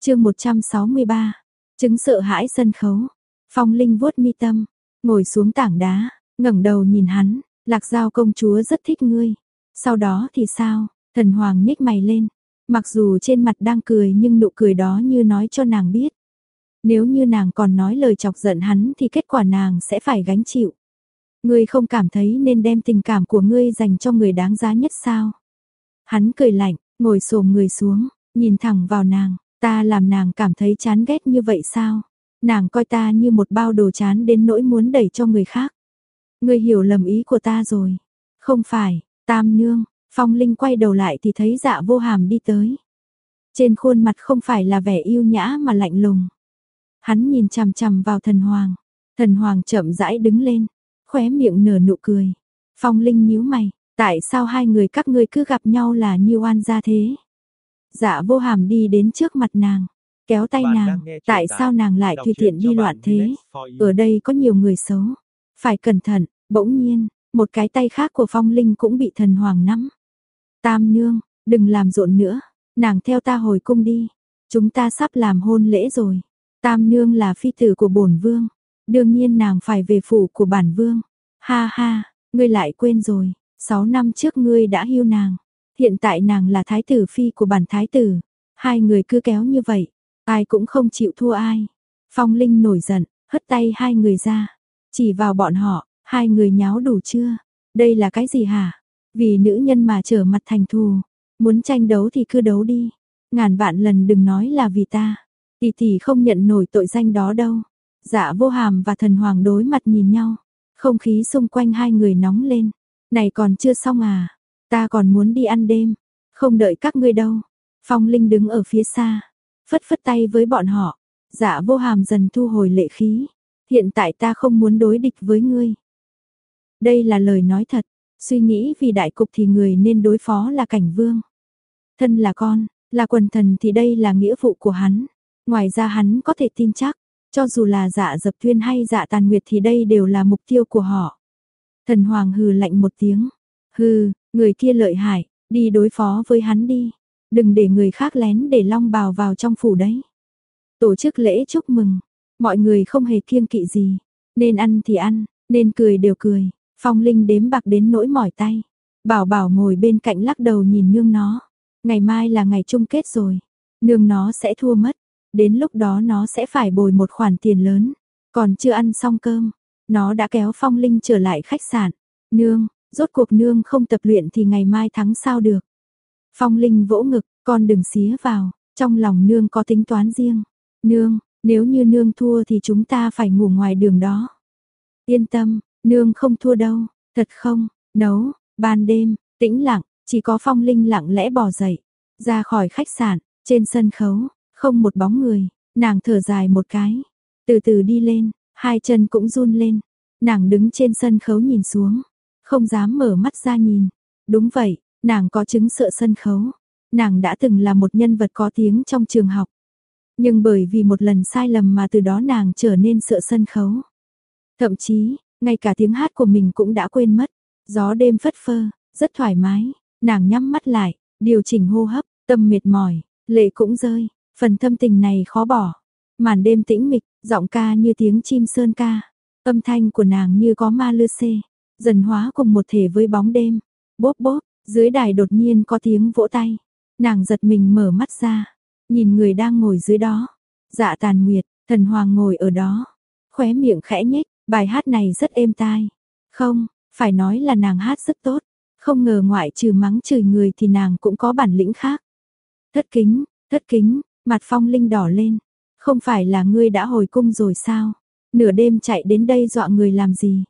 chương 163, chứng sợ hãi sân khấu. Phong Linh vuốt mi tâm, ngồi xuống tảng đá, ngẩng đầu nhìn hắn, Lạc Giao công chúa rất thích ngươi. Sau đó thì sao? Thần Hoàng nhếch mày lên, mặc dù trên mặt đang cười nhưng nụ cười đó như nói cho nàng biết. Nếu như nàng còn nói lời chọc giận hắn thì kết quả nàng sẽ phải gánh chịu. Ngươi không cảm thấy nên đem tình cảm của ngươi dành cho người đáng giá nhất sao? Hắn cười lạnh, ngồi xổm người xuống, nhìn thẳng vào nàng, ta làm nàng cảm thấy chán ghét như vậy sao? Nàng coi ta như một bao đồ chán đến nỗi muốn đẩy cho người khác. Ngươi hiểu lầm ý của ta rồi. Không phải, Tam nương, Phong Linh quay đầu lại thì thấy Dạ Vô Hàm đi tới. Trên khuôn mặt không phải là vẻ yêu nhã mà lạnh lùng. Hắn nhìn chằm chằm vào thần hoàng, thần hoàng chậm rãi đứng lên, khóe miệng nở nụ cười. Phong Linh nhíu mày, tại sao hai người các ngươi cứ gặp nhau là như oan gia thế? Dạ vô hàm đi đến trước mặt nàng, kéo tay nàng, tại sao nàng lại tùy tiện đi loạn thế? Ở đây có nhiều người xấu, phải cẩn thận, bỗng nhiên, một cái tay khác của Phong Linh cũng bị thần hoàng nắm. Tam nương, đừng làm rộn nữa, nàng theo ta hồi cung đi, chúng ta sắp làm hôn lễ rồi. Tam nương là phi tử của bổn vương, đương nhiên nàng phải về phủ của bản vương. Ha ha, ngươi lại quên rồi, 6 năm trước ngươi đã hưu nàng, hiện tại nàng là thái tử phi của bản thái tử. Hai người cứ kéo như vậy, ai cũng không chịu thua ai. Phong Linh nổi giận, hất tay hai người ra, chỉ vào bọn họ, hai người nháo đủ chưa? Đây là cái gì hả? Vì nữ nhân mà trở mặt thành thù, muốn tranh đấu thì cứ đấu đi, ngàn vạn lần đừng nói là vì ta. Tỷ tỷ không nhận nổi tội danh đó đâu. Dạ vô hàm và thần hoàng đối mặt nhìn nhau. Không khí xung quanh hai người nóng lên. Này còn chưa xong à? Ta còn muốn đi ăn đêm. Không đợi các ngươi đâu. Phong Linh đứng ở phía xa. Phất phất tay với bọn họ. Dạ vô hàm dần thu hồi lệ khí. Hiện tại ta không muốn đối địch với ngươi. Đây là lời nói thật. Suy nghĩ vì đại cục thì người nên đối phó là cảnh vương. Thân là con, là quần thần thì đây là nghĩa vụ của hắn. Ngoài ra hắn có thể tin chắc, cho dù là dạ dập thuyên hay dạ tàn nguyệt thì đây đều là mục tiêu của họ. Thần Hoàng hừ lạnh một tiếng. Hừ, người kia lợi hại, đi đối phó với hắn đi. Đừng để người khác lén để long bào vào trong phủ đấy. Tổ chức lễ chúc mừng. Mọi người không hề kiêng kỵ gì. Nên ăn thì ăn, nên cười đều cười. Phong Linh đếm bạc đến nỗi mỏi tay. Bảo bảo ngồi bên cạnh lắc đầu nhìn nương nó. Ngày mai là ngày chung kết rồi. Nương nó sẽ thua mất. Đến lúc đó nó sẽ phải bồi một khoản tiền lớn. Còn chưa ăn xong cơm, nó đã kéo Phong Linh trở lại khách sạn. Nương, rốt cuộc nương không tập luyện thì ngày mai thắng sao được. Phong Linh vỗ ngực, con đừng xía vào, trong lòng nương có tính toán riêng. Nương, nếu như nương thua thì chúng ta phải ngủ ngoài đường đó. Yên tâm, nương không thua đâu, thật không, nấu, ban đêm, tĩnh lặng, chỉ có Phong Linh lặng lẽ bò dậy, ra khỏi khách sạn, trên sân khấu, không một bóng người, nàng thở dài một cái, từ từ đi lên, hai chân cũng run lên. Nàng đứng trên sân khấu nhìn xuống, không dám mở mắt ra nhìn. Đúng vậy, nàng có chứng sợ sân khấu. Nàng đã từng là một nhân vật có tiếng trong trường học. Nhưng bởi vì một lần sai lầm mà từ đó nàng trở nên sợ sân khấu. Thậm chí, ngay cả tiếng hát của mình cũng đã quên mất. Gió đêm phất phơ, rất thoải mái. Nàng nhắm mắt lại, điều chỉnh hô hấp, tâm mệt mỏi, lệ cũng rơi. Phần thâm tình này khó bỏ. Màn đêm tĩnh mịch, giọng ca như tiếng chim sơn ca. Âm thanh của nàng như có ma lư xê, dần hóa cùng một thể với bóng đêm. Bốp bốp, dưới đài đột nhiên có tiếng vỗ tay. Nàng giật mình mở mắt ra, nhìn người đang ngồi dưới đó. Dạ tàn nguyệt, thần hoàng ngồi ở đó. Khóe miệng khẽ nhếch, bài hát này rất êm tai. Không, phải nói là nàng hát rất tốt. Không ngờ ngoại trừ mắng chửi người thì nàng cũng có bản lĩnh khác. Thất kính, thất kính, Mặt phong linh đỏ lên. Không phải là ngươi đã hồi cung rồi sao? Nửa đêm chạy đến đây dọa người làm gì?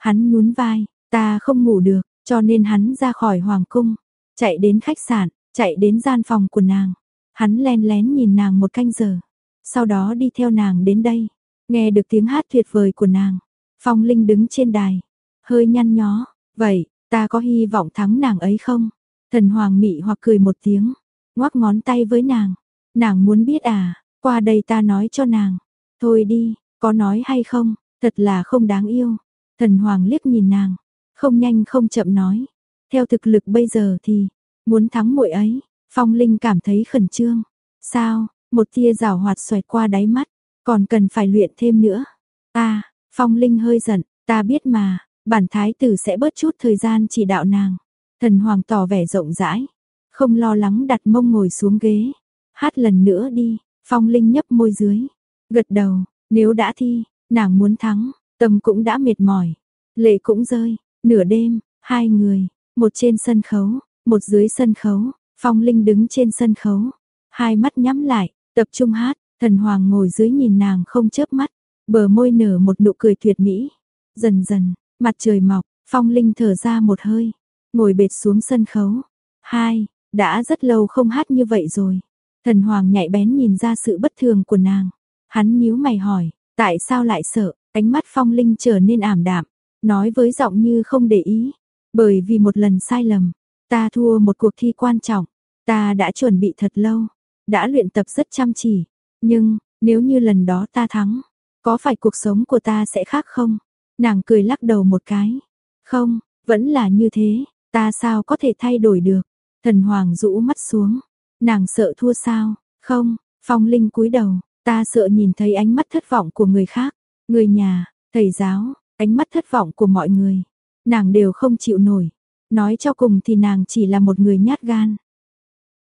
Hắn nhún vai, ta không ngủ được, cho nên hắn ra khỏi hoàng cung. Chạy đến khách sạn, chạy đến gian phòng của nàng. Hắn len lén nhìn nàng một canh giờ. Sau đó đi theo nàng đến đây. Nghe được tiếng hát tuyệt vời của nàng. Phong Linh đứng trên đài. Hơi nhăn nhó. Vậy, ta có hy vọng thắng nàng ấy không? Thần Hoàng mị hoặc cười một tiếng. Ngoắc ngón tay với nàng. Nàng muốn biết à, qua đây ta nói cho nàng. Thôi đi, có nói hay không, thật là không đáng yêu. Thần Hoàng liếc nhìn nàng, không nhanh không chậm nói. Theo thực lực bây giờ thì, muốn thắng muội ấy, Phong Linh cảm thấy khẩn trương. Sao, Một tia rào hoạt xoẹt qua đáy mắt, còn cần phải luyện thêm nữa. Ta, Phong Linh hơi giận, ta biết mà, bản thái tử sẽ bớt chút thời gian chỉ đạo nàng. Thần Hoàng tỏ vẻ rộng rãi, không lo lắng đặt mông ngồi xuống ghế. Hát lần nữa đi, Phong Linh nhấp môi dưới, gật đầu, nếu đã thi, nàng muốn thắng, tâm cũng đã mệt mỏi. Lệ cũng rơi, nửa đêm, hai người, một trên sân khấu, một dưới sân khấu, Phong Linh đứng trên sân khấu, hai mắt nhắm lại, tập trung hát, thần hoàng ngồi dưới nhìn nàng không chớp mắt, bờ môi nở một nụ cười tuyệt mỹ. Dần dần, mặt trời mọc, Phong Linh thở ra một hơi, ngồi bệt xuống sân khấu. Hai, đã rất lâu không hát như vậy rồi. Thần hoàng nhạy bén nhìn ra sự bất thường của nàng. Hắn nhíu mày hỏi, tại sao lại sợ? Ánh mắt Phong Linh trở nên ảm đạm, nói với giọng như không để ý, bởi vì một lần sai lầm, ta thua một cuộc thi quan trọng, ta đã chuẩn bị thật lâu, đã luyện tập rất chăm chỉ, nhưng nếu như lần đó ta thắng, có phải cuộc sống của ta sẽ khác không? Nàng cười lắc đầu một cái. Không, vẫn là như thế, ta sao có thể thay đổi được? Thần Hoàng rũ mắt xuống. Nàng sợ thua sao? Không, Phong Linh cúi đầu, ta sợ nhìn thấy ánh mắt thất vọng của người khác, người nhà, thầy giáo, ánh mắt thất vọng của mọi người. Nàng đều không chịu nổi. Nói cho cùng thì nàng chỉ là một người nhát gan.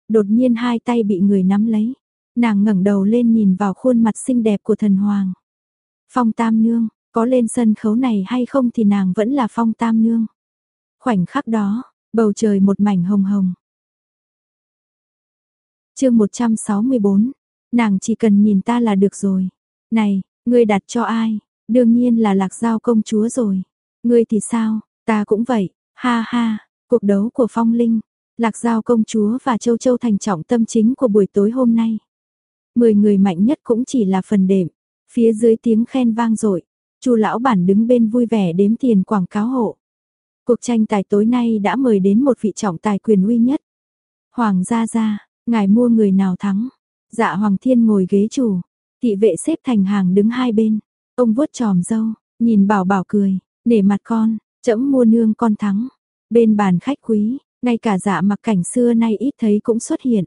Đột nhiên hai tay bị người nắm lấy. Nàng ngẩng đầu lên nhìn vào khuôn mặt xinh đẹp của thần hoàng. Phong Tam Nương, có lên sân khấu này hay không thì nàng vẫn là Phong Tam Nương. Khoảnh khắc đó, bầu trời một mảnh hồng hồng. chương 164, nàng chỉ cần nhìn ta là được rồi. Này, ngươi đặt cho ai? Đương nhiên là lạc giao công chúa rồi. Ngươi thì sao? Ta cũng vậy. Ha ha, cuộc đấu của phong linh. Lạc giao công chúa và châu châu thành trọng tâm chính của buổi tối hôm nay. Mười người mạnh nhất cũng chỉ là phần đệm. Phía dưới tiếng khen vang dội Chu lão bản đứng bên vui vẻ đếm tiền quảng cáo hộ. Cuộc tranh tài tối nay đã mời đến một vị trọng tài quyền uy nhất. Hoàng gia gia, ngài mua người nào thắng? Dạ Hoàng Thiên ngồi ghế chủ, thị vệ xếp thành hàng đứng hai bên. Ông vuốt tròm dâu, nhìn bảo bảo cười, nể mặt con, chẫm mua nương con thắng. Bên bàn khách quý, ngay cả dạ mặc cảnh xưa nay ít thấy cũng xuất hiện.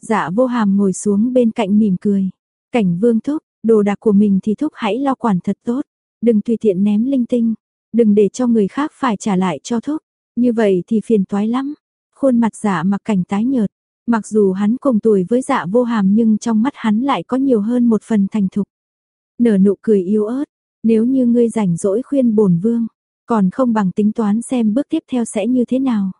Dạ vô hàm ngồi xuống bên cạnh mỉm cười. Cảnh vương thúc, đồ đạc của mình thì thúc hãy lo quản thật tốt. Đừng tùy tiện ném linh tinh. Đừng để cho người khác phải trả lại cho thúc. Như vậy thì phiền toái lắm. Khuôn mặt dạ mặc cảnh tái nhợt. Mặc dù hắn cùng tuổi với dạ vô hàm nhưng trong mắt hắn lại có nhiều hơn một phần thành thục nở nụ cười yếu ớt, nếu như ngươi rảnh rỗi khuyên bổn vương, còn không bằng tính toán xem bước tiếp theo sẽ như thế nào.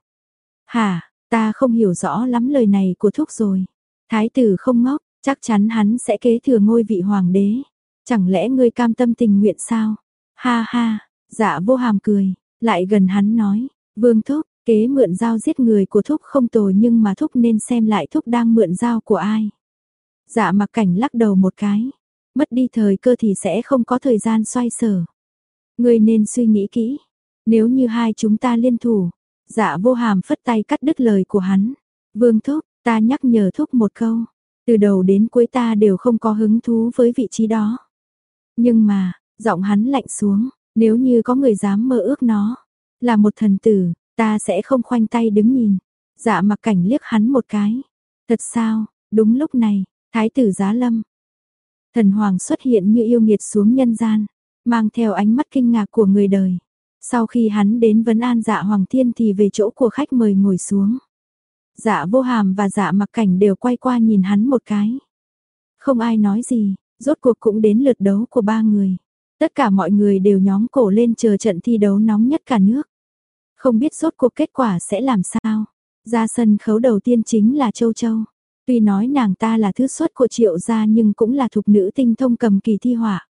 Hả, ta không hiểu rõ lắm lời này của thúc rồi. Thái tử không ngốc, chắc chắn hắn sẽ kế thừa ngôi vị hoàng đế. Chẳng lẽ ngươi cam tâm tình nguyện sao? Ha ha, dạ vô hàm cười, lại gần hắn nói, vương thúc, kế mượn dao giết người của thúc không tồi nhưng mà thúc nên xem lại thúc đang mượn dao của ai. Dạ mặc cảnh lắc đầu một cái, mất đi thời cơ thì sẽ không có thời gian xoay sở. Ngươi nên suy nghĩ kỹ, nếu như hai chúng ta liên thủ, dạ vô hàm phất tay cắt đứt lời của hắn. Vương Thúc, ta nhắc nhở Thúc một câu, từ đầu đến cuối ta đều không có hứng thú với vị trí đó. Nhưng mà, giọng hắn lạnh xuống, nếu như có người dám mơ ước nó, là một thần tử, ta sẽ không khoanh tay đứng nhìn. Dạ mặc cảnh liếc hắn một cái. Thật sao, đúng lúc này, thái tử giá lâm, Thần hoàng xuất hiện như yêu nghiệt xuống nhân gian, mang theo ánh mắt kinh ngạc của người đời. Sau khi hắn đến vấn an dạ hoàng thiên thì về chỗ của khách mời ngồi xuống. Dạ vô hàm và dạ mặc cảnh đều quay qua nhìn hắn một cái. Không ai nói gì, rốt cuộc cũng đến lượt đấu của ba người. Tất cả mọi người đều nhóm cổ lên chờ trận thi đấu nóng nhất cả nước. Không biết rốt cuộc kết quả sẽ làm sao. Ra sân khấu đầu tiên chính là Châu Châu. Tuy nói nàng ta là thứ xuất của triệu gia nhưng cũng là thục nữ tinh thông cầm kỳ thi họa.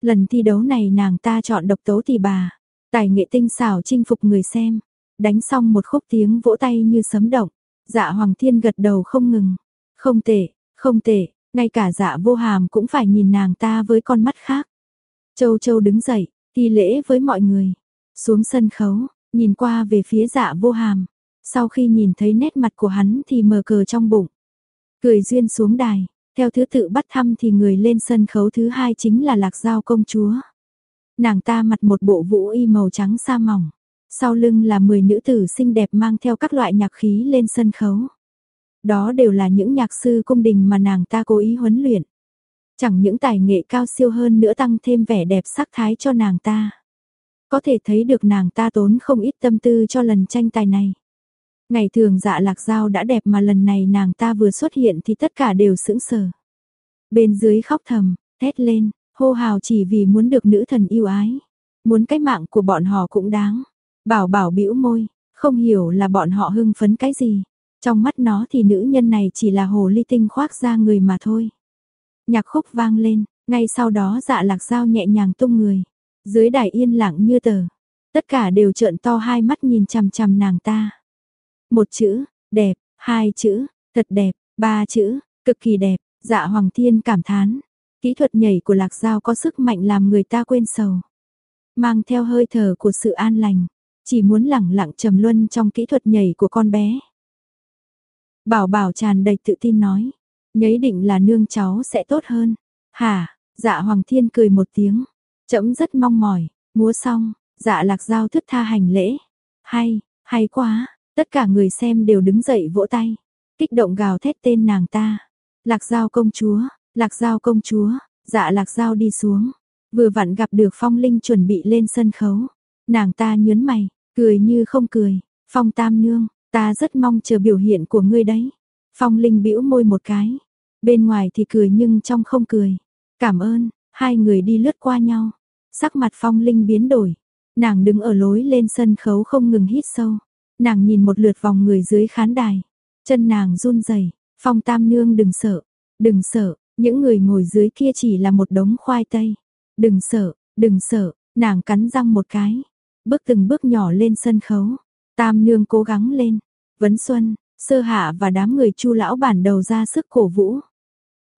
Lần thi đấu này nàng ta chọn độc tố tỷ bà, tài nghệ tinh xảo chinh phục người xem. Đánh xong một khúc tiếng vỗ tay như sấm động, dạ Hoàng Thiên gật đầu không ngừng. Không tệ, không tệ, ngay cả dạ vô hàm cũng phải nhìn nàng ta với con mắt khác. Châu Châu đứng dậy, thi lễ với mọi người. Xuống sân khấu, nhìn qua về phía dạ vô hàm. Sau khi nhìn thấy nét mặt của hắn thì mờ cờ trong bụng. Cười duyên xuống đài, theo thứ tự bắt thăm thì người lên sân khấu thứ hai chính là Lạc Giao công chúa. Nàng ta mặc một bộ vũ y màu trắng sa mỏng, sau lưng là 10 nữ tử xinh đẹp mang theo các loại nhạc khí lên sân khấu. Đó đều là những nhạc sư cung đình mà nàng ta cố ý huấn luyện. Chẳng những tài nghệ cao siêu hơn nữa tăng thêm vẻ đẹp sắc thái cho nàng ta. Có thể thấy được nàng ta tốn không ít tâm tư cho lần tranh tài này. Ngày thường dạ lạc dao đã đẹp mà lần này nàng ta vừa xuất hiện thì tất cả đều sững sờ. Bên dưới khóc thầm, thét lên, hô hào chỉ vì muốn được nữ thần yêu ái. Muốn cái mạng của bọn họ cũng đáng. Bảo bảo bĩu môi, không hiểu là bọn họ hưng phấn cái gì. Trong mắt nó thì nữ nhân này chỉ là hồ ly tinh khoác ra người mà thôi. Nhạc khúc vang lên, ngay sau đó dạ lạc dao nhẹ nhàng tung người. Dưới đài yên lặng như tờ. Tất cả đều trợn to hai mắt nhìn chằm chằm nàng ta. Một chữ, đẹp, hai chữ, thật đẹp, ba chữ, cực kỳ đẹp, dạ Hoàng Thiên cảm thán. Kỹ thuật nhảy của lạc dao có sức mạnh làm người ta quên sầu. Mang theo hơi thở của sự an lành, chỉ muốn lẳng lặng trầm luân trong kỹ thuật nhảy của con bé. Bảo bảo tràn đầy tự tin nói, nhấy định là nương cháu sẽ tốt hơn. Hả, dạ Hoàng Thiên cười một tiếng, chậm rất mong mỏi, múa xong, dạ lạc giao thức tha hành lễ. Hay, hay quá, tất cả người xem đều đứng dậy vỗ tay, kích động gào thét tên nàng ta. Lạc giao công chúa, lạc giao công chúa, dạ lạc giao đi xuống, vừa vặn gặp được phong linh chuẩn bị lên sân khấu. Nàng ta nhớn mày, cười như không cười, phong tam nương, Ta rất mong chờ biểu hiện của ngươi đấy. Phong Linh bĩu môi một cái. Bên ngoài thì cười nhưng trong không cười. Cảm ơn, hai người đi lướt qua nhau. Sắc mặt Phong Linh biến đổi. Nàng đứng ở lối lên sân khấu không ngừng hít sâu. Nàng nhìn một lượt vòng người dưới khán đài. Chân nàng run rẩy. Phong Tam Nương đừng sợ. Đừng sợ, những người ngồi dưới kia chỉ là một đống khoai tây. Đừng sợ, đừng sợ, nàng cắn răng một cái. Bước từng bước nhỏ lên sân khấu. Tam nương cố gắng lên. Vấn Xuân, Sơ Hạ và đám người Chu lão bản đầu ra sức cổ vũ.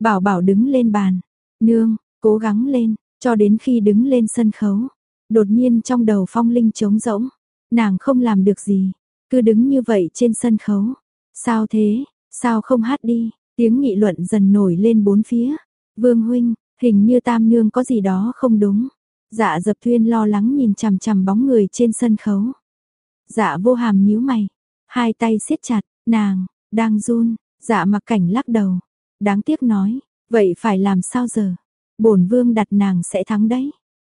Bảo Bảo đứng lên bàn, "Nương, cố gắng lên." Cho đến khi đứng lên sân khấu, đột nhiên trong đầu Phong Linh trống rỗng, nàng không làm được gì, cứ đứng như vậy trên sân khấu. Sao thế? Sao không hát đi? Tiếng nghị luận dần nổi lên bốn phía. Vương huynh, hình như Tam nương có gì đó không đúng. Dạ Dập Thuyên lo lắng nhìn chằm chằm bóng người trên sân khấu. Dạ vô hàm nhíu mày, hai tay siết chặt, nàng, đang run, dạ mặc cảnh lắc đầu. Đáng tiếc nói, vậy phải làm sao giờ? Bổn vương đặt nàng sẽ thắng đấy.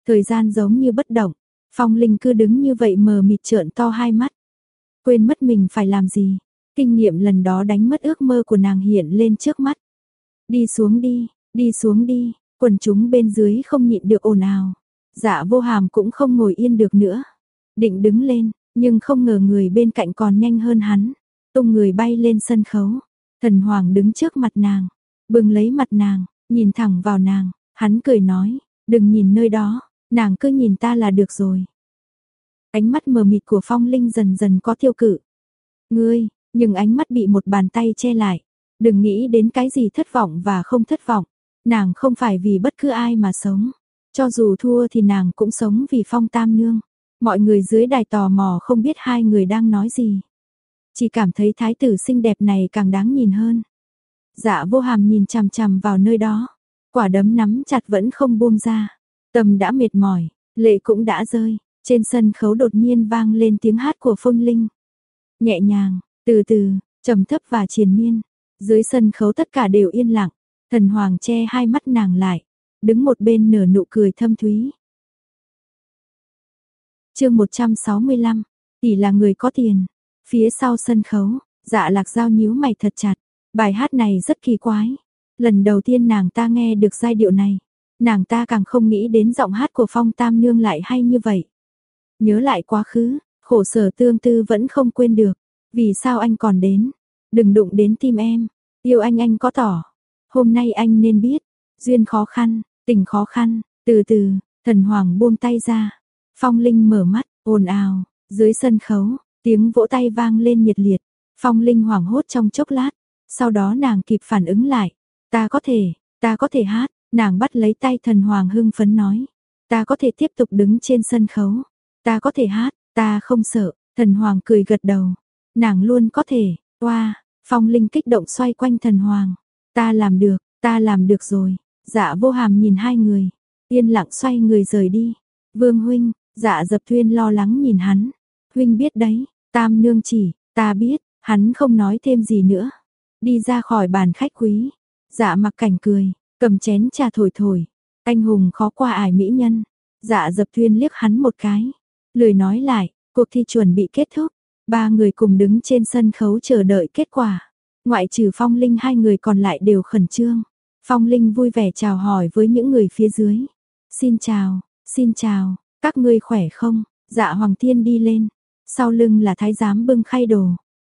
Thời gian giống như bất động, phong linh cứ đứng như vậy mờ mịt trợn to hai mắt. Quên mất mình phải làm gì, kinh nghiệm lần đó đánh mất ước mơ của nàng hiện lên trước mắt. Đi xuống đi, đi xuống đi, quần chúng bên dưới không nhịn được ồn ào. Dạ vô hàm cũng không ngồi yên được nữa. Định đứng lên, nhưng không ngờ người bên cạnh còn nhanh hơn hắn, tung người bay lên sân khấu. Thần Hoàng đứng trước mặt nàng, bừng lấy mặt nàng, nhìn thẳng vào nàng, hắn cười nói, đừng nhìn nơi đó, nàng cứ nhìn ta là được rồi. Ánh mắt mờ mịt của Phong Linh dần dần có tiêu cự. Ngươi, nhưng ánh mắt bị một bàn tay che lại. Đừng nghĩ đến cái gì thất vọng và không thất vọng. Nàng không phải vì bất cứ ai mà sống. Cho dù thua thì nàng cũng sống vì Phong Tam Nương. Mọi người dưới đài tò mò không biết hai người đang nói gì. Chỉ cảm thấy thái tử xinh đẹp này càng đáng nhìn hơn. Dạ vô hàm nhìn chằm chằm vào nơi đó. Quả đấm nắm chặt vẫn không buông ra. Tâm đã mệt mỏi, lệ cũng đã rơi. Trên sân khấu đột nhiên vang lên tiếng hát của Phong Linh. Nhẹ nhàng, từ từ, trầm thấp và triền miên. Dưới sân khấu tất cả đều yên lặng. Thần Hoàng che hai mắt nàng lại. Đứng một bên nở nụ cười thâm thúy chương 165, tỷ là người có tiền. Phía sau sân khấu, dạ lạc giao nhíu mày thật chặt. Bài hát này rất kỳ quái. Lần đầu tiên nàng ta nghe được giai điệu này. Nàng ta càng không nghĩ đến giọng hát của phong tam nương lại hay như vậy. Nhớ lại quá khứ, khổ sở tương tư vẫn không quên được. Vì sao anh còn đến? Đừng đụng đến tim em. Yêu anh anh có tỏ. Hôm nay anh nên biết. Duyên khó khăn, tình khó khăn. Từ từ, thần hoàng buông tay ra. Phong Linh mở mắt, ồn ào, dưới sân khấu, tiếng vỗ tay vang lên nhiệt liệt. Phong Linh hoảng hốt trong chốc lát, sau đó nàng kịp phản ứng lại. Ta có thể, ta có thể hát, nàng bắt lấy tay thần hoàng hưng phấn nói. Ta có thể tiếp tục đứng trên sân khấu. Ta có thể hát, ta không sợ, thần hoàng cười gật đầu. Nàng luôn có thể, oa, phong linh kích động xoay quanh thần hoàng. Ta làm được, ta làm được rồi. Dạ vô hàm nhìn hai người, yên lặng xoay người rời đi. Vương huynh, Dạ dập thuyên lo lắng nhìn hắn. Huynh biết đấy, tam nương chỉ, ta biết, hắn không nói thêm gì nữa. đi ra khỏi bàn khách quý. Dạ mặc cảnh cười, cầm chén trà thổi thổi. Anh hùng khó qua ải mỹ nhân. Dạ dập thuyên liếc hắn một cái. Lười nói lại, cuộc thi chuẩn bị kết thúc. Ba người cùng đứng trên sân khấu chờ đợi kết quả. Ngoại trừ Phong Linh hai người còn lại đều khẩn trương. Phong Linh vui vẻ chào hỏi với những người phía dưới. Xin chào, xin chào, các ngươi khỏe không? Dạ Hoàng Thiên đi lên. Sau lưng là thái giám bưng khay đồ.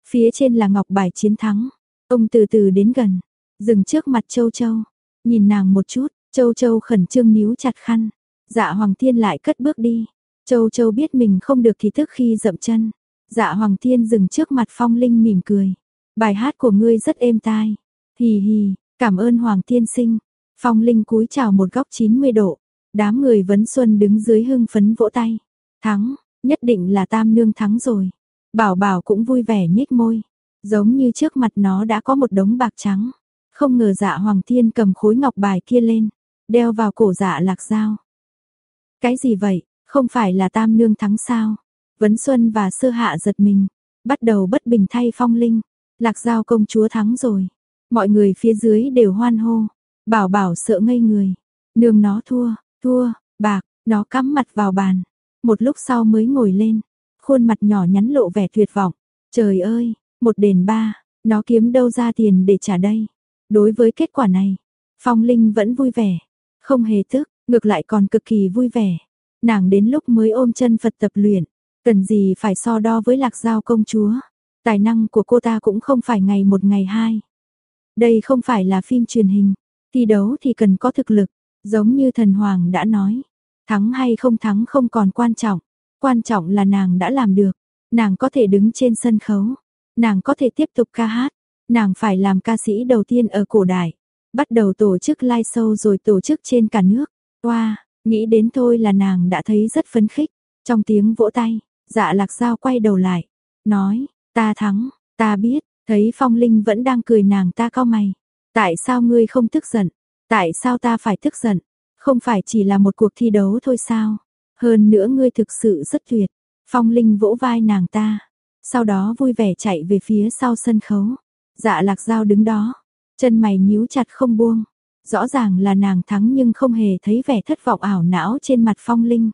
Phía trên là ngọc bài chiến thắng. Ông từ từ đến gần. Dừng trước mặt Châu Châu. Nhìn nàng một chút, Châu Châu khẩn trương níu chặt khăn. Dạ Hoàng Thiên lại cất bước đi. Châu Châu biết mình không được thì tức khi dậm chân. Dạ Hoàng Thiên dừng trước mặt Phong Linh mỉm cười. Bài hát của ngươi rất êm tai. Hì hì, cảm ơn Hoàng Thiên sinh. Phong Linh cúi chào một góc 90 độ. Đám người vấn xuân đứng dưới hưng phấn vỗ tay. Thắng, nhất định là tam nương thắng rồi. Bảo bảo cũng vui vẻ nhếch môi. Giống như trước mặt nó đã có một đống bạc trắng. Không ngờ dạ Hoàng Thiên cầm khối ngọc bài kia lên. Đeo vào cổ dạ lạc dao. Cái gì vậy, không phải là tam nương thắng sao? Vấn Xuân và Sơ Hạ giật mình, bắt đầu bất bình thay Phong Linh. Lạc Giao công chúa thắng rồi. Mọi người phía dưới đều hoan hô. Bảo bảo sợ ngây người. Nương nó thua, thua, bạc, nó cắm mặt vào bàn. Một lúc sau mới ngồi lên. Khuôn mặt nhỏ nhắn lộ vẻ tuyệt vọng. Trời ơi, một đền ba, nó kiếm đâu ra tiền để trả đây. Đối với kết quả này, Phong Linh vẫn vui vẻ. Không hề tức, ngược lại còn cực kỳ vui vẻ. Nàng đến lúc mới ôm chân Phật tập luyện. Cần gì phải so đo với lạc giao công chúa. Tài năng của cô ta cũng không phải ngày một ngày hai. Đây không phải là phim truyền hình. Thi đấu thì cần có thực lực. Giống như thần hoàng đã nói. Thắng hay không thắng không còn quan trọng. Quan trọng là nàng đã làm được. Nàng có thể đứng trên sân khấu. Nàng có thể tiếp tục ca hát. Nàng phải làm ca sĩ đầu tiên ở cổ đại. Bắt đầu tổ chức live show rồi tổ chức trên cả nước. Wow, nghĩ đến thôi là nàng đã thấy rất phấn khích. Trong tiếng vỗ tay, Dạ lạc sao quay đầu lại, nói, ta thắng, ta biết, thấy phong linh vẫn đang cười nàng ta cao mày. Tại sao ngươi không tức giận? Tại sao ta phải tức giận? Không phải chỉ là một cuộc thi đấu thôi sao? Hơn nữa ngươi thực sự rất tuyệt. Phong Linh vỗ vai nàng ta, sau đó vui vẻ chạy về phía sau sân khấu. Dạ Lạc Dao đứng đó, chân mày nhíu chặt không buông. Rõ ràng là nàng thắng nhưng không hề thấy vẻ thất vọng ảo não trên mặt Phong Linh.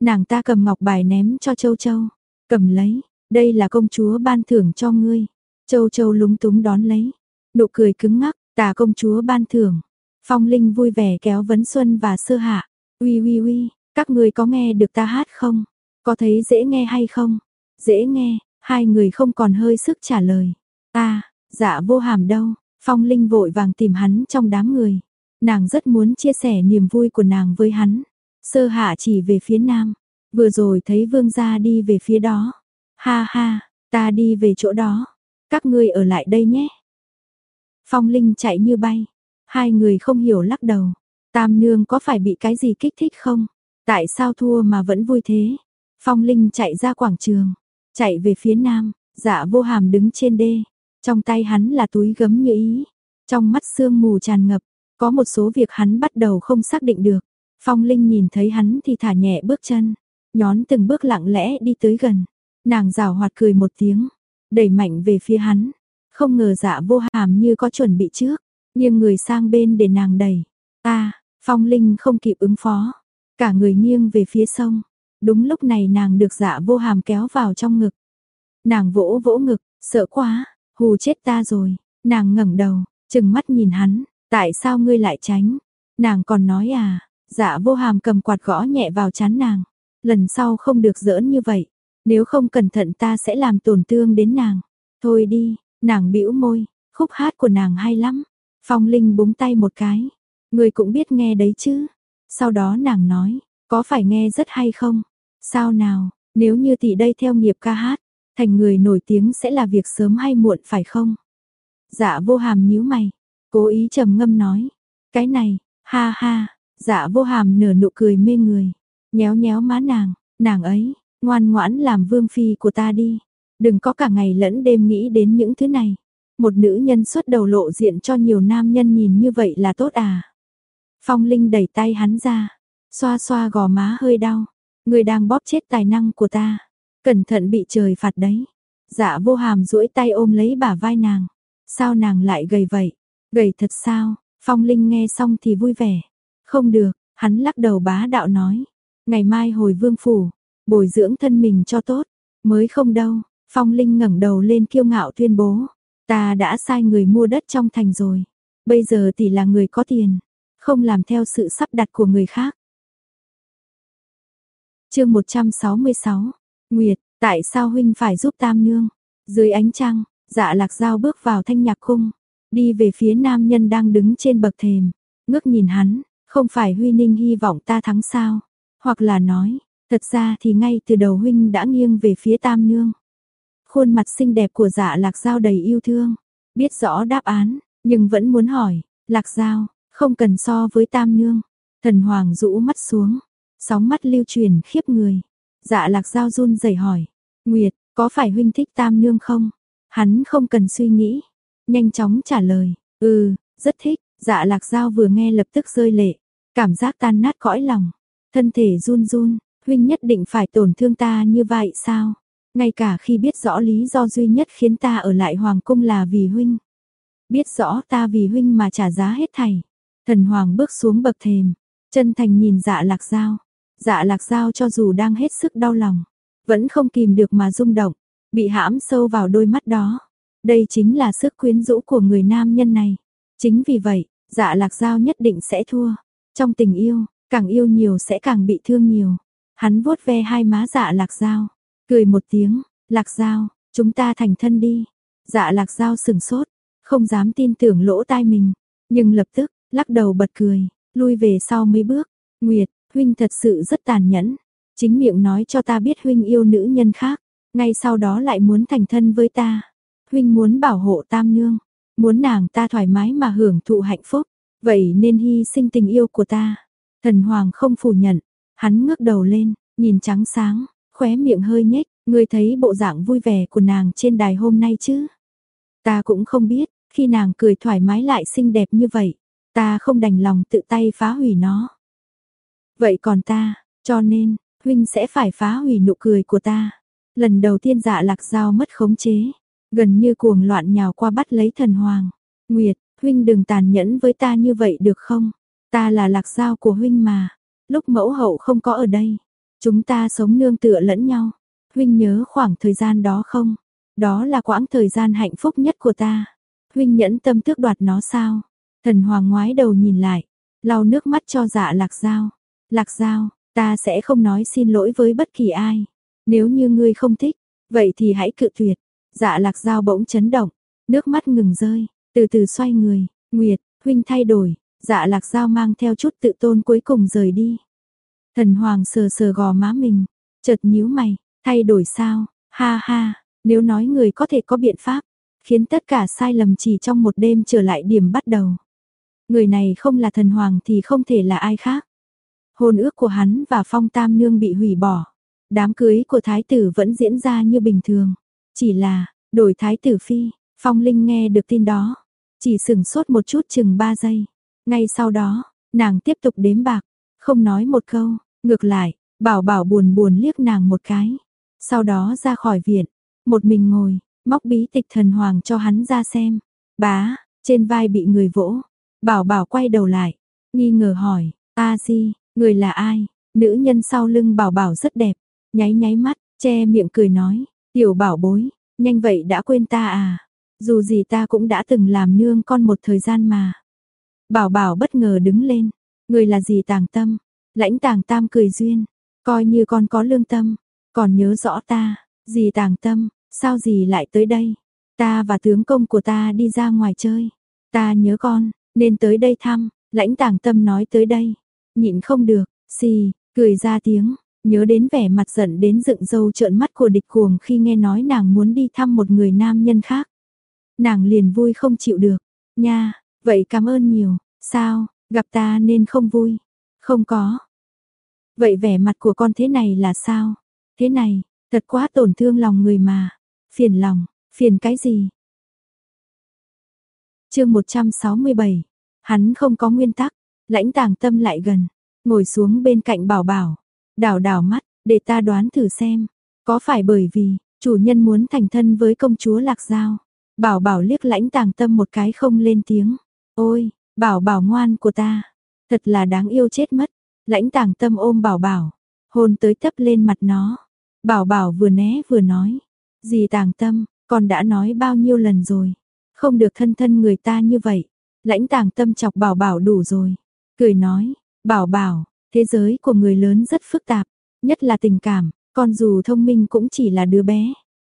Nàng ta cầm ngọc bài ném cho Châu Châu. Cầm lấy, đây là công chúa ban thưởng cho ngươi. Châu Châu lúng túng đón lấy. Nụ cười cứng ngắc, tà công chúa ban thưởng. Phong Linh vui vẻ kéo Vấn Xuân và Sơ Hạ. Uy uy uy, các người có nghe được ta hát không? Có thấy dễ nghe hay không? Dễ nghe, hai người không còn hơi sức trả lời. Ta, dạ vô hàm đâu? Phong Linh vội vàng tìm hắn trong đám người. Nàng rất muốn chia sẻ niềm vui của nàng với hắn. Sơ hạ chỉ về phía nam, vừa rồi thấy vương gia đi về phía đó. Ha ha, ta đi về chỗ đó, các ngươi ở lại đây nhé. Phong Linh chạy như bay, hai người không hiểu lắc đầu. Tam nương có phải bị cái gì kích thích không? Tại sao thua mà vẫn vui thế? Phong Linh chạy ra quảng trường, chạy về phía nam, dạ vô hàm đứng trên đê. Trong tay hắn là túi gấm như ý, trong mắt sương mù tràn ngập, có một số việc hắn bắt đầu không xác định được. Phong Linh nhìn thấy hắn thì thả nhẹ bước chân, nhón từng bước lặng lẽ đi tới gần. Nàng rào hoạt cười một tiếng, đẩy mạnh về phía hắn. Không ngờ dạ vô hàm như có chuẩn bị trước, nhưng người sang bên để nàng đẩy. Ta, Phong Linh không kịp ứng phó, cả người nghiêng về phía sông. Đúng lúc này nàng được dạ vô hàm kéo vào trong ngực. Nàng vỗ vỗ ngực, sợ quá, hù chết ta rồi. Nàng ngẩng đầu, chừng mắt nhìn hắn, tại sao ngươi lại tránh? Nàng còn nói à, Dạ vô hàm cầm quạt gõ nhẹ vào chán nàng. Lần sau không được giỡn như vậy. Nếu không cẩn thận ta sẽ làm tổn thương đến nàng. Thôi đi, nàng bĩu môi, khúc hát của nàng hay lắm. Phong Linh búng tay một cái. Người cũng biết nghe đấy chứ. Sau đó nàng nói, có phải nghe rất hay không? Sao nào, nếu như tỷ đây theo nghiệp ca hát, thành người nổi tiếng sẽ là việc sớm hay muộn phải không? Dạ vô hàm nhíu mày, cố ý trầm ngâm nói, cái này, ha ha, Dạ vô hàm nở nụ cười mê người, nhéo nhéo má nàng, nàng ấy, ngoan ngoãn làm vương phi của ta đi, đừng có cả ngày lẫn đêm nghĩ đến những thứ này. Một nữ nhân xuất đầu lộ diện cho nhiều nam nhân nhìn như vậy là tốt à? Phong Linh đẩy tay hắn ra, xoa xoa gò má hơi đau, người đang bóp chết tài năng của ta, cẩn thận bị trời phạt đấy. Dạ vô hàm duỗi tay ôm lấy bả vai nàng, Sao nàng lại gầy vậy? Gầy thật sao? Phong Linh nghe xong thì vui vẻ. Không được, hắn lắc đầu bá đạo nói. Ngày mai hồi vương phủ, bồi dưỡng thân mình cho tốt. Mới không đâu, Phong Linh ngẩng đầu lên kiêu ngạo tuyên bố. Ta đã sai người mua đất trong thành rồi. Bây giờ tỷ là người có tiền, không làm theo sự sắp đặt của người khác. chương 166, Nguyệt, tại sao huynh phải giúp tam nương? Dưới ánh trăng, dạ lạc dao bước vào thanh nhạc cung, đi về phía nam nhân đang đứng trên bậc thềm, ngước nhìn hắn, không phải Huy Ninh hy vọng ta thắng sao? Hoặc là nói, thật ra thì ngay từ đầu huynh đã nghiêng về phía tam nương. Khuôn mặt xinh đẹp của dạ lạc dao đầy yêu thương, biết rõ đáp án, nhưng vẫn muốn hỏi, lạc dao, không cần so với tam nương. Thần hoàng rũ mắt xuống, sóng mắt lưu truyền khiếp người. Dạ lạc giao run rẩy hỏi, Nguyệt, có phải huynh thích tam nương không? Hắn không cần suy nghĩ, nhanh chóng trả lời, ừ, rất thích. Dạ lạc giao vừa nghe lập tức rơi lệ, cảm giác tan nát cõi lòng, thân thể run run, huynh nhất định phải tổn thương ta như vậy sao? Ngay cả khi biết rõ lý do duy nhất khiến ta ở lại hoàng cung là vì huynh. Biết rõ ta vì huynh mà trả giá hết thảy. Thần hoàng bước xuống bậc thềm, chân thành nhìn dạ lạc giao Dạ lạc dao cho dù đang hết sức đau lòng, vẫn không kìm được mà rung động, bị hãm sâu vào đôi mắt đó. Đây chính là sức quyến rũ của người nam nhân này. Chính vì vậy, dạ lạc dao nhất định sẽ thua. Trong tình yêu, càng yêu nhiều sẽ càng bị thương nhiều. Hắn vuốt ve hai má dạ lạc dao, cười một tiếng, lạc dao, chúng ta thành thân đi. Dạ lạc dao sừng sốt, không dám tin tưởng lỗ tai mình, nhưng lập tức, lắc đầu bật cười, lui về sau mấy bước. Nguyệt, huynh thật sự rất tàn nhẫn, chính miệng nói cho ta biết huynh yêu nữ nhân khác, ngay sau đó lại muốn thành thân với ta. Huynh muốn bảo hộ tam nương, muốn nàng ta thoải mái mà hưởng thụ hạnh phúc, vậy nên hy sinh tình yêu của ta. Thần Hoàng không phủ nhận, hắn ngước đầu lên, nhìn trắng sáng, khóe miệng hơi nhếch, ngươi thấy bộ dạng vui vẻ của nàng trên đài hôm nay chứ? Ta cũng không biết, khi nàng cười thoải mái lại xinh đẹp như vậy, ta không đành lòng tự tay phá hủy nó. Vậy còn ta, cho nên, huynh sẽ phải phá hủy nụ cười của ta. Lần đầu tiên dạ lạc dao mất khống chế, gần như cuồng loạn nhào qua bắt lấy thần hoàng. Nguyệt, huynh đừng tàn nhẫn với ta như vậy được không? Ta là lạc dao của huynh mà. Lúc mẫu hậu không có ở đây, chúng ta sống nương tựa lẫn nhau. Huynh nhớ khoảng thời gian đó không? Đó là quãng thời gian hạnh phúc nhất của ta. Huynh nhẫn tâm tước đoạt nó sao? Thần hoàng ngoái đầu nhìn lại, lau nước mắt cho dạ lạc dao. Lạc Giao, ta sẽ không nói xin lỗi với bất kỳ ai. Nếu như ngươi không thích, vậy thì hãy cự tuyệt. Dạ lạc Giao bỗng chấn động, nước mắt ngừng rơi, từ từ xoay người, Nguyệt, huynh thay đổi, dạ lạc Giao mang theo chút tự tôn cuối cùng rời đi. Thần hoàng sờ sờ gò má mình, chợt nhíu mày, thay đổi sao, ha ha, nếu nói người có thể có biện pháp, khiến tất cả sai lầm chỉ trong một đêm trở lại điểm bắt đầu. Người này không là thần hoàng thì không thể là ai khác. Hôn ước của hắn và phong tam nương bị hủy bỏ. Đám cưới của thái tử vẫn diễn ra như bình thường. Chỉ là, đổi thái tử phi, phong linh nghe được tin đó. Chỉ sừng sốt một chút chừng 3 giây. Ngay sau đó, nàng tiếp tục đếm bạc, không nói một câu, ngược lại, bảo bảo buồn buồn liếc nàng một cái. Sau đó ra khỏi viện, một mình ngồi, móc bí tịch thần hoàng cho hắn ra xem. Bá, trên vai bị người vỗ. Bảo bảo quay đầu lại, nghi ngờ hỏi, a di, người là ai? Nữ nhân sau lưng bảo bảo rất đẹp, nháy nháy mắt, che miệng cười nói, tiểu bảo bối, nhanh vậy đã quên ta à? Dù gì ta cũng đã từng làm nương con một thời gian mà. Bảo bảo bất ngờ đứng lên, người là gì tàng tâm? Lãnh tàng tam cười duyên, coi như con có lương tâm, còn nhớ rõ ta, gì tàng tâm, sao gì lại tới đây? Ta và tướng công của ta đi ra ngoài chơi, ta nhớ con, nên tới đây thăm, lãnh tàng tâm nói tới đây, nhịn không được, xì, cười ra tiếng, nhớ đến vẻ mặt giận đến dựng râu trợn mắt của địch cuồng khi nghe nói nàng muốn đi thăm một người nam nhân khác. Nàng liền vui không chịu được, nha, vậy cảm ơn nhiều, sao, gặp ta nên không vui, không có. Vậy vẻ mặt của con thế này là sao? Thế này, thật quá tổn thương lòng người mà. Phiền lòng, phiền cái gì? chương 167, hắn không có nguyên tắc, lãnh tàng tâm lại gần, ngồi xuống bên cạnh bảo bảo, đảo đảo mắt, để ta đoán thử xem, có phải bởi vì, chủ nhân muốn thành thân với công chúa Lạc Giao. Bảo bảo liếc lãnh tàng tâm một cái không lên tiếng. Ôi, bảo bảo ngoan của ta. Thật là đáng yêu chết mất. Lãnh tàng tâm ôm bảo bảo. Hôn tới thấp lên mặt nó. Bảo bảo vừa né vừa nói. gì tàng tâm, con đã nói bao nhiêu lần rồi. Không được thân thân người ta như vậy. Lãnh tàng tâm chọc bảo bảo đủ rồi. Cười nói, bảo bảo, thế giới của người lớn rất phức tạp. Nhất là tình cảm, con dù thông minh cũng chỉ là đứa bé.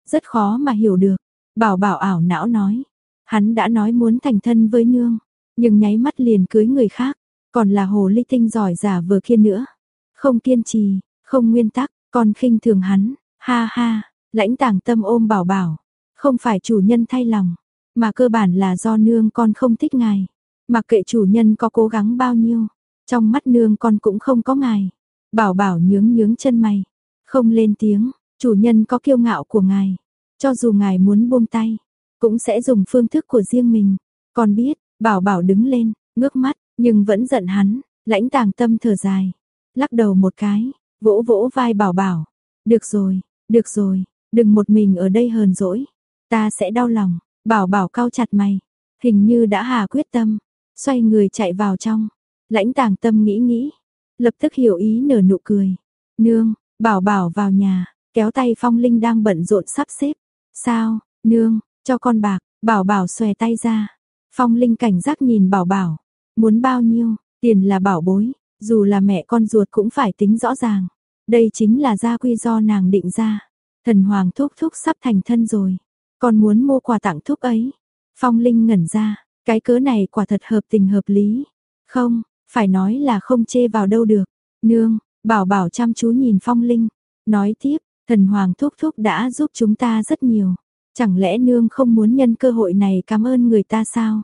Rất khó mà hiểu được. Bảo bảo ảo não nói. Hắn đã nói muốn thành thân với nương. Nhưng nháy mắt liền cưới người khác. Còn là hồ ly tinh giỏi giả vừa kia nữa. Không kiên trì, không nguyên tắc, còn khinh thường hắn. Ha ha, lãnh tàng tâm ôm bảo bảo. Không phải chủ nhân thay lòng. Mà cơ bản là do nương con không thích ngài. Mặc kệ chủ nhân có cố gắng bao nhiêu. Trong mắt nương con cũng không có ngài. Bảo bảo nhướng nhướng chân mày. Không lên tiếng, chủ nhân có kiêu ngạo của ngài. Cho dù ngài muốn buông tay, cũng sẽ dùng phương thức của riêng mình. Con biết, bảo bảo đứng lên, ngước mắt, nhưng vẫn giận hắn, lãnh tàng tâm thở dài. Lắc đầu một cái, vỗ vỗ vai bảo bảo. Được rồi, được rồi, đừng một mình ở đây hờn dỗi. Ta sẽ đau lòng, bảo bảo cao chặt mày. Hình như đã hà quyết tâm, xoay người chạy vào trong. Lãnh tàng tâm nghĩ nghĩ, lập tức hiểu ý nở nụ cười. Nương, bảo bảo vào nhà, kéo tay phong linh đang bận rộn sắp xếp. Sao, nương, cho con bạc, bảo bảo xòe tay ra. Phong Linh cảnh giác nhìn bảo bảo, muốn bao nhiêu, tiền là bảo bối, dù là mẹ con ruột cũng phải tính rõ ràng. Đây chính là gia quy do nàng định ra. Thần hoàng thúc thúc sắp thành thân rồi, con muốn mua quà tặng thúc ấy. Phong Linh ngẩn ra, cái cớ này quả thật hợp tình hợp lý. Không, phải nói là không chê vào đâu được. Nương, bảo bảo chăm chú nhìn Phong Linh, nói tiếp, Thần Hoàng Thúc Thúc đã giúp chúng ta rất nhiều. Chẳng lẽ nương không muốn nhân cơ hội này cảm ơn người ta sao?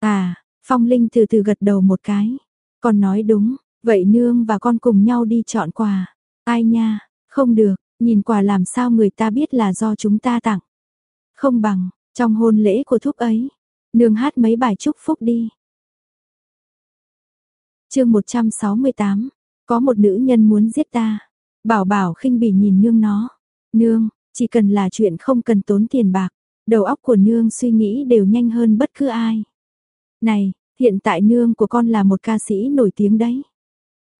À, Phong Linh từ từ gật đầu một cái. Con nói đúng, vậy nương và con cùng nhau đi chọn quà. Ai nha, không được, nhìn quà làm sao người ta biết là do chúng ta tặng. Không bằng, trong hôn lễ của thúc ấy, nương hát mấy bài chúc phúc đi. chương 168, có một nữ nhân muốn giết ta. Bảo bảo khinh bỉ nhìn nương nó. Nương, chỉ cần là chuyện không cần tốn tiền bạc. Đầu óc của nương suy nghĩ đều nhanh hơn bất cứ ai. Này, hiện tại nương của con là một ca sĩ nổi tiếng đấy.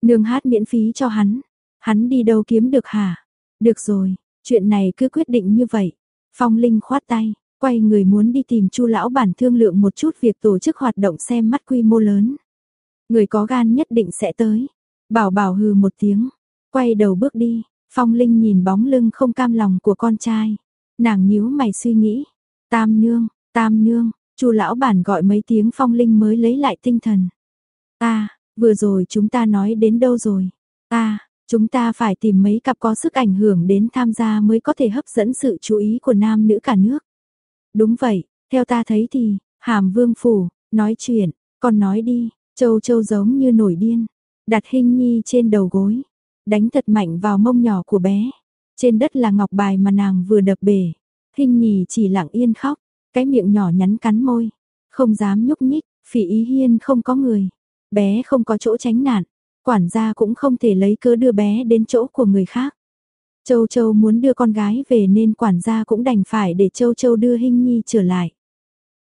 Nương hát miễn phí cho hắn. Hắn đi đâu kiếm được hả? Được rồi, chuyện này cứ quyết định như vậy. Phong Linh khoát tay, quay người muốn đi tìm Chu lão bản thương lượng một chút việc tổ chức hoạt động xem mắt quy mô lớn. Người có gan nhất định sẽ tới. Bảo bảo hừ một tiếng, Quay đầu bước đi, Phong Linh nhìn bóng lưng không cam lòng của con trai. Nàng nhíu mày suy nghĩ. Tam nương, tam nương, chu lão bản gọi mấy tiếng Phong Linh mới lấy lại tinh thần. Ta, vừa rồi chúng ta nói đến đâu rồi? Ta, chúng ta phải tìm mấy cặp có sức ảnh hưởng đến tham gia mới có thể hấp dẫn sự chú ý của nam nữ cả nước. Đúng vậy, theo ta thấy thì, hàm vương phủ, nói chuyện, còn nói đi, châu châu giống như nổi điên, đặt hình nhi trên đầu gối, đánh thật mạnh vào mông nhỏ của bé. Trên đất là ngọc bài mà nàng vừa đập bể. Hình nhì chỉ lặng yên khóc, cái miệng nhỏ nhắn cắn môi, không dám nhúc nhích, phỉ ý hiên không có người. Bé không có chỗ tránh nạn, quản gia cũng không thể lấy cớ đưa bé đến chỗ của người khác. Châu Châu muốn đưa con gái về nên quản gia cũng đành phải để Châu Châu đưa Hinh Nhi trở lại.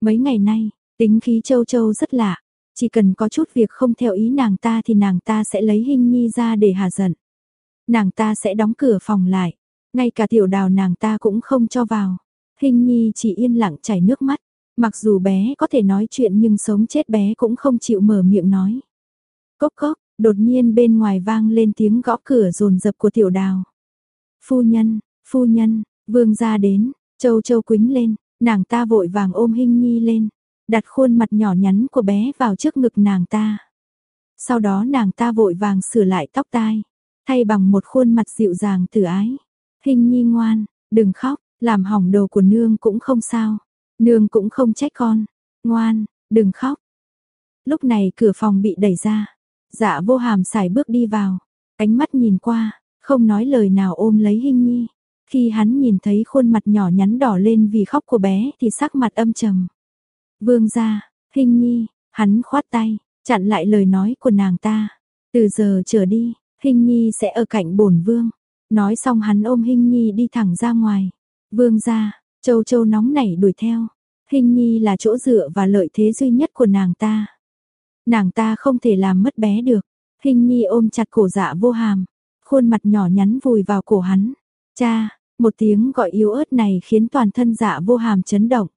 Mấy ngày nay, tính khí Châu Châu rất lạ, chỉ cần có chút việc không theo ý nàng ta thì nàng ta sẽ lấy Hinh Nhi ra để hà giận nàng ta sẽ đóng cửa phòng lại, ngay cả tiểu đào nàng ta cũng không cho vào. Hinh nhi chỉ yên lặng chảy nước mắt, mặc dù bé có thể nói chuyện nhưng sống chết bé cũng không chịu mở miệng nói. Cốc cốc, đột nhiên bên ngoài vang lên tiếng gõ cửa rồn rập của tiểu đào. Phu nhân, phu nhân, vương gia đến, châu châu quính lên, nàng ta vội vàng ôm hình nhi lên, đặt khuôn mặt nhỏ nhắn của bé vào trước ngực nàng ta. Sau đó nàng ta vội vàng sửa lại tóc tai thay bằng một khuôn mặt dịu dàng từ ái. Hình nhi ngoan, đừng khóc, làm hỏng đồ của nương cũng không sao. Nương cũng không trách con. Ngoan, đừng khóc. Lúc này cửa phòng bị đẩy ra. Dạ vô hàm xài bước đi vào. Ánh mắt nhìn qua, không nói lời nào ôm lấy hình nhi. Khi hắn nhìn thấy khuôn mặt nhỏ nhắn đỏ lên vì khóc của bé thì sắc mặt âm trầm. Vương ra, hình nhi, hắn khoát tay, chặn lại lời nói của nàng ta. Từ giờ trở đi, Hinh Nhi sẽ ở cạnh bổn vương. Nói xong hắn ôm Hinh Nhi đi thẳng ra ngoài. Vương gia, Châu Châu nóng nảy đuổi theo. Hình nhi là chỗ dựa và lợi thế duy nhất của nàng ta. Nàng ta không thể làm mất bé được. Hình nhi ôm chặt cổ dạ vô hàm. Khuôn mặt nhỏ nhắn vùi vào cổ hắn. Cha, một tiếng gọi yếu ớt này khiến toàn thân dạ vô hàm chấn động.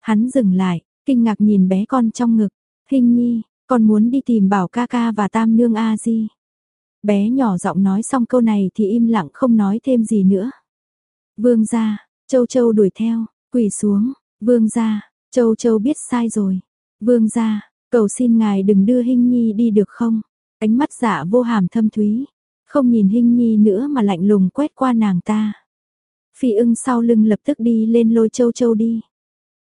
Hắn dừng lại, kinh ngạc nhìn bé con trong ngực. Hình nhi, con muốn đi tìm bảo ca ca và tam nương A Di. Bé nhỏ giọng nói xong câu này thì im lặng không nói thêm gì nữa. Vương gia, Châu Châu đuổi theo, quỳ xuống, vương gia, Châu Châu biết sai rồi. Vương gia, cầu xin ngài đừng đưa Hinh Nhi đi được không? Ánh mắt dạ vô hàm thâm thúy, không nhìn Hinh Nhi nữa mà lạnh lùng quét qua nàng ta. Phi ưng sau lưng lập tức đi lên lôi Châu Châu đi.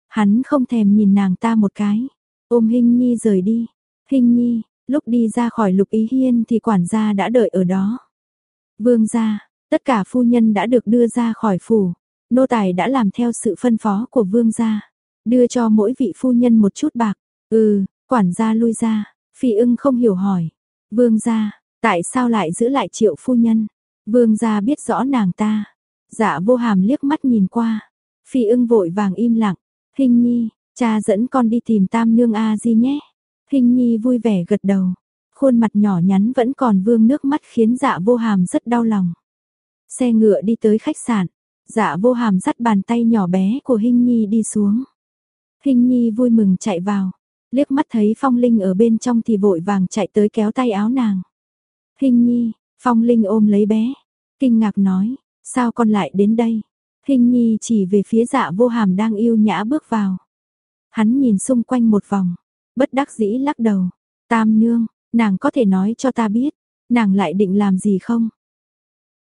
Hắn không thèm nhìn nàng ta một cái, ôm Hinh Nhi rời đi. Hinh Nhi, lúc đi ra khỏi lục ý hiên thì quản gia đã đợi ở đó. Vương gia, tất cả phu nhân đã được đưa ra khỏi phủ. Nô tài đã làm theo sự phân phó của vương gia, đưa cho mỗi vị phu nhân một chút bạc. Ừ, quản gia lui ra, phi ưng không hiểu hỏi. Vương gia, tại sao lại giữ lại triệu phu nhân? Vương gia biết rõ nàng ta. Dạ vô hàm liếc mắt nhìn qua. Phi ưng vội vàng im lặng. Hình nhi, cha dẫn con đi tìm tam nương A di nhé. Hình nhi vui vẻ gật đầu. Khuôn mặt nhỏ nhắn vẫn còn vương nước mắt khiến dạ vô hàm rất đau lòng. Xe ngựa đi tới khách sạn. Dạ vô hàm dắt bàn tay nhỏ bé của hình Nhi đi xuống. hình Nhi vui mừng chạy vào, liếc mắt thấy Phong Linh ở bên trong thì vội vàng chạy tới kéo tay áo nàng. Hình Nhi, Phong Linh ôm lấy bé, kinh ngạc nói, sao con lại đến đây? Hình Nhi chỉ về phía dạ vô hàm đang yêu nhã bước vào. Hắn nhìn xung quanh một vòng, bất đắc dĩ lắc đầu. Tam nương, nàng có thể nói cho ta biết, nàng lại định làm gì không?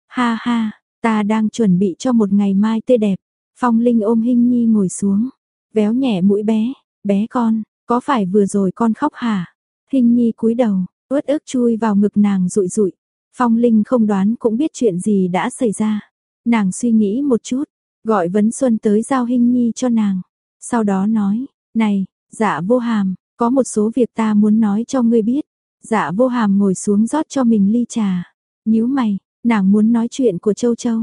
Ha ha, Ta đang chuẩn bị cho một ngày mai tươi đẹp. Phong Linh ôm Hinh Nhi ngồi xuống, véo nhẹ mũi bé, bé con, có phải vừa rồi con khóc hả? Hinh Nhi cúi đầu, uất ức chui vào ngực nàng rụi rụi. Phong Linh không đoán cũng biết chuyện gì đã xảy ra. Nàng suy nghĩ một chút, gọi Vấn Xuân tới giao Hinh Nhi cho nàng. Sau đó nói, này, dạ vô hàm, có một số việc ta muốn nói cho ngươi biết. Dạ vô hàm ngồi xuống rót cho mình ly trà. nhíu mày, Nàng muốn nói chuyện của Châu Châu.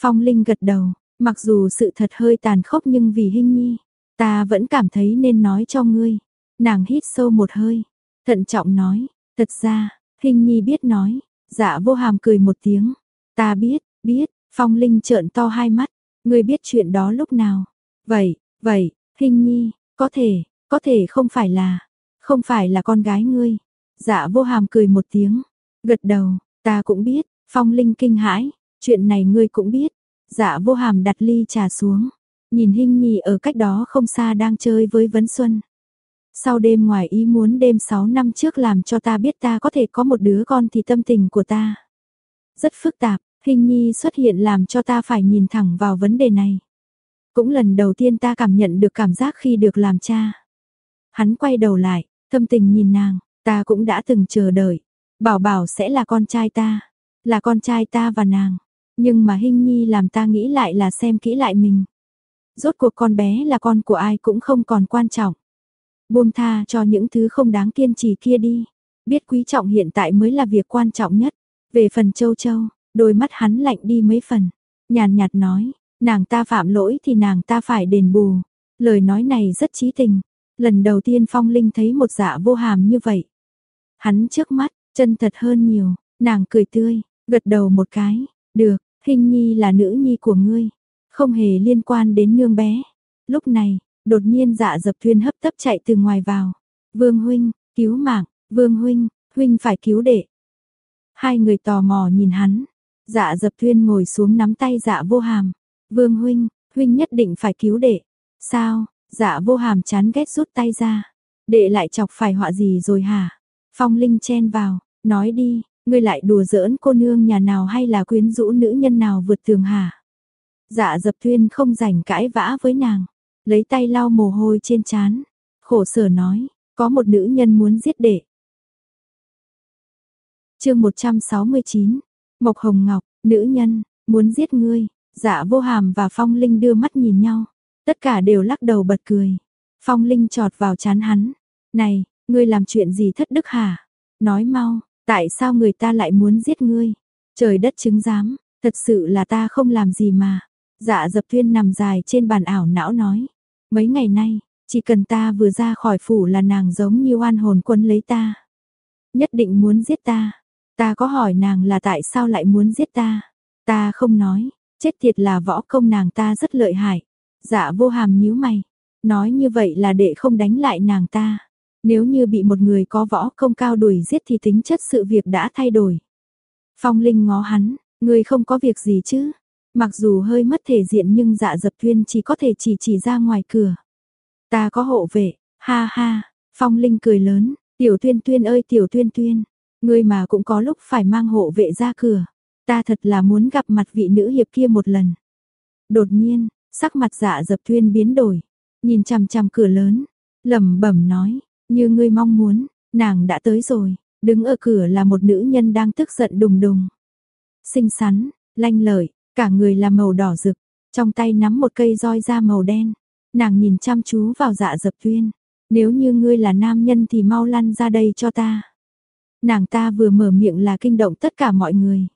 Phong Linh gật đầu, mặc dù sự thật hơi tàn khốc nhưng vì Hinh Nhi, ta vẫn cảm thấy nên nói cho ngươi. Nàng hít sâu một hơi, thận trọng nói, thật ra, hình Nhi biết nói, dạ vô hàm cười một tiếng. Ta biết, biết, Phong Linh trợn to hai mắt, ngươi biết chuyện đó lúc nào. Vậy, vậy, hình Nhi, có thể, có thể không phải là, không phải là con gái ngươi. Dạ vô hàm cười một tiếng, gật đầu, ta cũng biết, Phong Linh kinh hãi, chuyện này ngươi cũng biết. Dạ vô hàm đặt ly trà xuống, nhìn hình Nhi ở cách đó không xa đang chơi với Vấn Xuân. Sau đêm ngoài ý muốn đêm 6 năm trước làm cho ta biết ta có thể có một đứa con thì tâm tình của ta. Rất phức tạp, hình Nhi xuất hiện làm cho ta phải nhìn thẳng vào vấn đề này. Cũng lần đầu tiên ta cảm nhận được cảm giác khi được làm cha. Hắn quay đầu lại, thâm tình nhìn nàng, ta cũng đã từng chờ đợi. Bảo bảo sẽ là con trai ta. Là con trai ta và nàng. Nhưng mà hình Nhi làm ta nghĩ lại là xem kỹ lại mình. Rốt cuộc con bé là con của ai cũng không còn quan trọng. Buông tha cho những thứ không đáng kiên trì kia đi. Biết quý trọng hiện tại mới là việc quan trọng nhất. Về phần châu châu, đôi mắt hắn lạnh đi mấy phần. Nhàn nhạt nói, nàng ta phạm lỗi thì nàng ta phải đền bù. Lời nói này rất trí tình. Lần đầu tiên Phong Linh thấy một dạ vô hàm như vậy. Hắn trước mắt, chân thật hơn nhiều, nàng cười tươi, Gật đầu một cái, được, hình nhi là nữ nhi của ngươi, không hề liên quan đến nương bé. Lúc này, đột nhiên dạ dập thuyên hấp tấp chạy từ ngoài vào. Vương huynh, cứu mạng, vương huynh, huynh phải cứu đệ. Hai người tò mò nhìn hắn, dạ dập thuyên ngồi xuống nắm tay dạ vô hàm. Vương huynh, huynh nhất định phải cứu đệ. Sao, dạ vô hàm chán ghét rút tay ra. Đệ lại chọc phải họa gì rồi hả? Phong Linh chen vào, nói đi, ngươi lại đùa giỡn cô nương nhà nào hay là quyến rũ nữ nhân nào vượt tường hả? Dạ dập thuyên không rảnh cãi vã với nàng, lấy tay lau mồ hôi trên trán, khổ sở nói, có một nữ nhân muốn giết đệ. chương 169, Mộc Hồng Ngọc, nữ nhân, muốn giết ngươi, dạ vô hàm và Phong Linh đưa mắt nhìn nhau, tất cả đều lắc đầu bật cười. Phong Linh trọt vào chán hắn, này, ngươi làm chuyện gì thất đức hả? Nói mau, Tại sao người ta lại muốn giết ngươi? Trời đất chứng giám, thật sự là ta không làm gì mà. Dạ dập thuyên nằm dài trên bàn ảo não nói. Mấy ngày nay, chỉ cần ta vừa ra khỏi phủ là nàng giống như oan hồn quân lấy ta. Nhất định muốn giết ta. Ta có hỏi nàng là tại sao lại muốn giết ta. Ta không nói, chết thiệt là võ công nàng ta rất lợi hại. Dạ vô hàm nhíu mày. Nói như vậy là để không đánh lại nàng ta. Nếu như bị một người có võ công cao đuổi giết thì tính chất sự việc đã thay đổi. Phong Linh ngó hắn, người không có việc gì chứ? Mặc dù hơi mất thể diện nhưng dạ dập thuyên chỉ có thể chỉ chỉ ra ngoài cửa. Ta có hộ vệ, ha ha, Phong Linh cười lớn, tiểu tuyên tuyên ơi tiểu tuyên tuyên, ngươi mà cũng có lúc phải mang hộ vệ ra cửa. Ta thật là muốn gặp mặt vị nữ hiệp kia một lần. Đột nhiên, sắc mặt dạ dập thuyên biến đổi, nhìn chằm chằm cửa lớn, lẩm bẩm nói, như ngươi mong muốn, nàng đã tới rồi, đứng ở cửa là một nữ nhân đang tức giận đùng đùng. Xinh xắn, lanh lợi, cả người là màu đỏ rực, trong tay nắm một cây roi da màu đen. Nàng nhìn chăm chú vào dạ dập tuyên, nếu như ngươi là nam nhân thì mau lăn ra đây cho ta. Nàng ta vừa mở miệng là kinh động tất cả mọi người.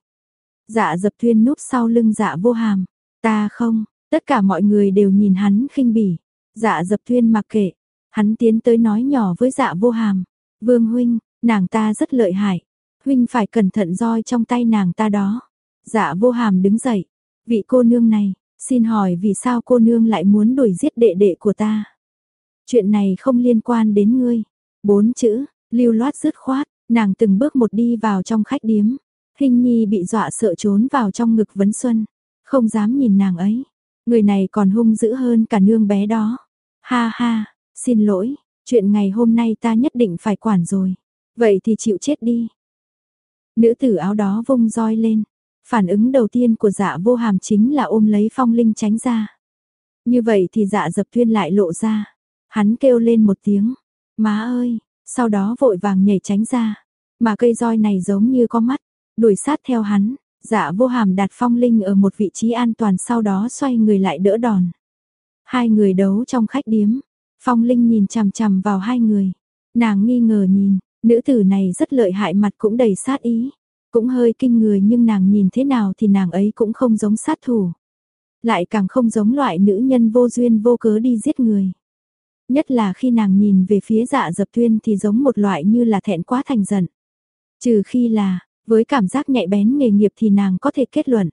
Dạ dập tuyên núp sau lưng dạ vô hàm, ta không, tất cả mọi người đều nhìn hắn khinh bỉ. Dạ dập tuyên mặc kệ, hắn tiến tới nói nhỏ với dạ vô hàm, vương huynh, nàng ta rất lợi hại, huynh phải cẩn thận roi trong tay nàng ta đó. Dạ vô hàm đứng dậy, vị cô nương này, xin hỏi vì sao cô nương lại muốn đuổi giết đệ đệ của ta? Chuyện này không liên quan đến ngươi. Bốn chữ, lưu loát dứt khoát, nàng từng bước một đi vào trong khách điếm. Hình nhi bị dọa sợ trốn vào trong ngực vấn xuân, không dám nhìn nàng ấy. Người này còn hung dữ hơn cả nương bé đó. Ha ha, xin lỗi, chuyện ngày hôm nay ta nhất định phải quản rồi. Vậy thì chịu chết đi. Nữ tử áo đó vung roi lên, Phản ứng đầu tiên của dạ vô hàm chính là ôm lấy phong linh tránh ra. Như vậy thì dạ dập thuyên lại lộ ra. Hắn kêu lên một tiếng. Má ơi, sau đó vội vàng nhảy tránh ra. Mà cây roi này giống như có mắt, đuổi sát theo hắn. Dạ vô hàm đặt phong linh ở một vị trí an toàn sau đó xoay người lại đỡ đòn. Hai người đấu trong khách điếm. Phong linh nhìn chằm chằm vào hai người. Nàng nghi ngờ nhìn, nữ tử này rất lợi hại mặt cũng đầy sát ý. Cũng hơi kinh người nhưng nàng nhìn thế nào thì nàng ấy cũng không giống sát thủ. Lại càng không giống loại nữ nhân vô duyên vô cớ đi giết người. Nhất là khi nàng nhìn về phía dạ dập tuyên thì giống một loại như là thẹn quá thành giận. Trừ khi là, với cảm giác nhạy bén nghề nghiệp thì nàng có thể kết luận.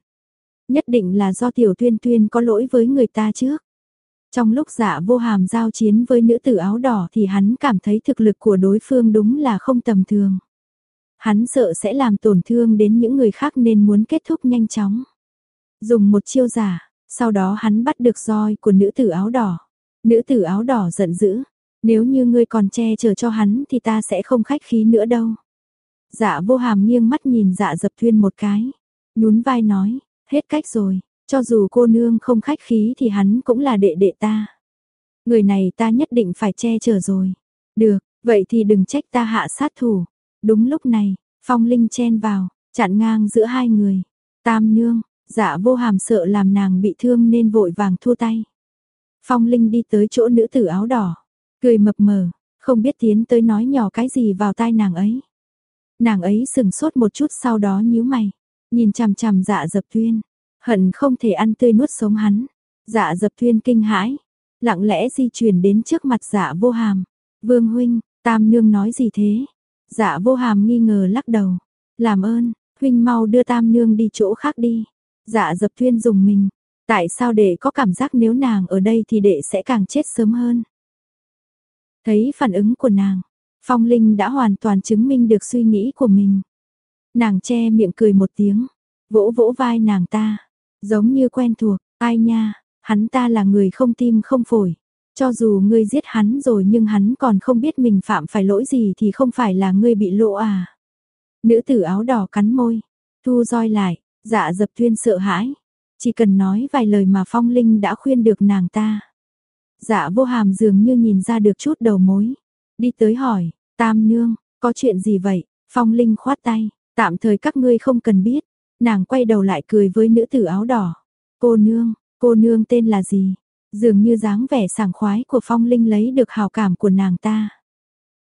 Nhất định là do tiểu tuyên tuyên có lỗi với người ta trước. Trong lúc dạ vô hàm giao chiến với nữ tử áo đỏ thì hắn cảm thấy thực lực của đối phương đúng là không tầm thường. Hắn sợ sẽ làm tổn thương đến những người khác nên muốn kết thúc nhanh chóng. Dùng một chiêu giả, sau đó hắn bắt được roi của nữ tử áo đỏ. Nữ tử áo đỏ giận dữ, nếu như ngươi còn che chở cho hắn thì ta sẽ không khách khí nữa đâu. Dạ vô hàm nghiêng mắt nhìn dạ dập thuyên một cái, nhún vai nói, hết cách rồi, cho dù cô nương không khách khí thì hắn cũng là đệ đệ ta. Người này ta nhất định phải che chở rồi. Được, vậy thì đừng trách ta hạ sát thủ. Đúng lúc này, Phong Linh chen vào, chặn ngang giữa hai người. Tam nương, dạ vô hàm sợ làm nàng bị thương nên vội vàng thua tay. Phong Linh đi tới chỗ nữ tử áo đỏ, cười mập mờ, không biết tiến tới nói nhỏ cái gì vào tai nàng ấy. Nàng ấy sừng sốt một chút sau đó nhíu mày, nhìn chằm chằm dạ dập tuyên, hận không thể ăn tươi nuốt sống hắn. Dạ dập tuyên kinh hãi, lặng lẽ di chuyển đến trước mặt dạ vô hàm. Vương huynh, tam nương nói gì thế? Dạ vô hàm nghi ngờ lắc đầu. Làm ơn, huynh mau đưa tam nương đi chỗ khác đi. Dạ dập thuyên dùng mình. Tại sao đệ có cảm giác nếu nàng ở đây thì đệ sẽ càng chết sớm hơn. Thấy phản ứng của nàng, Phong Linh đã hoàn toàn chứng minh được suy nghĩ của mình. Nàng che miệng cười một tiếng, vỗ vỗ vai nàng ta, giống như quen thuộc, ai nha, hắn ta là người không tim không phổi. Cho dù ngươi giết hắn rồi nhưng hắn còn không biết mình phạm phải lỗi gì thì không phải là ngươi bị lộ à. Nữ tử áo đỏ cắn môi, thu roi lại, dạ dập tuyên sợ hãi. Chỉ cần nói vài lời mà phong linh đã khuyên được nàng ta. Dạ vô hàm dường như nhìn ra được chút đầu mối. Đi tới hỏi, tam nương, có chuyện gì vậy? Phong linh khoát tay, tạm thời các ngươi không cần biết. Nàng quay đầu lại cười với nữ tử áo đỏ. Cô nương, cô nương tên là gì? Dường như dáng vẻ sảng khoái của Phong Linh lấy được hào cảm của nàng ta.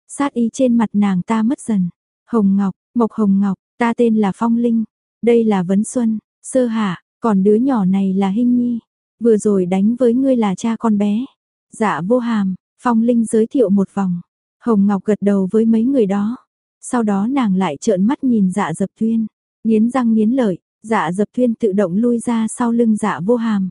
Sát ý trên mặt nàng ta mất dần. Hồng Ngọc, Mộc Hồng Ngọc, ta tên là Phong Linh. Đây là Vấn Xuân, Sơ Hạ, còn đứa nhỏ này là Hinh Nhi. Vừa rồi đánh với ngươi là cha con bé. Dạ vô hàm, Phong Linh giới thiệu một vòng. Hồng Ngọc gật đầu với mấy người đó. Sau đó nàng lại trợn mắt nhìn dạ dập tuyên. Nghiến răng nghiến lợi, dạ dập tuyên tự động lui ra sau lưng dạ vô hàm.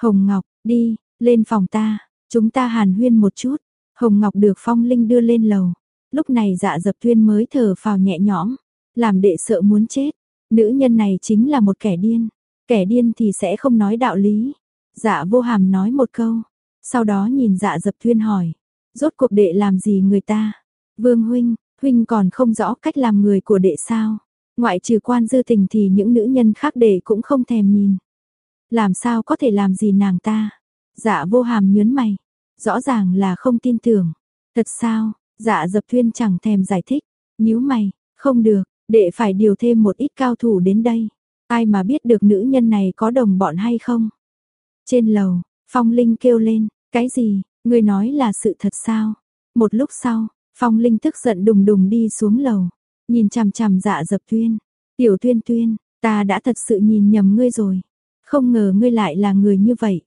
Hồng Ngọc, đi, lên phòng ta, chúng ta hàn huyên một chút. Hồng Ngọc được Phong Linh đưa lên lầu. Lúc này dạ dập tuyên mới thở phào nhẹ nhõm. Làm đệ sợ muốn chết. Nữ nhân này chính là một kẻ điên. Kẻ điên thì sẽ không nói đạo lý. Dạ vô hàm nói một câu. Sau đó nhìn dạ dập tuyên hỏi. Rốt cuộc đệ làm gì người ta? Vương huynh, huynh còn không rõ cách làm người của đệ sao? Ngoại trừ quan dư tình thì những nữ nhân khác đệ cũng không thèm nhìn. Làm sao có thể làm gì nàng ta? Dạ vô hàm nhớn mày. Rõ ràng là không tin tưởng. Thật sao? Dạ dập thuyên chẳng thèm giải thích. nhíu mày, không được, đệ phải điều thêm một ít cao thủ đến đây. Ai mà biết được nữ nhân này có đồng bọn hay không? Trên lầu, Phong Linh kêu lên, cái gì, người nói là sự thật sao? Một lúc sau, Phong Linh tức giận đùng đùng đi xuống lầu, nhìn chằm chằm dạ dập tuyên. Tiểu tuyên tuyên, ta đã thật sự nhìn nhầm ngươi rồi. Không ngờ ngươi lại là người như vậy.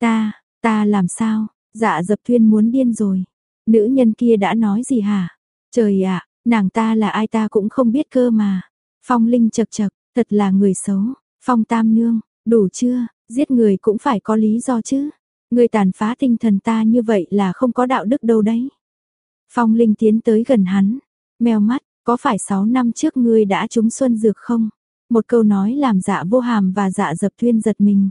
Ta, ta làm sao? Dạ dập thuyên muốn điên rồi. Nữ nhân kia đã nói gì hả? Trời ạ, nàng ta là ai ta cũng không biết cơ mà. Phong Linh chật chật, thật là người xấu. Phong Tam Nương, đủ chưa? Giết người cũng phải có lý do chứ. Người tàn phá tinh thần ta như vậy là không có đạo đức đâu đấy. Phong Linh tiến tới gần hắn, mèo mắt, có phải 6 năm trước ngươi đã trúng xuân dược không? Một câu nói làm dạ vô hàm và dạ dập thuyên giật mình.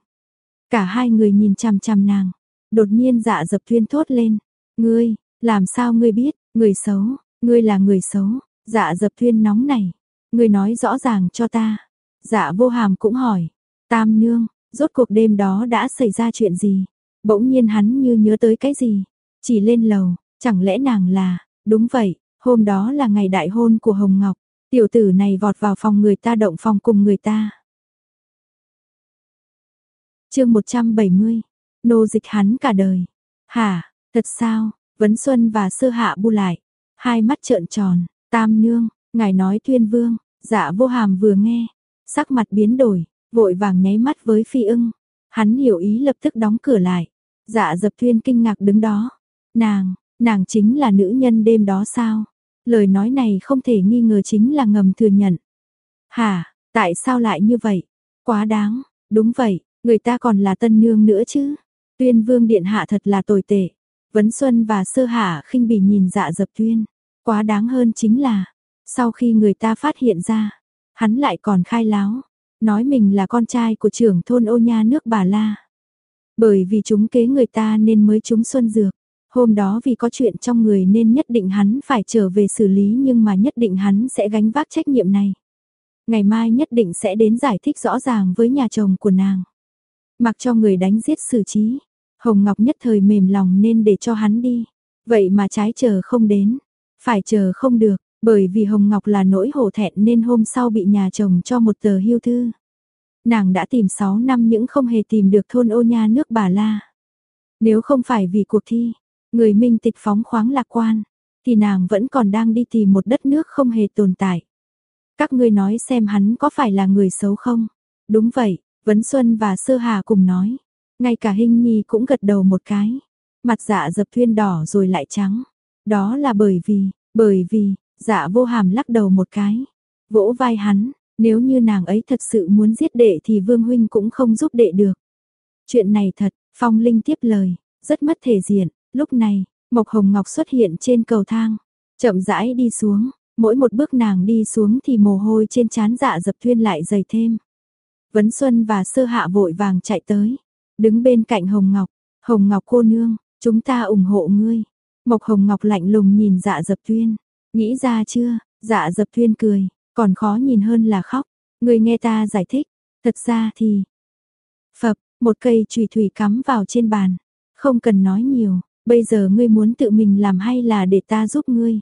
Cả hai người nhìn chằm chằm nàng, đột nhiên dạ dập thuyên thốt lên. Ngươi, làm sao ngươi biết, người xấu, ngươi là người xấu, dạ dập thuyên nóng này. Ngươi nói rõ ràng cho ta. Dạ vô hàm cũng hỏi, tam nương, rốt cuộc đêm đó đã xảy ra chuyện gì? Bỗng nhiên hắn như nhớ tới cái gì, chỉ lên lầu, chẳng lẽ nàng là, đúng vậy, hôm đó là ngày đại hôn của Hồng Ngọc, tiểu tử này vọt vào phòng người ta động phòng cùng người ta. chương 170, nô dịch hắn cả đời. Hả, thật sao, Vấn Xuân và Sơ Hạ bu lại, hai mắt trợn tròn, tam nương, ngài nói tuyên vương, dạ vô hàm vừa nghe, sắc mặt biến đổi, vội vàng nháy mắt với phi ưng. Hắn hiểu ý lập tức đóng cửa lại. Dạ dập thuyên kinh ngạc đứng đó. Nàng, nàng chính là nữ nhân đêm đó sao? Lời nói này không thể nghi ngờ chính là ngầm thừa nhận. Hả, tại sao lại như vậy? Quá đáng, đúng vậy, người ta còn là tân nương nữa chứ. Tuyên vương điện hạ thật là tồi tệ. Vấn Xuân và Sơ Hạ khinh bỉ nhìn dạ dập tuyên. Quá đáng hơn chính là, sau khi người ta phát hiện ra, hắn lại còn khai láo nói mình là con trai của trưởng thôn ô nha nước bà La. Bởi vì chúng kế người ta nên mới chúng xuân dược. Hôm đó vì có chuyện trong người nên nhất định hắn phải trở về xử lý nhưng mà nhất định hắn sẽ gánh vác trách nhiệm này. Ngày mai nhất định sẽ đến giải thích rõ ràng với nhà chồng của nàng. Mặc cho người đánh giết xử trí. Hồng Ngọc nhất thời mềm lòng nên để cho hắn đi. Vậy mà trái chờ không đến. Phải chờ không được. Bởi vì Hồng Ngọc là nỗi hổ thẹn nên hôm sau bị nhà chồng cho một tờ hưu thư. Nàng đã tìm 6 năm những không hề tìm được thôn ô nha nước bà La. Nếu không phải vì cuộc thi, người minh tịch phóng khoáng lạc quan, thì nàng vẫn còn đang đi tìm một đất nước không hề tồn tại. Các ngươi nói xem hắn có phải là người xấu không? Đúng vậy, Vấn Xuân và Sơ Hà cùng nói. Ngay cả Hinh Nhi cũng gật đầu một cái. Mặt dạ dập thuyên đỏ rồi lại trắng. Đó là bởi vì, bởi vì, Dạ vô hàm lắc đầu một cái, vỗ vai hắn, nếu như nàng ấy thật sự muốn giết đệ thì Vương Huynh cũng không giúp đệ được. Chuyện này thật, Phong Linh tiếp lời, rất mất thể diện, lúc này, Mộc Hồng Ngọc xuất hiện trên cầu thang, chậm rãi đi xuống, mỗi một bước nàng đi xuống thì mồ hôi trên trán dạ dập thuyên lại dày thêm. Vấn Xuân và Sơ Hạ vội vàng chạy tới, đứng bên cạnh Hồng Ngọc, Hồng Ngọc cô nương, chúng ta ủng hộ ngươi. Mộc Hồng Ngọc lạnh lùng nhìn dạ dập thuyên, Nghĩ ra chưa? Dạ dập thuyên cười, còn khó nhìn hơn là khóc. Người nghe ta giải thích, thật ra thì... Phập, một cây chùy thủy cắm vào trên bàn. Không cần nói nhiều, bây giờ ngươi muốn tự mình làm hay là để ta giúp ngươi?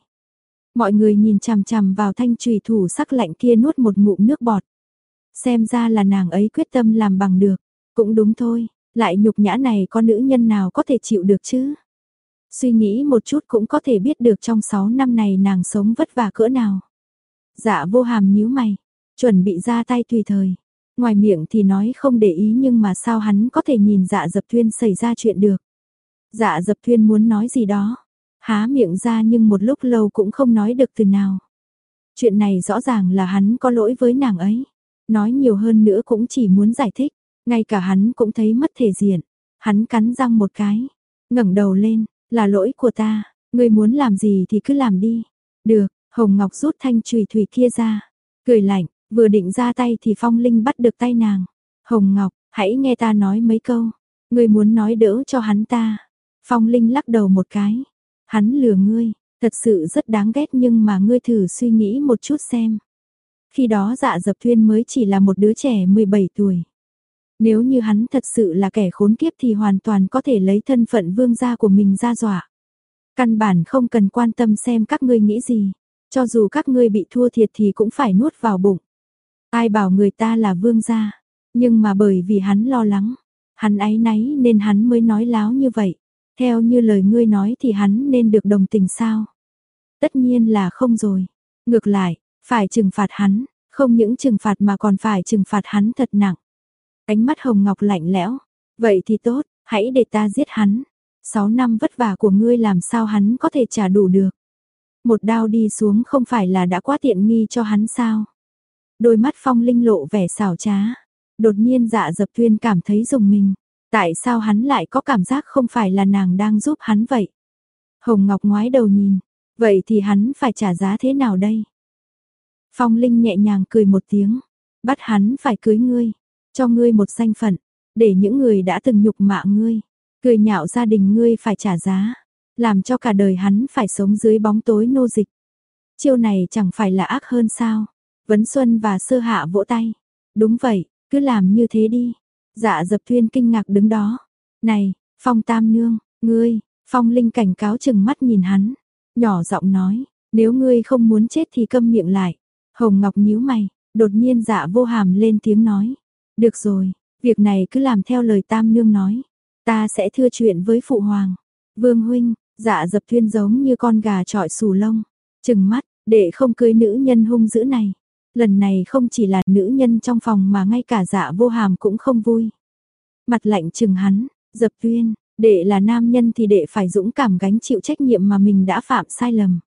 Mọi người nhìn chằm chằm vào thanh chùy thủ sắc lạnh kia nuốt một ngụm nước bọt. Xem ra là nàng ấy quyết tâm làm bằng được. Cũng đúng thôi, lại nhục nhã này có nữ nhân nào có thể chịu được chứ? Suy nghĩ một chút cũng có thể biết được trong 6 năm này nàng sống vất vả cỡ nào. Dạ vô hàm nhíu mày, chuẩn bị ra tay tùy thời. Ngoài miệng thì nói không để ý nhưng mà sao hắn có thể nhìn dạ dập thuyên xảy ra chuyện được. Dạ dập thuyên muốn nói gì đó. Há miệng ra nhưng một lúc lâu cũng không nói được từ nào. Chuyện này rõ ràng là hắn có lỗi với nàng ấy. Nói nhiều hơn nữa cũng chỉ muốn giải thích. Ngay cả hắn cũng thấy mất thể diện. Hắn cắn răng một cái. ngẩng đầu lên. Là lỗi của ta. Ngươi muốn làm gì thì cứ làm đi. Được. Hồng Ngọc rút thanh chùy thủy kia ra. Cười lạnh. Vừa định ra tay thì Phong Linh bắt được tay nàng. Hồng Ngọc, hãy nghe ta nói mấy câu. Ngươi muốn nói đỡ cho hắn ta. Phong Linh lắc đầu một cái. Hắn lừa ngươi, thật sự rất đáng ghét nhưng mà ngươi thử suy nghĩ một chút xem. Khi đó dạ dập thuyên mới chỉ là một đứa trẻ 17 tuổi. Nếu như hắn thật sự là kẻ khốn kiếp thì hoàn toàn có thể lấy thân phận vương gia của mình ra dọa. Căn bản không cần quan tâm xem các ngươi nghĩ gì. Cho dù các ngươi bị thua thiệt thì cũng phải nuốt vào bụng. Ai bảo người ta là vương gia, nhưng mà bởi vì hắn lo lắng, hắn ấy náy nên hắn mới nói láo như vậy. Theo như lời ngươi nói thì hắn nên được đồng tình sao? Tất nhiên là không rồi. Ngược lại, phải trừng phạt hắn, không những trừng phạt mà còn phải trừng phạt hắn thật nặng. Ánh mắt Hồng Ngọc lạnh lẽo. Vậy thì tốt, hãy để ta giết hắn. Sáu năm vất vả của ngươi làm sao hắn có thể trả đủ được. Một đao đi xuống không phải là đã quá tiện nghi cho hắn sao. Đôi mắt phong linh lộ vẻ xảo trá. Đột nhiên dạ dập tuyên cảm thấy dùng mình. Tại sao hắn lại có cảm giác không phải là nàng đang giúp hắn vậy? Hồng Ngọc ngoái đầu nhìn. Vậy thì hắn phải trả giá thế nào đây? Phong Linh nhẹ nhàng cười một tiếng. Bắt hắn phải cưới ngươi. Cho ngươi một danh phận. Để những người đã từng nhục mạ ngươi. Cười nhạo gia đình ngươi phải trả giá. Làm cho cả đời hắn phải sống dưới bóng tối nô dịch. Chiêu này chẳng phải là ác hơn sao? Vấn Xuân và Sơ Hạ vỗ tay. Đúng vậy, cứ làm như thế đi. Dạ dập thuyên kinh ngạc đứng đó. Này, Phong Tam Nương, ngươi, Phong Linh cảnh cáo chừng mắt nhìn hắn. Nhỏ giọng nói, nếu ngươi không muốn chết thì câm miệng lại. Hồng Ngọc nhíu mày, đột nhiên dạ vô hàm lên tiếng nói. Được rồi, việc này cứ làm theo lời Tam Nương nói. Ta sẽ thưa chuyện với Phụ Hoàng. Vương Huynh, dạ dập thuyên giống như con gà trọi sù lông. Chừng mắt, để không cưới nữ nhân hung dữ này lần này không chỉ là nữ nhân trong phòng mà ngay cả dạ vô hàm cũng không vui. Mặt lạnh chừng hắn, dập tuyên, đệ là nam nhân thì đệ phải dũng cảm gánh chịu trách nhiệm mà mình đã phạm sai lầm.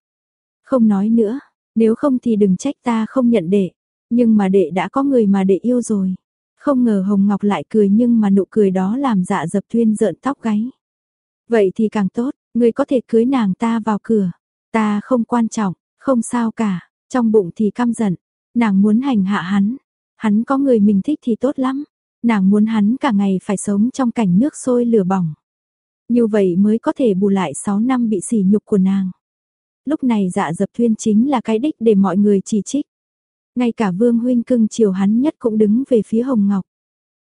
Không nói nữa, nếu không thì đừng trách ta không nhận đệ, nhưng mà đệ đã có người mà đệ yêu rồi. Không ngờ Hồng Ngọc lại cười nhưng mà nụ cười đó làm dạ dập tuyên rợn tóc gáy. Vậy thì càng tốt, người có thể cưới nàng ta vào cửa. Ta không quan trọng, không sao cả, trong bụng thì căm giận, Nàng muốn hành hạ hắn, hắn có người mình thích thì tốt lắm, nàng muốn hắn cả ngày phải sống trong cảnh nước sôi lửa bỏng. Như vậy mới có thể bù lại 6 năm bị sỉ nhục của nàng. Lúc này dạ dập thuyên chính là cái đích để mọi người chỉ trích. Ngay cả vương huynh cưng chiều hắn nhất cũng đứng về phía Hồng Ngọc.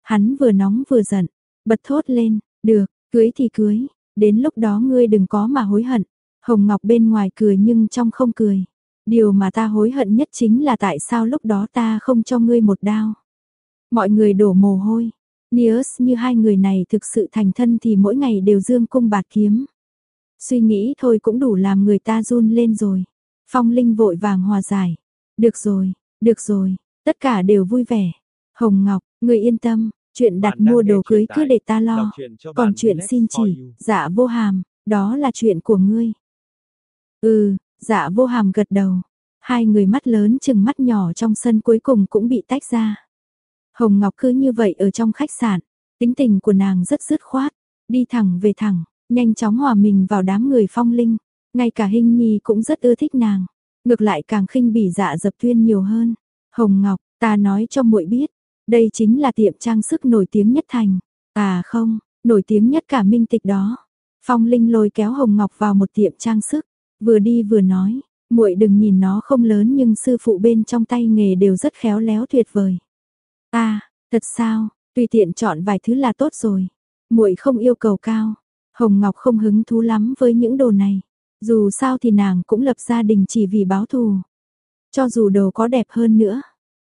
Hắn vừa nóng vừa giận, bật thốt lên, được, cưới thì cưới, đến lúc đó ngươi đừng có mà hối hận. Hồng Ngọc bên ngoài cười nhưng trong không cười. Điều mà ta hối hận nhất chính là tại sao lúc đó ta không cho ngươi một đao. Mọi người đổ mồ hôi. Nius như hai người này thực sự thành thân thì mỗi ngày đều dương cung bạt kiếm. Suy nghĩ thôi cũng đủ làm người ta run lên rồi. Phong Linh vội vàng hòa giải. Được rồi, được rồi, tất cả đều vui vẻ. Hồng Ngọc, người yên tâm, chuyện đặt mua đồ cưới cứ để ta lo. Còn chuyện xin chỉ, dạ vô hàm, đó là chuyện của ngươi. Ừ, Dạ vô hàm gật đầu. Hai người mắt lớn chừng mắt nhỏ trong sân cuối cùng cũng bị tách ra. Hồng Ngọc cứ như vậy ở trong khách sạn. Tính tình của nàng rất dứt khoát. Đi thẳng về thẳng, nhanh chóng hòa mình vào đám người phong linh. Ngay cả hình nhi cũng rất ưa thích nàng. Ngược lại càng khinh bỉ dạ dập tuyên nhiều hơn. Hồng Ngọc, ta nói cho muội biết. Đây chính là tiệm trang sức nổi tiếng nhất thành. À không, nổi tiếng nhất cả minh tịch đó. Phong Linh lôi kéo Hồng Ngọc vào một tiệm trang sức. Vừa đi vừa nói, muội đừng nhìn nó không lớn nhưng sư phụ bên trong tay nghề đều rất khéo léo tuyệt vời. À, thật sao, tùy tiện chọn vài thứ là tốt rồi. Muội không yêu cầu cao. Hồng Ngọc không hứng thú lắm với những đồ này. Dù sao thì nàng cũng lập gia đình chỉ vì báo thù. Cho dù đồ có đẹp hơn nữa,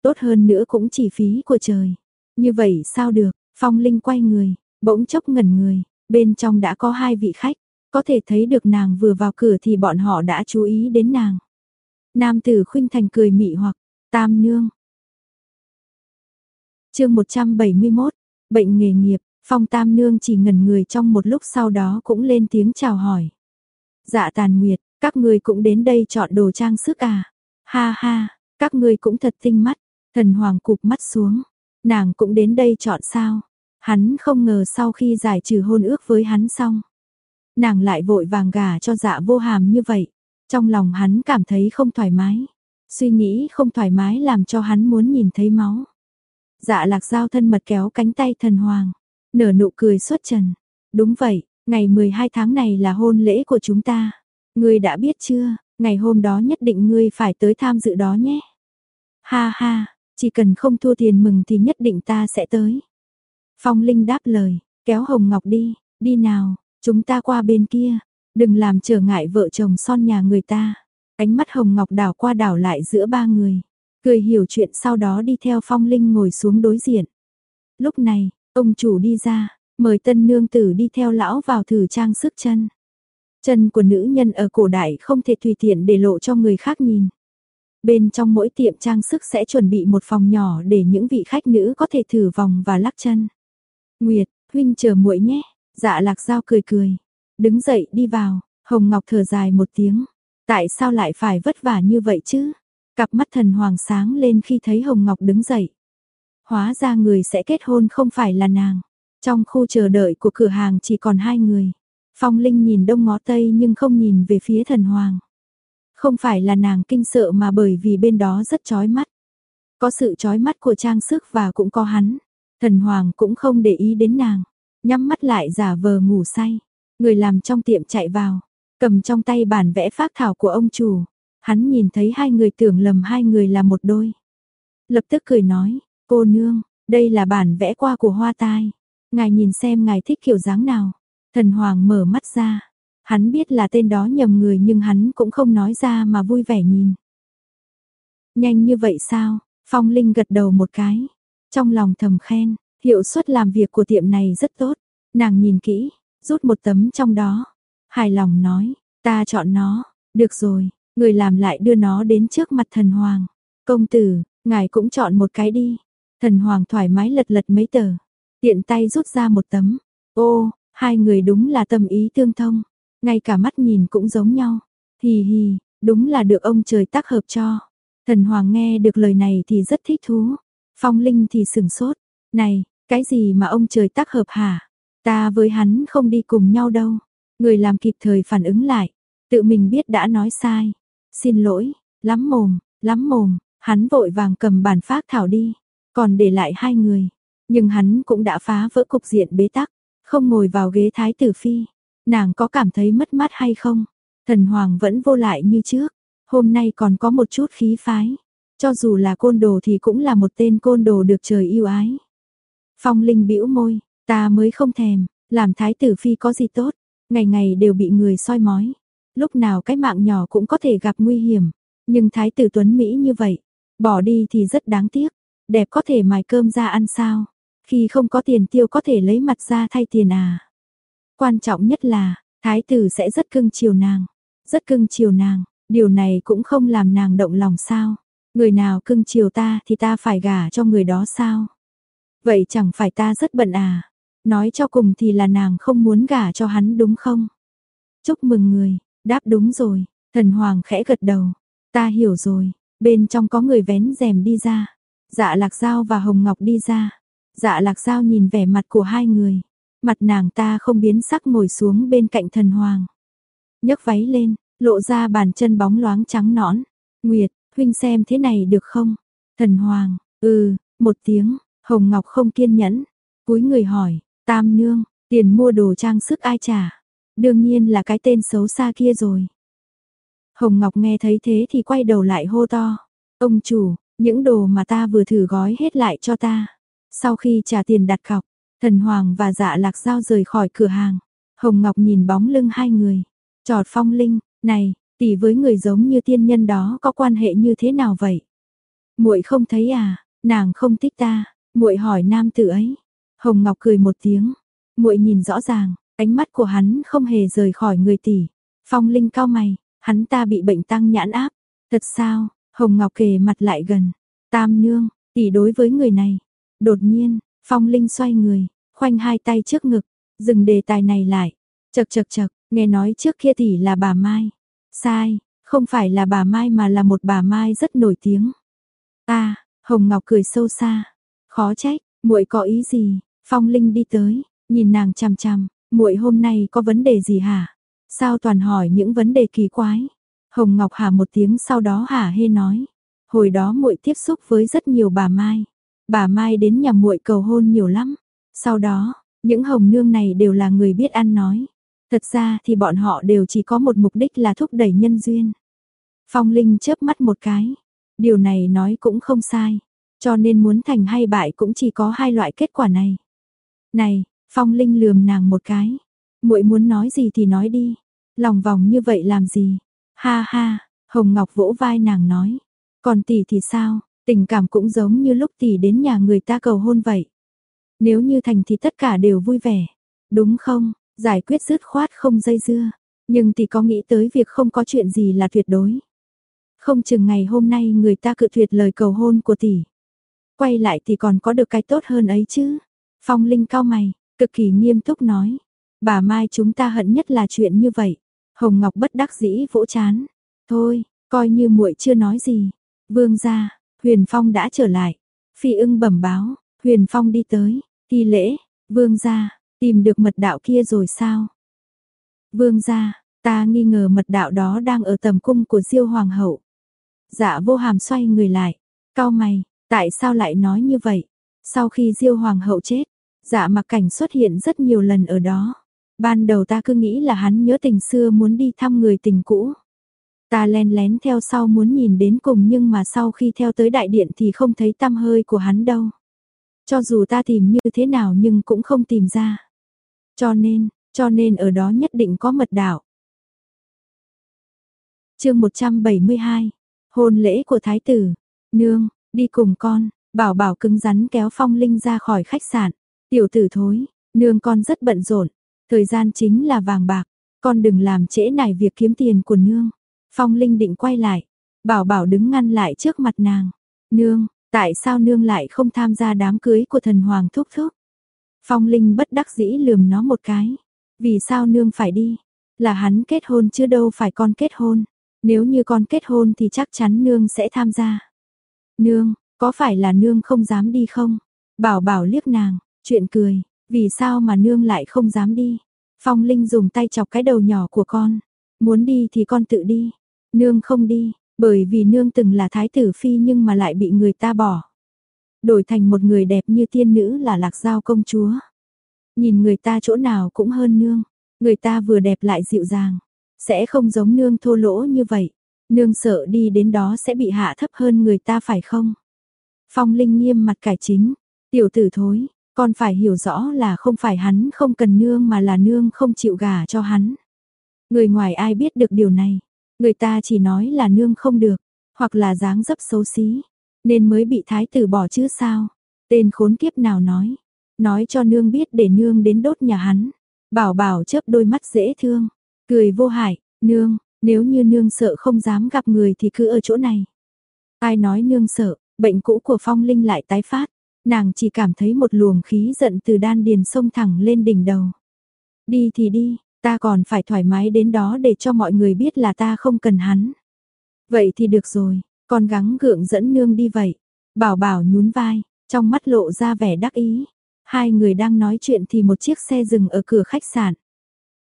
tốt hơn nữa cũng chỉ phí của trời. Như vậy sao được, Phong Linh quay người, bỗng chốc ngẩn người, bên trong đã có hai vị khách. Có thể thấy được nàng vừa vào cửa thì bọn họ đã chú ý đến nàng. Nam tử khuynh thành cười mị hoặc, tam nương, chương 171, bệnh nghề nghiệp, Phong Tam Nương chỉ ngẩn người trong một lúc sau đó cũng lên tiếng chào hỏi. Dạ tàn nguyệt, các người cũng đến đây chọn đồ trang sức à? Ha ha, các người cũng thật tinh mắt. Thần Hoàng cụp mắt xuống. Nàng cũng đến đây chọn sao? Hắn không ngờ sau khi giải trừ hôn ước với hắn xong. Nàng lại vội vàng gả cho dạ vô hàm như vậy. Trong lòng hắn cảm thấy không thoải mái. Suy nghĩ không thoải mái làm cho hắn muốn nhìn thấy máu. Dạ lạc giao thân mật kéo cánh tay thần hoàng. Nở nụ cười xuất trần. Đúng vậy, ngày 12 tháng này là hôn lễ của chúng ta. Ngươi đã biết chưa, ngày hôm đó nhất định ngươi phải tới tham dự đó nhé. Ha ha, chỉ cần không thua tiền mừng thì nhất định ta sẽ tới. Phong Linh đáp lời, kéo Hồng Ngọc đi, đi nào, chúng ta qua bên kia, đừng làm trở ngại vợ chồng son nhà người ta. Ánh mắt Hồng Ngọc đảo qua đảo lại giữa ba người, cười hiểu chuyện sau đó đi theo Phong Linh ngồi xuống đối diện. Lúc này, ông chủ đi ra, mời tân nương tử đi theo lão vào thử trang sức chân. Chân của nữ nhân ở cổ đại không thể tùy tiện để lộ cho người khác nhìn. Bên trong mỗi tiệm trang sức sẽ chuẩn bị một phòng nhỏ để những vị khách nữ có thể thử vòng và lắc chân. Nguyệt, huynh chờ muội nhé. Dạ lạc giao cười cười. Đứng dậy đi vào, Hồng Ngọc thở dài một tiếng. Tại sao lại phải vất vả như vậy chứ? Cặp mắt thần hoàng sáng lên khi thấy Hồng Ngọc đứng dậy. Hóa ra người sẽ kết hôn không phải là nàng. Trong khu chờ đợi của cửa hàng chỉ còn hai người. Phong Linh nhìn đông ngó tây nhưng không nhìn về phía thần hoàng. Không phải là nàng kinh sợ mà bởi vì bên đó rất chói mắt. Có sự chói mắt của trang sức và cũng có hắn. Thần hoàng cũng không để ý đến nàng. Nhắm mắt lại giả vờ ngủ say. Người làm trong tiệm chạy vào. Cầm trong tay bản vẽ phác thảo của ông chủ. Hắn nhìn thấy hai người tưởng lầm hai người là một đôi. Lập tức cười nói, cô nương, đây là bản vẽ qua của hoa tai. Ngài nhìn xem ngài thích kiểu dáng nào. Thần Hoàng mở mắt ra. Hắn biết là tên đó nhầm người nhưng hắn cũng không nói ra mà vui vẻ nhìn. Nhanh như vậy sao? Phong Linh gật đầu một cái. Trong lòng thầm khen, hiệu suất làm việc của tiệm này rất tốt. Nàng nhìn kỹ, rút một tấm trong đó. Hài lòng nói, ta chọn nó, được rồi, người làm lại đưa nó đến trước mặt thần hoàng. Công tử, ngài cũng chọn một cái đi. Thần hoàng thoải mái lật lật mấy tờ, tiện tay rút ra một tấm. Ô, hai người đúng là tâm ý tương thông, ngay cả mắt nhìn cũng giống nhau. Hì hì, đúng là được ông trời tác hợp cho. Thần hoàng nghe được lời này thì rất thích thú. Phong Linh thì sừng sốt. Này, cái gì mà ông trời tác hợp hả? Ta với hắn không đi cùng nhau đâu. Người làm kịp thời phản ứng lại. Tự mình biết đã nói sai. Xin lỗi, lắm mồm, lắm mồm. Hắn vội vàng cầm bàn phát thảo đi. Còn để lại hai người. Nhưng hắn cũng đã phá vỡ cục diện bế tắc. Không ngồi vào ghế thái tử phi. Nàng có cảm thấy mất mát hay không? Thần hoàng vẫn vô lại như trước. Hôm nay còn có một chút khí phái. Cho dù là côn đồ thì cũng là một tên côn đồ được trời yêu ái. Phong Linh bĩu môi, ta mới không thèm, làm thái tử phi có gì tốt, ngày ngày đều bị người soi mói. Lúc nào cái mạng nhỏ cũng có thể gặp nguy hiểm, nhưng thái tử tuấn Mỹ như vậy, bỏ đi thì rất đáng tiếc, đẹp có thể mài cơm ra ăn sao, khi không có tiền tiêu có thể lấy mặt ra thay tiền à. Quan trọng nhất là, thái tử sẽ rất cưng chiều nàng, rất cưng chiều nàng, điều này cũng không làm nàng động lòng sao. Người nào cưng chiều ta thì ta phải gả cho người đó sao? Vậy chẳng phải ta rất bận à? Nói cho cùng thì là nàng không muốn gả cho hắn đúng không? Chúc mừng người, đáp đúng rồi, thần hoàng khẽ gật đầu. Ta hiểu rồi, bên trong có người vén rèm đi ra. Dạ lạc giao và hồng ngọc đi ra. Dạ lạc giao nhìn vẻ mặt của hai người. Mặt nàng ta không biến sắc ngồi xuống bên cạnh thần hoàng. nhấc váy lên, lộ ra bàn chân bóng loáng trắng nõn. Nguyệt, huynh xem thế này được không? Thần Hoàng, ừ, một tiếng, Hồng Ngọc không kiên nhẫn, cúi người hỏi, Tam Nương, tiền mua đồ trang sức ai trả? Đương nhiên là cái tên xấu xa kia rồi. Hồng Ngọc nghe thấy thế thì quay đầu lại hô to, ông chủ, những đồ mà ta vừa thử gói hết lại cho ta. Sau khi trả tiền đặt cọc, Thần Hoàng và Dạ Lạc Giao rời khỏi cửa hàng. Hồng Ngọc nhìn bóng lưng hai người, trọt phong linh, này, tỷ với người giống như tiên nhân đó có quan hệ như thế nào vậy? Muội không thấy à, nàng không thích ta, muội hỏi nam tử ấy. Hồng Ngọc cười một tiếng, muội nhìn rõ ràng, ánh mắt của hắn không hề rời khỏi người tỷ. Phong Linh cao mày, hắn ta bị bệnh tăng nhãn áp. Thật sao? Hồng Ngọc kề mặt lại gần. Tam nương, tỷ đối với người này, Đột nhiên, Phong Linh xoay người, khoanh hai tay trước ngực, dừng đề tài này lại. Chậc chậc chậc, nghe nói trước kia tỷ là bà Mai. Sai, không phải là bà Mai mà là một bà Mai rất nổi tiếng. Ta, Hồng Ngọc cười sâu xa. Khó trách, muội có ý gì? Phong Linh đi tới, nhìn nàng chằm chằm, muội hôm nay có vấn đề gì hả? Sao toàn hỏi những vấn đề kỳ quái? Hồng Ngọc hả một tiếng sau đó hả hê nói, hồi đó muội tiếp xúc với rất nhiều bà Mai. Bà Mai đến nhà muội cầu hôn nhiều lắm. Sau đó, những hồng nương này đều là người biết ăn nói. Thật ra thì bọn họ đều chỉ có một mục đích là thúc đẩy nhân duyên. Phong Linh chớp mắt một cái. Điều này nói cũng không sai. Cho nên muốn thành hay bại cũng chỉ có hai loại kết quả này. Này, Phong Linh lườm nàng một cái. Muội muốn nói gì thì nói đi. Lòng vòng như vậy làm gì? Ha ha, Hồng Ngọc vỗ vai nàng nói. Còn tỷ thì sao? Tình cảm cũng giống như lúc tỷ đến nhà người ta cầu hôn vậy. Nếu như thành thì tất cả đều vui vẻ. Đúng không? Giải quyết dứt khoát không dây dưa. Nhưng tỷ có nghĩ tới việc không có chuyện gì là tuyệt đối. Không chừng ngày hôm nay người ta cự tuyệt lời cầu hôn của tỷ. Quay lại thì còn có được cái tốt hơn ấy chứ. Phong Linh cao mày, cực kỳ nghiêm túc nói. Bà Mai chúng ta hận nhất là chuyện như vậy. Hồng Ngọc bất đắc dĩ vỗ chán. Thôi, coi như muội chưa nói gì. Vương gia, Huyền Phong đã trở lại. Phi ưng bẩm báo, Huyền Phong đi tới, thi lễ, vương gia, tìm được mật đạo kia rồi sao? Vương gia, ta nghi ngờ mật đạo đó đang ở tầm cung của Diêu hoàng hậu. Dạ vô hàm xoay người lại, cao mày, tại sao lại nói như vậy? Sau khi Diêu hoàng hậu chết, dạ mặc cảnh xuất hiện rất nhiều lần ở đó. Ban đầu ta cứ nghĩ là hắn nhớ tình xưa muốn đi thăm người tình cũ. Ta len lén theo sau muốn nhìn đến cùng nhưng mà sau khi theo tới đại điện thì không thấy tăm hơi của hắn đâu. Cho dù ta tìm như thế nào nhưng cũng không tìm ra. Cho nên, cho nên ở đó nhất định có mật đạo. chương 172, hôn lễ của thái tử, nương, đi cùng con, bảo bảo cứng rắn kéo phong linh ra khỏi khách sạn, tiểu tử thối, nương con rất bận rộn, thời gian chính là vàng bạc, con đừng làm trễ nải việc kiếm tiền của nương. Phong Linh định quay lại, Bảo Bảo đứng ngăn lại trước mặt nàng. Nương, tại sao nương lại không tham gia đám cưới của thần hoàng thúc thúc? Phong Linh bất đắc dĩ lườm nó một cái. Vì sao nương phải đi? Là hắn kết hôn chứ đâu phải con kết hôn. Nếu như con kết hôn thì chắc chắn nương sẽ tham gia. Nương, có phải là nương không dám đi không? Bảo bảo liếc nàng, chuyện cười, vì sao mà nương lại không dám đi? Phong Linh dùng tay chọc cái đầu nhỏ của con. Muốn đi thì con tự đi. Nương không đi, bởi vì nương từng là thái tử phi nhưng mà lại bị người ta bỏ. Đổi thành một người đẹp như tiên nữ là lạc giao công chúa. Nhìn người ta chỗ nào cũng hơn nương, người ta vừa đẹp lại dịu dàng, sẽ không giống nương thô lỗ như vậy. Nương sợ đi đến đó sẽ bị hạ thấp hơn người ta phải không? Phong Linh nghiêm mặt cải chính, tiểu tử thối, con phải hiểu rõ là không phải hắn không cần nương mà là nương không chịu gả cho hắn. Người ngoài ai biết được điều này. Người ta chỉ nói là nương không được, hoặc là dáng dấp xấu xí, nên mới bị thái tử bỏ chứ sao. Tên khốn kiếp nào nói, nói cho nương biết để nương đến đốt nhà hắn. Bảo bảo chớp đôi mắt dễ thương, cười vô hại, nương, nếu như nương sợ không dám gặp người thì cứ ở chỗ này. Ai nói nương sợ, bệnh cũ của phong linh lại tái phát, nàng chỉ cảm thấy một luồng khí giận từ đan điền sông thẳng lên đỉnh đầu. Đi thì đi, Ta còn phải thoải mái đến đó để cho mọi người biết là ta không cần hắn. Vậy thì được rồi, con gắng gượng dẫn nương đi vậy. Bảo bảo nhún vai, trong mắt lộ ra vẻ đắc ý. Hai người đang nói chuyện thì một chiếc xe dừng ở cửa khách sạn.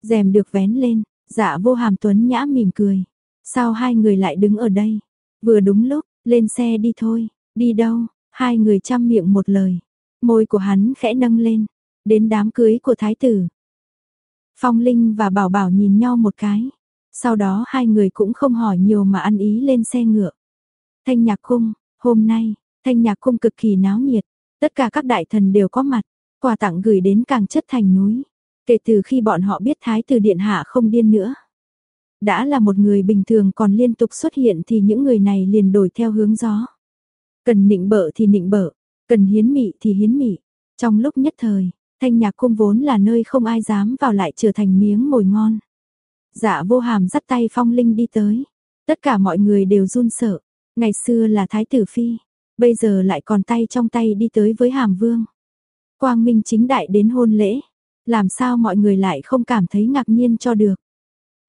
rèm được vén lên, dạ vô hàm tuấn nhã mỉm cười. Sao hai người lại đứng ở đây? Vừa đúng lúc, lên xe đi thôi. Đi đâu? Hai người chăm miệng một lời. Môi của hắn khẽ nâng lên. Đến đám cưới của thái tử, Phong Linh và Bảo Bảo nhìn nhau một cái. Sau đó hai người cũng không hỏi nhiều mà ăn ý lên xe ngựa. Thanh nhạc cung, hôm nay, thanh nhạc cung cực kỳ náo nhiệt. Tất cả các đại thần đều có mặt, quà tặng gửi đến càng chất thành núi. Kể từ khi bọn họ biết Thái tử Điện Hạ không điên nữa. Đã là một người bình thường còn liên tục xuất hiện thì những người này liền đổi theo hướng gió. Cần nịnh bợ thì nịnh bợ, cần hiến mị thì hiến mị. Trong lúc nhất thời, Thanh nhạc cung vốn là nơi không ai dám vào lại trở thành miếng mồi ngon. Dạ vô hàm dắt tay phong linh đi tới. Tất cả mọi người đều run sợ. Ngày xưa là thái tử phi. bây giờ lại còn tay trong tay đi tới với hàm vương. Quang Minh chính đại đến hôn lễ, làm sao mọi người lại không cảm thấy ngạc nhiên cho được.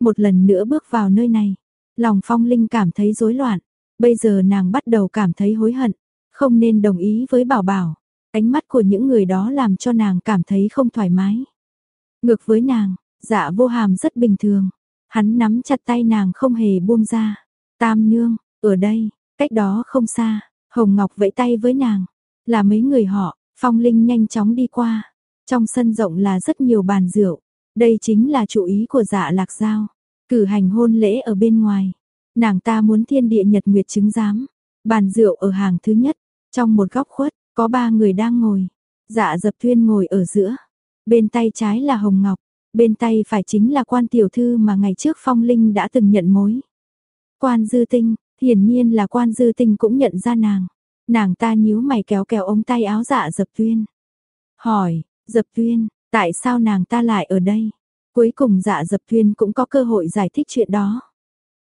Một lần nữa bước vào nơi này, lòng phong linh cảm thấy rối loạn, bây giờ nàng bắt đầu cảm thấy hối hận, không nên đồng ý với bảo bảo. Ánh mắt của những người đó làm cho nàng cảm thấy không thoải mái. Ngược với nàng, dạ vô hàm rất bình thường. Hắn nắm chặt tay nàng không hề buông ra. Tam nương, ở đây, cách đó không xa, Hồng Ngọc vẫy tay với nàng. Là mấy người họ, Phong Linh nhanh chóng đi qua. Trong sân rộng là rất nhiều bàn rượu. Đây chính là chủ ý của dạ lạc giao. Cử hành hôn lễ ở bên ngoài. Nàng ta muốn thiên địa nhật nguyệt chứng giám. Bàn rượu ở hàng thứ nhất. Trong một góc khuất, có ba người đang ngồi. Dạ dập thuyên ngồi ở giữa. Bên tay trái là Hồng Ngọc. Bên tay phải chính là quan tiểu thư mà ngày trước Phong Linh đã từng nhận mối. Quan dư tinh, hiển nhiên là quan dư tinh cũng nhận ra nàng. Nàng ta nhíu mày kéo kéo ống tay áo dạ dập tuyên. Hỏi, dập tuyên, tại sao nàng ta lại ở đây? Cuối cùng dạ dập tuyên cũng có cơ hội giải thích chuyện đó.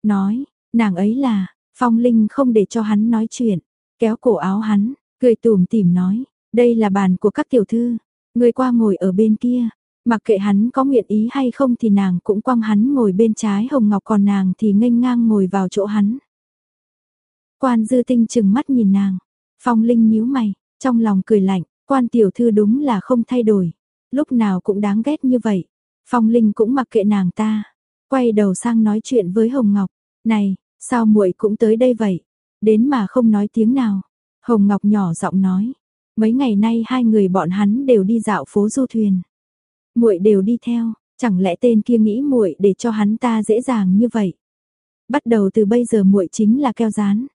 Nói, nàng ấy là, phong linh không để cho hắn nói chuyện, kéo cổ áo hắn, cười tủm tỉm nói, đây là bàn của các tiểu thư, người qua ngồi ở bên kia, mặc kệ hắn có nguyện ý hay không thì nàng cũng quăng hắn ngồi bên trái hồng ngọc còn nàng thì nghênh ngang ngồi vào chỗ hắn. Quan dư tinh chừng mắt nhìn nàng. Phong Linh nhíu mày, trong lòng cười lạnh, quan tiểu thư đúng là không thay đổi. Lúc nào cũng đáng ghét như vậy. Phong Linh cũng mặc kệ nàng ta. Quay đầu sang nói chuyện với Hồng Ngọc. Này, sao muội cũng tới đây vậy? Đến mà không nói tiếng nào. Hồng Ngọc nhỏ giọng nói. Mấy ngày nay hai người bọn hắn đều đi dạo phố du thuyền. muội đều đi theo, chẳng lẽ tên kia nghĩ muội để cho hắn ta dễ dàng như vậy? Bắt đầu từ bây giờ muội chính là keo dán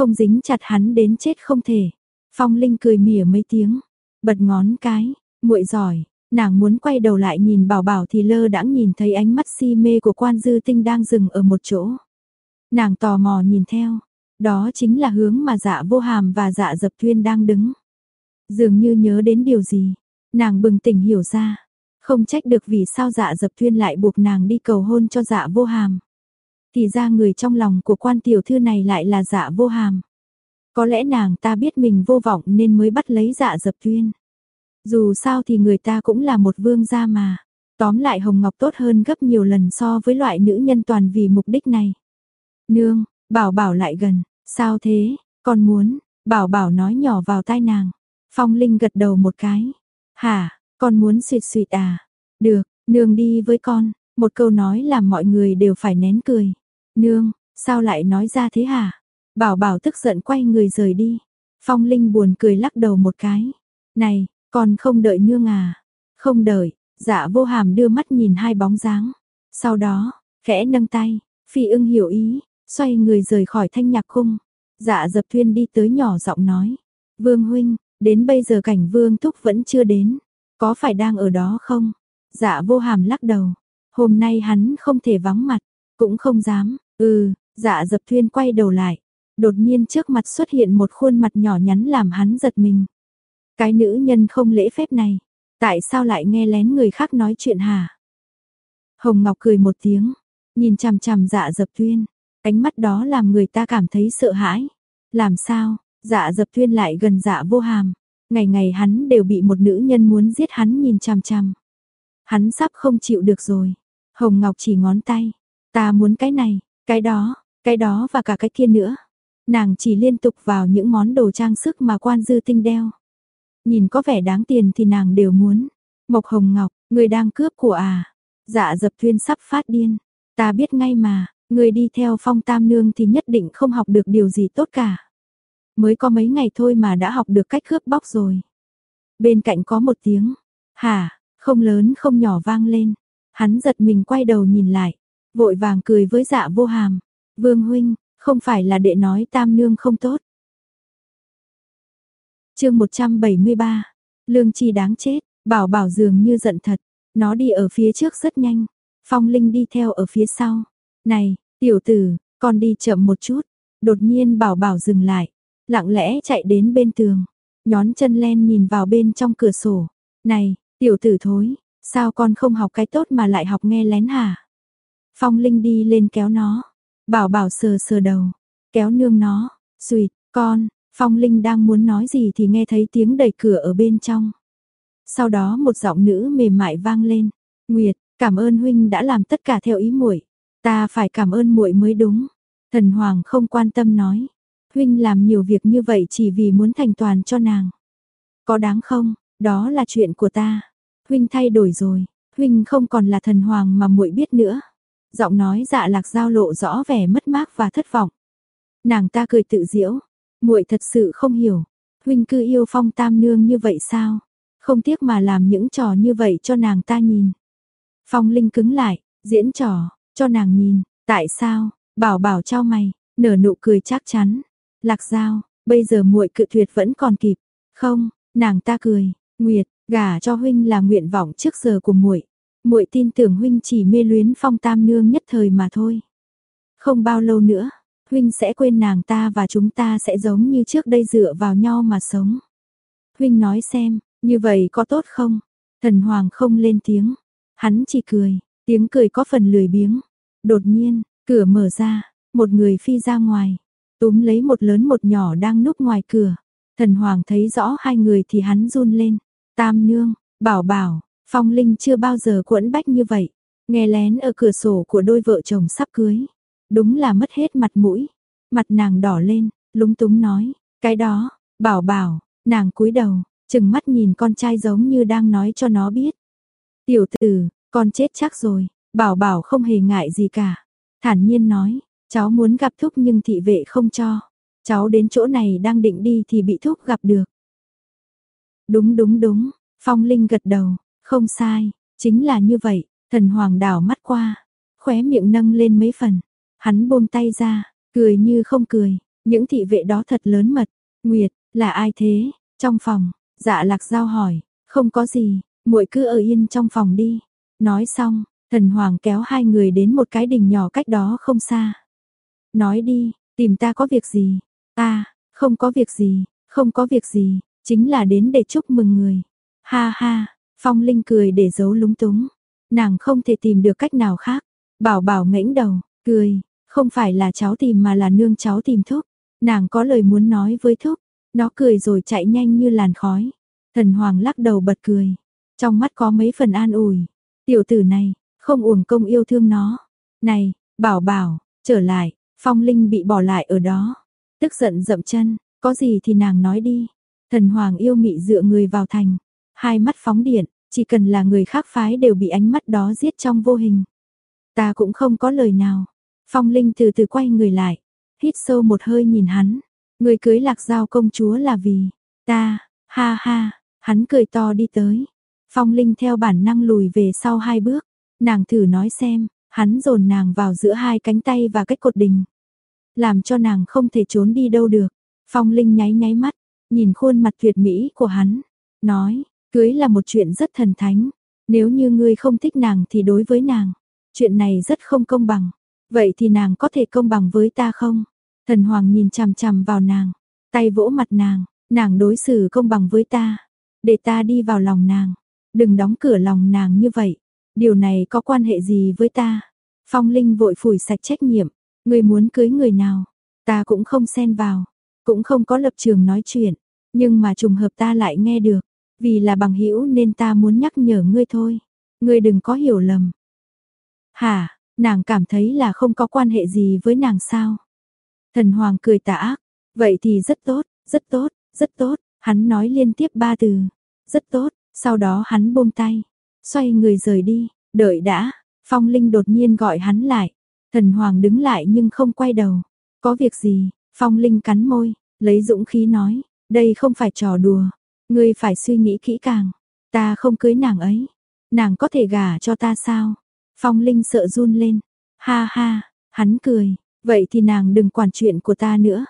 không dính chặt hắn đến chết không thể. Phong Linh cười mỉa mấy tiếng, bật ngón cái, muội giỏi, nàng muốn quay đầu lại nhìn bảo bảo thì lơ đãng nhìn thấy ánh mắt si mê của quan dư tinh đang dừng ở một chỗ. Nàng tò mò nhìn theo, đó chính là hướng mà dạ vô hàm và dạ dập thuyên đang đứng. Dường như nhớ đến điều gì, nàng bừng tỉnh hiểu ra, không trách được vì sao dạ dập thuyên lại buộc nàng đi cầu hôn cho dạ vô hàm. Thì ra người trong lòng của quan tiểu thư này lại là dạ vô hàm. Có lẽ nàng ta biết mình vô vọng nên mới bắt lấy dạ dập tuyên. Dù sao thì người ta cũng là một vương gia mà. Tóm lại Hồng Ngọc tốt hơn gấp nhiều lần so với loại nữ nhân toàn vì mục đích này. Nương, bảo bảo lại gần, sao thế, con muốn, bảo bảo nói nhỏ vào tai nàng. Phong Linh gật đầu một cái. Hả, con muốn suyệt suyệt à? Được, nương đi với con. Một câu nói làm mọi người đều phải nén cười. Nương, sao lại nói ra thế hả? Bảo bảo tức giận quay người rời đi. Phong Linh buồn cười lắc đầu một cái. Này, còn không đợi nương à? Không đợi, dạ vô hàm đưa mắt nhìn hai bóng dáng. Sau đó, khẽ nâng tay, phi ưng hiểu ý, xoay người rời khỏi thanh nhạc khung. Dạ dập thuyên đi tới nhỏ giọng nói. Vương huynh, đến bây giờ cảnh vương thúc vẫn chưa đến. Có phải đang ở đó không? Dạ vô hàm lắc đầu. Hôm nay hắn không thể vắng mặt, cũng không dám, ừ, dạ dập thuyên quay đầu lại. Đột nhiên trước mặt xuất hiện một khuôn mặt nhỏ nhắn làm hắn giật mình. Cái nữ nhân không lễ phép này, tại sao lại nghe lén người khác nói chuyện hả? Hồng Ngọc cười một tiếng, nhìn chằm chằm dạ dập tuyên. ánh mắt đó làm người ta cảm thấy sợ hãi. Làm sao, dạ dập tuyên lại gần dạ vô hàm, ngày ngày hắn đều bị một nữ nhân muốn giết hắn nhìn chằm chằm. Hắn sắp không chịu được rồi. Hồng Ngọc chỉ ngón tay, ta muốn cái này, cái đó, cái đó và cả cái kia nữa. Nàng chỉ liên tục vào những món đồ trang sức mà quan dư tinh đeo. Nhìn có vẻ đáng tiền thì nàng đều muốn. Mộc Hồng Ngọc, người đang cướp của à? Dạ dập thuyên sắp phát điên. Ta biết ngay mà, người đi theo phong tam nương thì nhất định không học được điều gì tốt cả. Mới có mấy ngày thôi mà đã học được cách cướp bóc rồi. Bên cạnh có một tiếng, hả, không lớn không nhỏ vang lên. Hắn giật mình quay đầu nhìn lại, vội vàng cười với dạ vô hàm. Vương huynh, không phải là đệ nói tam nương không tốt. chương 173, lương chi đáng chết, bảo bảo dường như giận thật, nó đi ở phía trước rất nhanh, phong linh đi theo ở phía sau. Này, tiểu tử, con đi chậm một chút, đột nhiên bảo bảo dừng lại, lặng lẽ chạy đến bên tường, nhón chân len nhìn vào bên trong cửa sổ. Này, tiểu tử thối, Sao con không học cái tốt mà lại học nghe lén hả? Phong Linh đi lên kéo nó. Bảo bảo sờ sờ đầu. Kéo nương nó. suyệt, con, Phong Linh đang muốn nói gì thì nghe thấy tiếng đẩy cửa ở bên trong. Sau đó một giọng nữ mềm mại vang lên, "Nguyệt, cảm ơn huynh đã làm tất cả theo ý muội, ta phải cảm ơn muội mới đúng." Thần Hoàng không quan tâm nói, "Huynh làm nhiều việc như vậy chỉ vì muốn thành toàn cho nàng. Có đáng không? Đó là chuyện của ta. Huynh thay đổi rồi, huynh không còn là thần hoàng mà muội biết nữa." Giọng nói Dạ Lạc giao lộ rõ vẻ mất mát và thất vọng. Nàng ta cười tự diễu muội thật sự không hiểu, huynh cư yêu Phong Tam nương như vậy sao? Không tiếc mà làm những trò như vậy cho nàng ta nhìn. Phong Linh cứng lại, diễn trò, cho nàng nhìn, tại sao? Bảo bảo trao mày, nở nụ cười chắc chắn. Lạc Giao, bây giờ muội cự tuyệt vẫn còn kịp. Không, nàng ta cười, Nguyệt, gả cho huynh là nguyện vọng trước giờ của muội. Muội tin tưởng huynh chỉ mê luyến Phong Tam nương nhất thời mà thôi. Không bao lâu nữa, huynh sẽ quên nàng ta và chúng ta sẽ giống như trước đây dựa vào nhau mà sống. Huynh nói xem, như vậy có tốt không? Thần Hoàng không lên tiếng, hắn chỉ cười, tiếng cười có phần lười biếng. Đột nhiên, cửa mở ra, một người phi ra ngoài, túm lấy một lớn một nhỏ đang núp ngoài cửa. Thần Hoàng thấy rõ hai người thì hắn run lên. Tam nương, bảo bảo, Phong Linh chưa bao giờ quẫn bách như vậy. Nghe lén ở cửa sổ của đôi vợ chồng sắp cưới. Đúng là mất hết mặt mũi. Mặt nàng đỏ lên, lúng túng nói, cái đó, bảo bảo, nàng cúi đầu, chừng mắt nhìn con trai giống như đang nói cho nó biết. Tiểu tử, con chết chắc rồi, bảo bảo không hề ngại gì cả. Thản nhiên nói, cháu muốn gặp thúc nhưng thị vệ không cho. Cháu đến chỗ này đang định đi thì bị thúc gặp được. Đúng đúng đúng, Phong Linh gật đầu, không sai, chính là như vậy, thần hoàng đảo mắt qua, khóe miệng nâng lên mấy phần. Hắn buông tay ra, cười như không cười, những thị vệ đó thật lớn mật. Nguyệt, là ai thế? Trong phòng, dạ lạc giao hỏi, không có gì, muội cứ ở yên trong phòng đi. Nói xong, thần hoàng kéo hai người đến một cái đình nhỏ cách đó không xa. Nói đi, tìm ta có việc gì? Ta, không có việc gì, không có việc gì, chính là đến để chúc mừng người. Ha ha, Phong Linh cười để giấu lúng túng. Nàng không thể tìm được cách nào khác. Bảo bảo ngẩng đầu, cười, không phải là cháu tìm mà là nương cháu tìm thúc. Nàng có lời muốn nói với thúc. Nó cười rồi chạy nhanh như làn khói. Thần Hoàng lắc đầu bật cười. Trong mắt có mấy phần an ủi. Tiểu tử này, không uổng công yêu thương nó. Này, bảo bảo, trở lại. Phong Linh bị bỏ lại ở đó. Tức giận dậm chân, có gì thì nàng nói đi. Thần Hoàng yêu mị dựa người vào thành. Hai mắt phóng điện, chỉ cần là người khác phái đều bị ánh mắt đó giết trong vô hình. Ta cũng không có lời nào. Phong Linh từ từ quay người lại, hít sâu một hơi nhìn hắn. Người cưới lạc giao công chúa là vì ta, ha ha, hắn cười to đi tới. Phong Linh theo bản năng lùi về sau hai bước, nàng thử nói xem, hắn dồn nàng vào giữa hai cánh tay và cách cột đình. Làm cho nàng không thể trốn đi đâu được. Phong Linh nháy nháy mắt, nhìn khuôn mặt tuyệt mỹ của hắn, nói, cưới là một chuyện rất thần thánh, nếu như ngươi không thích nàng thì đối với nàng, chuyện này rất không công bằng. Vậy thì nàng có thể công bằng với ta không? Thần Hoàng nhìn chằm chằm vào nàng, tay vỗ mặt nàng, nàng đối xử công bằng với ta, để ta đi vào lòng nàng, đừng đóng cửa lòng nàng như vậy, điều này có quan hệ gì với ta? Phong Linh vội phủi sạch trách nhiệm, ngươi muốn cưới người nào, ta cũng không xen vào, cũng không có lập trường nói chuyện, nhưng mà trùng hợp ta lại nghe được, vì là bằng hữu nên ta muốn nhắc nhở ngươi thôi, ngươi đừng có hiểu lầm. Hả? Nàng cảm thấy là không có quan hệ gì với nàng sao? Thần Hoàng cười tà ác, vậy thì rất tốt, rất tốt, rất tốt, hắn nói liên tiếp ba từ, rất tốt, sau đó hắn buông tay, xoay người rời đi, đợi đã, Phong Linh đột nhiên gọi hắn lại, thần Hoàng đứng lại nhưng không quay đầu, có việc gì, Phong Linh cắn môi, lấy dũng khí nói, đây không phải trò đùa, ngươi phải suy nghĩ kỹ càng, ta không cưới nàng ấy, nàng có thể gả cho ta sao? Phong Linh sợ run lên. Ha ha, hắn cười, vậy thì nàng đừng quản chuyện của ta nữa.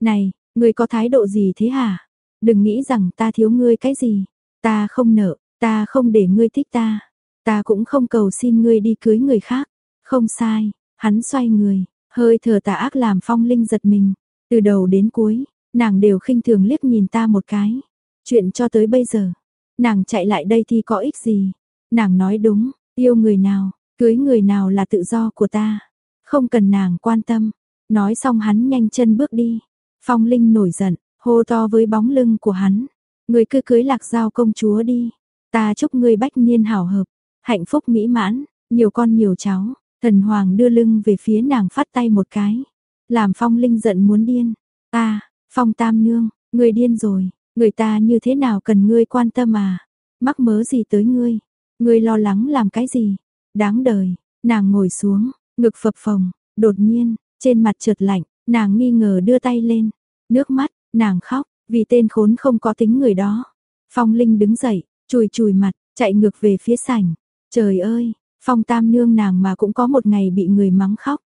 Này, ngươi có thái độ gì thế hả? Đừng nghĩ rằng ta thiếu ngươi cái gì. Ta không nợ, ta không để ngươi thích ta. Ta cũng không cầu xin ngươi đi cưới người khác. Không sai, hắn xoay người, hơi thở tà ác làm Phong Linh giật mình. Từ đầu đến cuối, nàng đều khinh thường liếc nhìn ta một cái. Chuyện cho tới bây giờ, nàng chạy lại đây thì có ích gì? Nàng nói đúng, yêu người nào, Cưới người nào là tự do của ta, không cần nàng quan tâm. Nói xong hắn nhanh chân bước đi. Phong Linh nổi giận, hô to với bóng lưng của hắn, người cứ cưới lạc giao công chúa đi, ta chúc ngươi bách niên hảo hợp, hạnh phúc mỹ mãn, nhiều con nhiều cháu, thần hoàng đưa lưng về phía nàng phát tay một cái, làm phong linh giận muốn điên, ta, phong tam nương, người điên rồi, người ta như thế nào cần ngươi quan tâm à, mắc mớ gì tới ngươi, ngươi lo lắng làm cái gì, đáng đời, nàng ngồi xuống, ngực phập phồng, đột nhiên, trên mặt trượt lạnh, nàng nghi ngờ đưa tay lên, nước mắt, nàng khóc, vì tên khốn không có tính người đó. Phong Linh đứng dậy, chùi chùi mặt, chạy ngược về phía sảnh. Trời ơi, Phong Tam nương nàng mà cũng có một ngày bị người mắng khóc.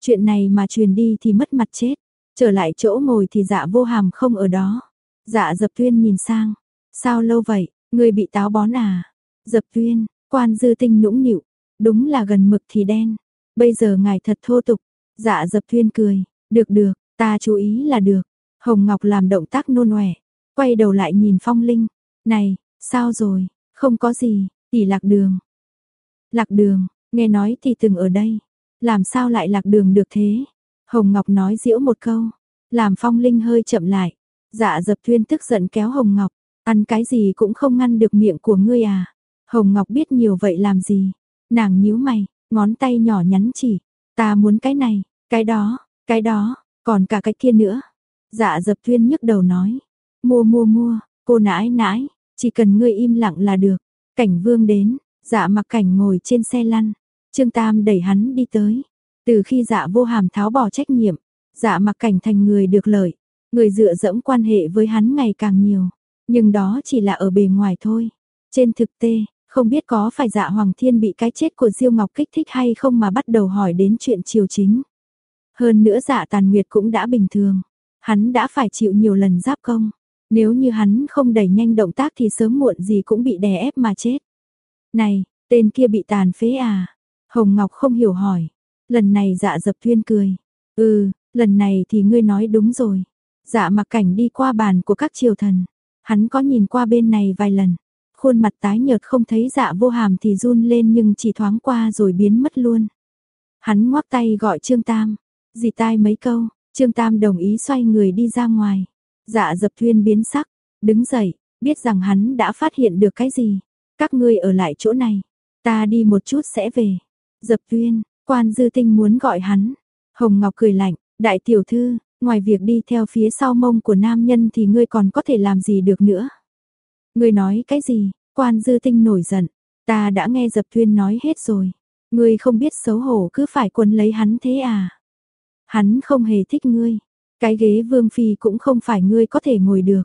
Chuyện này mà truyền đi thì mất mặt chết, trở lại chỗ ngồi thì dạ vô hàm không ở đó. Dạ dập tuyên nhìn sang, sao lâu vậy, người bị táo bón à? Dập tuyên, quan dư tinh nũng nịu, đúng là gần mực thì đen. Bây giờ ngài thật thô tục, dạ dập tuyên cười, được được, ta chú ý là được. Hồng Ngọc làm động tác nôn nòe. quay đầu lại nhìn Phong Linh, "Này, sao rồi? Không có gì, tỷ lạc đường." Lạc đường, nghe nói thì từng ở đây, làm sao lại lạc đường được thế? Hồng Ngọc nói diễu một câu, làm Phong Linh hơi chậm lại. Dạ Dập Thuyên tức giận kéo Hồng Ngọc, ăn cái gì cũng không ngăn được miệng của ngươi à? Hồng Ngọc biết nhiều vậy làm gì? Nàng nhíu mày, ngón tay nhỏ nhắn chỉ, ta muốn cái này, cái đó, cái đó, còn cả cái kia nữa. Dạ dập thuyên nhức đầu nói. Mua mua mua, cô nãi nãi, chỉ cần ngươi im lặng là được. Cảnh vương đến, dạ mặc cảnh ngồi trên xe lăn. Trương Tam đẩy hắn đi tới. Từ khi dạ vô hàm tháo bỏ trách nhiệm, dạ mặc cảnh thành người được lợi. Người dựa dẫm quan hệ với hắn ngày càng nhiều. Nhưng đó chỉ là ở bề ngoài thôi. Trên thực tế, không biết có phải dạ Hoàng Thiên bị cái chết của Diêu Ngọc kích thích hay không mà bắt đầu hỏi đến chuyện triều chính. Hơn nữa dạ tàn nguyệt cũng đã bình thường. Hắn đã phải chịu nhiều lần giáp công. Nếu như hắn không đẩy nhanh động tác thì sớm muộn gì cũng bị đè ép mà chết. Này, tên kia bị tàn phế à? Hồng Ngọc không hiểu hỏi. Lần này dạ dập thuyên cười. Ừ, lần này thì ngươi nói đúng rồi. Dạ mặc cảnh đi qua bàn của các triều thần. Hắn có nhìn qua bên này vài lần. Khuôn mặt tái nhợt không thấy dạ vô hàm thì run lên nhưng chỉ thoáng qua rồi biến mất luôn. Hắn ngoắc tay gọi Trương Tam. Dì tai mấy câu, Trương Tam đồng ý xoay người đi ra ngoài. Dạ dập thuyên biến sắc, đứng dậy, biết rằng hắn đã phát hiện được cái gì. Các ngươi ở lại chỗ này, ta đi một chút sẽ về. Dập thuyên, quan dư tinh muốn gọi hắn. Hồng Ngọc cười lạnh, đại tiểu thư, ngoài việc đi theo phía sau mông của nam nhân thì ngươi còn có thể làm gì được nữa. Ngươi nói cái gì, quan dư tinh nổi giận, ta đã nghe dập thuyên nói hết rồi. Ngươi không biết xấu hổ cứ phải quấn lấy hắn thế à. Hắn không hề thích ngươi. Cái ghế vương phi cũng không phải ngươi có thể ngồi được.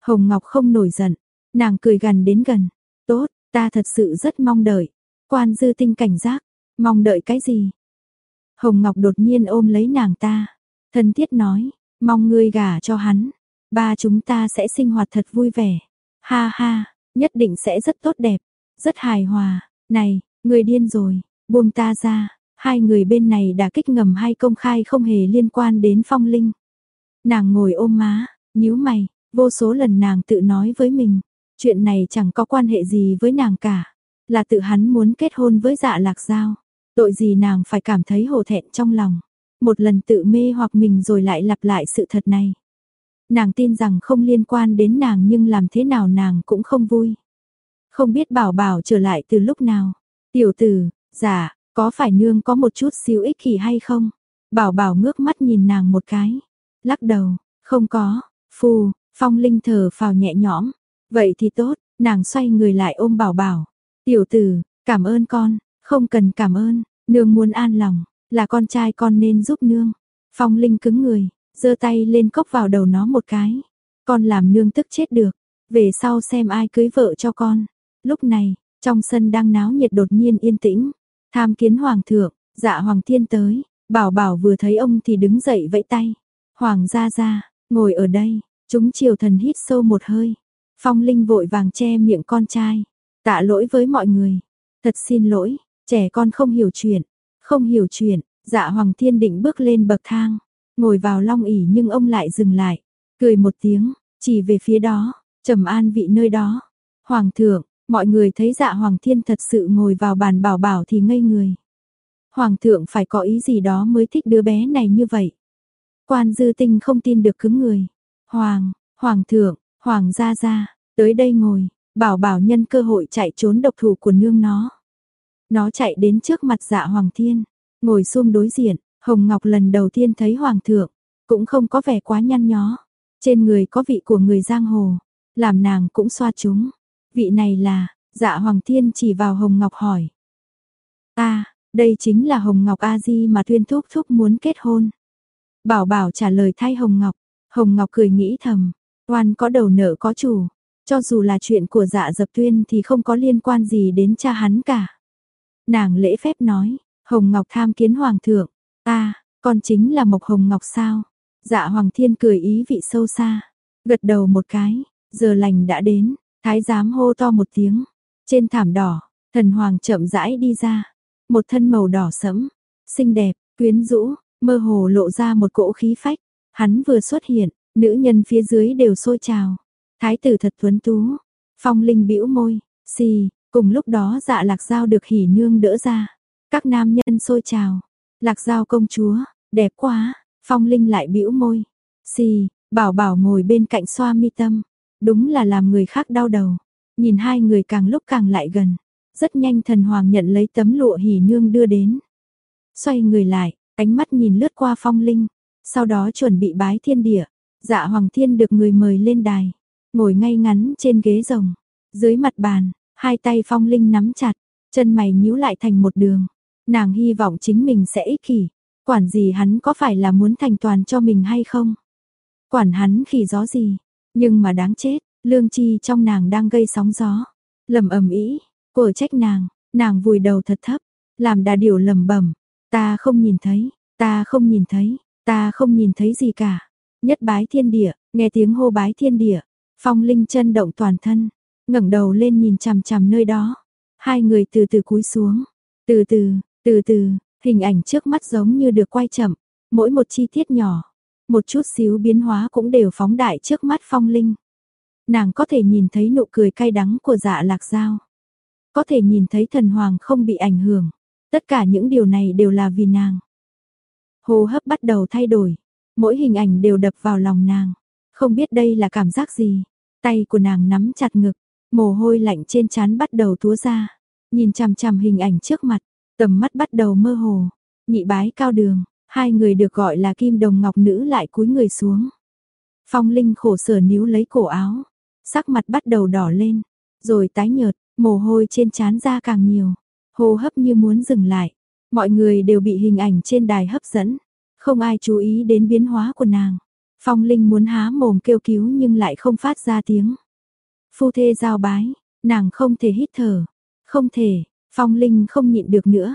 Hồng Ngọc không nổi giận. Nàng cười gần đến gần. Tốt, ta thật sự rất mong đợi. Quan dư tinh cảnh giác. Mong đợi cái gì? Hồng Ngọc đột nhiên ôm lấy nàng ta. Thân thiết nói. Mong ngươi gả cho hắn. Ba chúng ta sẽ sinh hoạt thật vui vẻ. Ha ha, nhất định sẽ rất tốt đẹp. Rất hài hòa. Này, người điên rồi. Buông ta ra. Hai người bên này đã kích ngầm hay công khai không hề liên quan đến phong linh. Nàng ngồi ôm má, nhíu mày, vô số lần nàng tự nói với mình, chuyện này chẳng có quan hệ gì với nàng cả, là tự hắn muốn kết hôn với dạ lạc giao. Tội gì nàng phải cảm thấy hổ thẹn trong lòng, một lần tự mê hoặc mình rồi lại lặp lại sự thật này. Nàng tin rằng không liên quan đến nàng nhưng làm thế nào nàng cũng không vui. Không biết bảo bảo trở lại từ lúc nào. Tiểu tử, dạ, có phải nương có một chút xíu ích kỷ hay không? Bảo bảo ngước mắt nhìn nàng một cái. Lắc đầu, không có. Phù, phong linh thở phào nhẹ nhõm. Vậy thì tốt, nàng xoay người lại ôm bảo bảo. Tiểu tử, cảm ơn con, không cần cảm ơn, nương muốn an lòng, là con trai con nên giúp nương. Phong linh cứng người, giơ tay lên cốc vào đầu nó một cái. Con làm nương tức chết được, về sau xem ai cưới vợ cho con. Lúc này, trong sân đang náo nhiệt đột nhiên yên tĩnh. Tham kiến hoàng thượng, dạ hoàng thiên tới, bảo bảo vừa thấy ông thì đứng dậy vẫy tay. Hoàng gia gia, ngồi ở đây, chúng triều thần hít sâu một hơi. Phong Linh vội vàng che miệng con trai. Tạ lỗi với mọi người. Thật xin lỗi, trẻ con không hiểu chuyện. Không hiểu chuyện, dạ Hoàng Thiên định bước lên bậc thang. Ngồi vào long ỉ nhưng ông lại dừng lại. Cười một tiếng, chỉ về phía đó, trầm an vị nơi đó. Hoàng thượng, Mọi người thấy dạ Hoàng Thiên thật sự ngồi vào bàn bảo bảo thì ngây người. Hoàng thượng phải có ý gì đó mới thích đứa bé này như vậy. Quan dư tinh không tin được cứng người. Hoàng, Hoàng thượng, Hoàng gia gia, tới đây ngồi, bảo bảo nhân cơ hội chạy trốn độc thủ của nương nó. Nó chạy đến trước mặt dạ Hoàng Thiên, ngồi xung đối diện, Hồng Ngọc lần đầu tiên thấy Hoàng thượng, cũng không có vẻ quá nhăn nhó. Trên người có vị của người giang hồ, làm nàng cũng xoa chúng. Vị này là, dạ Hoàng Thiên chỉ vào Hồng Ngọc hỏi. a đây chính là Hồng Ngọc A-di mà Tuyên Thúc Thúc muốn kết hôn. Bảo bảo trả lời thay Hồng Ngọc, Hồng Ngọc cười nghĩ thầm, oan có đầu nợ có chủ, cho dù là chuyện của dạ dập tuyên thì không có liên quan gì đến cha hắn cả. Nàng lễ phép nói, Hồng Ngọc tham kiến Hoàng thượng, ta, con chính là Mộc Hồng Ngọc sao? Dạ Hoàng Thiên cười ý vị sâu xa, gật đầu một cái, giờ lành đã đến, thái giám hô to một tiếng, trên thảm đỏ, thần hoàng chậm rãi đi ra, một thân màu đỏ sẫm, xinh đẹp, quyến rũ, mơ hồ lộ ra một cỗ khí phách, hắn vừa xuất hiện, nữ nhân phía dưới đều sôi trào. Thái tử thật tuấn tú, phong linh bĩu môi, xì, cùng lúc đó dạ lạc giao được hỉ nương đỡ ra. Các nam nhân xôi trào, lạc giao công chúa, đẹp quá, phong linh lại bĩu môi, xì, bảo bảo ngồi bên cạnh xoa mi tâm, đúng là làm người khác đau đầu. Nhìn hai người càng lúc càng lại gần, rất nhanh thần hoàng nhận lấy tấm lụa hỉ nương đưa đến. Xoay người lại, ánh mắt nhìn lướt qua phong linh, sau đó chuẩn bị bái thiên địa. Dạ Hoàng Thiên được người mời lên đài, ngồi ngay ngắn trên ghế rồng, dưới mặt bàn, hai tay phong linh nắm chặt, chân mày nhíu lại thành một đường. Nàng hy vọng chính mình sẽ ích kỷ, quản gì hắn có phải là muốn thành toàn cho mình hay không. Quản hắn khỉ gió gì, nhưng mà đáng chết, lương chi trong nàng đang gây sóng gió, lầm ầm ý, của trách nàng, nàng vùi đầu thật thấp, làm đà điểu lầm bẩm, ta không nhìn thấy, ta không nhìn thấy, ta không nhìn thấy gì cả. Nhất bái thiên địa, nghe tiếng hô bái thiên địa, phong linh chân động toàn thân, ngẩng đầu lên nhìn chằm chằm nơi đó. Hai người từ từ cúi xuống, từ từ, từ từ, hình ảnh trước mắt giống như được quay chậm, mỗi một chi tiết nhỏ, một chút xíu biến hóa cũng đều phóng đại trước mắt phong linh. Nàng có thể nhìn thấy nụ cười cay đắng của dạ lạc dao. Có thể nhìn thấy thần hoàng không bị ảnh hưởng. Tất cả những điều này đều là vì nàng. Hô hấp bắt đầu thay đổi, mỗi hình ảnh đều đập vào lòng nàng. Không biết đây là cảm giác gì. Tay của nàng nắm chặt ngực, mồ hôi lạnh trên trán bắt đầu túa ra. Nhìn chằm chằm hình ảnh trước mặt, tầm mắt bắt đầu mơ hồ. Nhị bái cao đường, hai người được gọi là kim đồng ngọc nữ lại cúi người xuống. Phong Linh khổ sở níu lấy cổ áo, sắc mặt bắt đầu đỏ lên, rồi tái nhợt, mồ hôi trên trán ra càng nhiều, hô hấp như muốn dừng lại. Mọi người đều bị hình ảnh trên đài hấp dẫn, không ai chú ý đến biến hóa của nàng. Phong Linh muốn há mồm kêu cứu nhưng lại không phát ra tiếng. Phu thê giao bái, nàng không thể hít thở, không thể, Phong Linh không nhịn được nữa.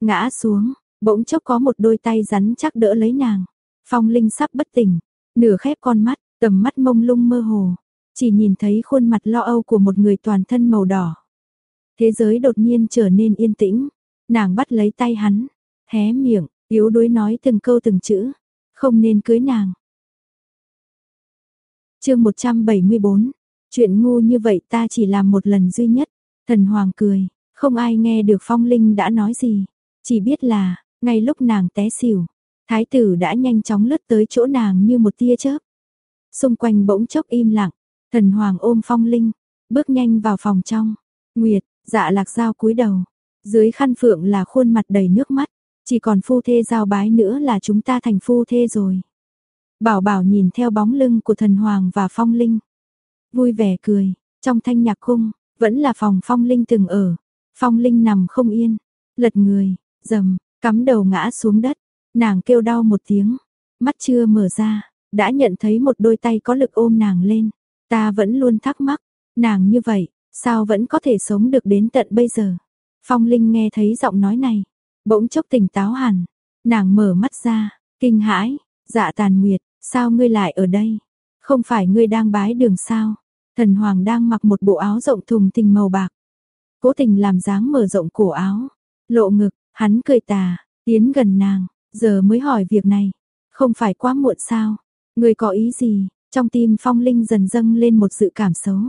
Ngã xuống, bỗng chốc có một đôi tay rắn chắc đỡ lấy nàng. Phong Linh sắp bất tỉnh, nửa khép con mắt, tầm mắt mông lung mơ hồ, chỉ nhìn thấy khuôn mặt lo âu của một người toàn thân màu đỏ. Thế giới đột nhiên trở nên yên tĩnh, nàng bắt lấy tay hắn, hé miệng, yếu đuối nói từng câu từng chữ, không nên cưới nàng. chương 174, chuyện ngu như vậy ta chỉ làm một lần duy nhất, thần hoàng cười, không ai nghe được phong linh đã nói gì, chỉ biết là, ngay lúc nàng té xỉu, thái tử đã nhanh chóng lướt tới chỗ nàng như một tia chớp. Xung quanh bỗng chốc im lặng, thần hoàng ôm phong linh, bước nhanh vào phòng trong, nguyệt, dạ lạc dao cúi đầu, dưới khăn phượng là khuôn mặt đầy nước mắt, chỉ còn phu thê giao bái nữa là chúng ta thành phu thê rồi. Bảo bảo nhìn theo bóng lưng của thần hoàng và phong linh. Vui vẻ cười, trong thanh nhạc khung vẫn là phòng phong linh từng ở. Phong linh nằm không yên, lật người, dầm, cắm đầu ngã xuống đất. Nàng kêu đau một tiếng, mắt chưa mở ra, đã nhận thấy một đôi tay có lực ôm nàng lên. Ta vẫn luôn thắc mắc, nàng như vậy, sao vẫn có thể sống được đến tận bây giờ. Phong Linh nghe thấy giọng nói này, bỗng chốc tỉnh táo hẳn, nàng mở mắt ra, kinh hãi, dạ tàn nguyệt, sao ngươi lại ở đây? Không phải ngươi đang bái đường sao? Thần Hoàng đang mặc một bộ áo rộng thùng tình màu bạc. Cố tình làm dáng mở rộng cổ áo, lộ ngực, hắn cười tà, tiến gần nàng, giờ mới hỏi việc này. Không phải quá muộn sao? Người có ý gì? Trong tim Phong Linh dần dâng lên một sự cảm xấu.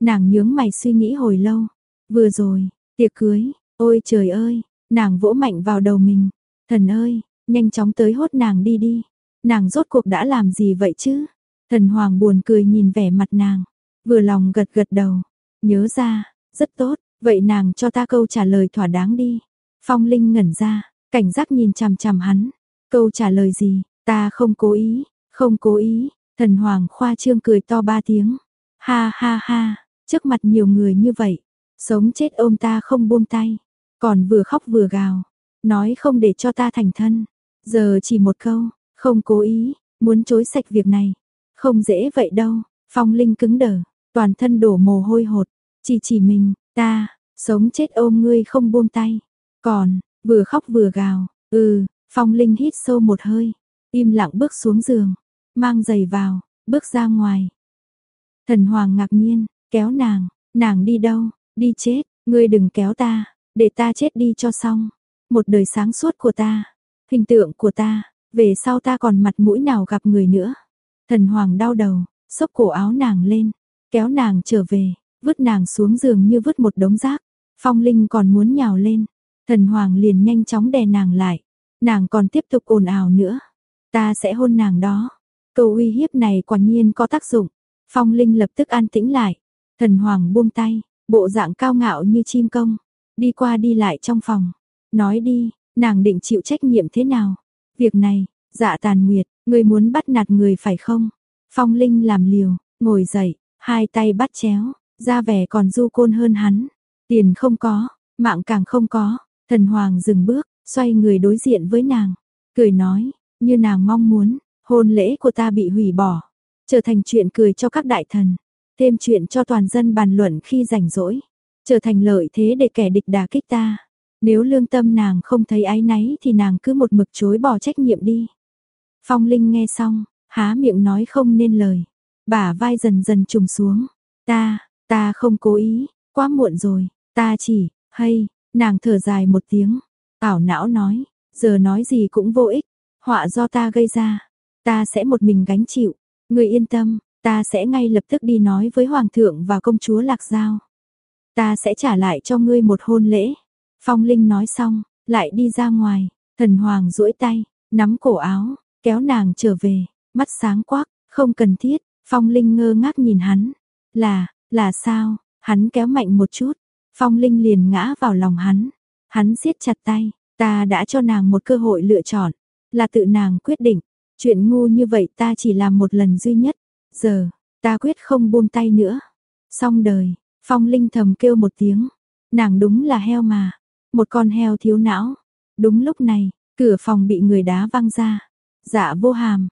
Nàng nhướng mày suy nghĩ hồi lâu. Vừa rồi, tiệc cưới, ôi trời ơi, nàng vỗ mạnh vào đầu mình. Thần ơi, nhanh chóng tới hốt nàng đi đi. Nàng rốt cuộc đã làm gì vậy chứ? Thần Hoàng buồn cười nhìn vẻ mặt nàng, vừa lòng gật gật đầu, nhớ ra, rất tốt, vậy nàng cho ta câu trả lời thỏa đáng đi. Phong Linh ngẩn ra, cảnh giác nhìn chằm chằm hắn, câu trả lời gì, ta không cố ý, không cố ý, thần Hoàng khoa trương cười to ba tiếng, ha ha ha, trước mặt nhiều người như vậy, sống chết ôm ta không buông tay, còn vừa khóc vừa gào, nói không để cho ta thành thân, giờ chỉ một câu, không cố ý, muốn chối sạch việc này, không dễ vậy đâu, phong linh cứng đờ, toàn thân đổ mồ hôi hột, chỉ chỉ mình, ta, sống chết ôm ngươi không buông tay, còn, vừa khóc vừa gào, ừ, phong linh hít sâu một hơi, im lặng bước xuống giường, mang giày vào, bước ra ngoài. Thần Hoàng ngạc nhiên, kéo nàng, nàng đi đâu, đi chết, ngươi đừng kéo ta, để ta chết đi cho xong. Một đời sáng suốt của ta, hình tượng của ta, về sau ta còn mặt mũi nào gặp người nữa. Thần Hoàng đau đầu, xốc cổ áo nàng lên, kéo nàng trở về, vứt nàng xuống giường như vứt một đống rác. Phong Linh còn muốn nhào lên, Thần Hoàng liền nhanh chóng đè nàng lại, nàng còn tiếp tục ồn ào nữa. Ta sẽ hôn nàng đó. Câu uy hiếp này quả nhiên có tác dụng. Phong Linh lập tức an tĩnh lại. Thần Hoàng buông tay, bộ dạng cao ngạo như chim công, đi qua đi lại trong phòng. Nói đi, nàng định chịu trách nhiệm thế nào? Việc này, dạ tàn nguyệt, người muốn bắt nạt người phải không? Phong Linh làm liều, ngồi dậy, hai tay bắt chéo, ra vẻ còn du côn hơn hắn. Tiền không có, mạng càng không có. Thần Hoàng dừng bước, xoay người đối diện với nàng, cười nói, như nàng mong muốn, hôn lễ của ta bị hủy bỏ, trở thành chuyện cười cho các đại thần, thêm chuyện cho toàn dân bàn luận khi rảnh rỗi, trở thành lợi thế để kẻ địch đả kích ta. Nếu lương tâm nàng không thấy áy náy thì nàng cứ một mực chối bỏ trách nhiệm đi. Phong Linh nghe xong, há miệng nói không nên lời, bả vai dần dần trùng xuống. Ta, ta không cố ý, quá muộn rồi, ta chỉ, hay, nàng thở dài một tiếng, ảo não nói, giờ nói gì cũng vô ích, họa do ta gây ra, ta sẽ một mình gánh chịu, người yên tâm, ta sẽ ngay lập tức đi nói với hoàng thượng và công chúa Lạc Giao. Ta sẽ trả lại cho ngươi một hôn lễ. Phong Linh nói xong, lại đi ra ngoài, thần hoàng duỗi tay, nắm cổ áo, kéo nàng trở về, mắt sáng quắc, không cần thiết, Phong Linh ngơ ngác nhìn hắn. Là, là sao? Hắn kéo mạnh một chút, Phong Linh liền ngã vào lòng hắn. Hắn siết chặt tay, ta đã cho nàng một cơ hội lựa chọn, là tự nàng quyết định. Chuyện ngu như vậy ta chỉ làm một lần duy nhất. Giờ, ta quyết không buông tay nữa. Xong đời, Phong Linh thầm kêu một tiếng. Nàng đúng là heo mà. Một con heo thiếu não. Đúng lúc này, cửa phòng bị người đá văng ra. Dạ vô hàm.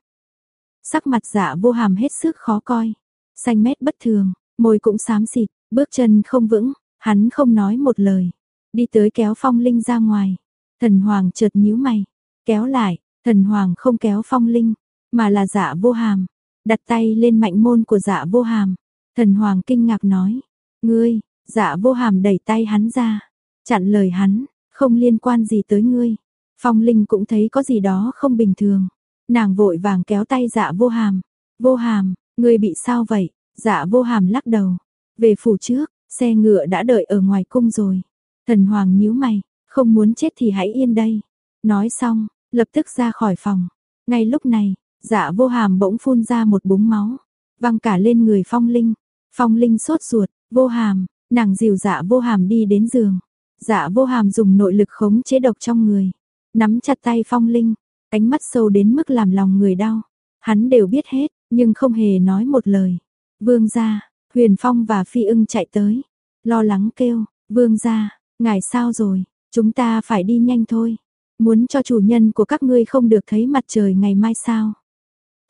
Sắc mặt dạ vô hàm hết sức khó coi. Xanh mét bất thường, môi cũng xám xịt, bước chân không vững. Hắn không nói một lời. Đi tới kéo Phong Linh ra ngoài. Thần Hoàng chợt nhíu mày. Kéo lại, thần Hoàng không kéo Phong Linh. Mà là dạ vô hàm. Đặt tay lên mạnh môn của dạ vô hàm. Thần Hoàng kinh ngạc nói. Ngươi, dạ vô hàm đẩy tay hắn ra. Chặn lời hắn, không liên quan gì tới ngươi. Phong Linh cũng thấy có gì đó không bình thường. Nàng vội vàng kéo tay dạ vô hàm. Vô hàm, ngươi bị sao vậy? Dạ vô hàm lắc đầu. Về phủ trước, xe ngựa đã đợi ở ngoài cung rồi. Thần Hoàng nhíu mày, không muốn chết thì hãy yên đây. Nói xong, lập tức ra khỏi phòng. Ngay lúc này, dạ vô hàm bỗng phun ra một búng máu, văng cả lên người Phong Linh. Phong Linh sốt ruột, vô hàm, nàng dìu dạ vô hàm đi đến giường. Dạ vô hàm dùng nội lực khống chế độc trong người, nắm chặt tay Phong Linh, ánh mắt sâu đến mức làm lòng người đau. Hắn đều biết hết, nhưng không hề nói một lời. Vương gia, Huyền Phong và Phi ưng chạy tới, lo lắng kêu, vương gia, ngài sao rồi, chúng ta phải đi nhanh thôi. Muốn cho chủ nhân của các ngươi không được thấy mặt trời ngày mai sao?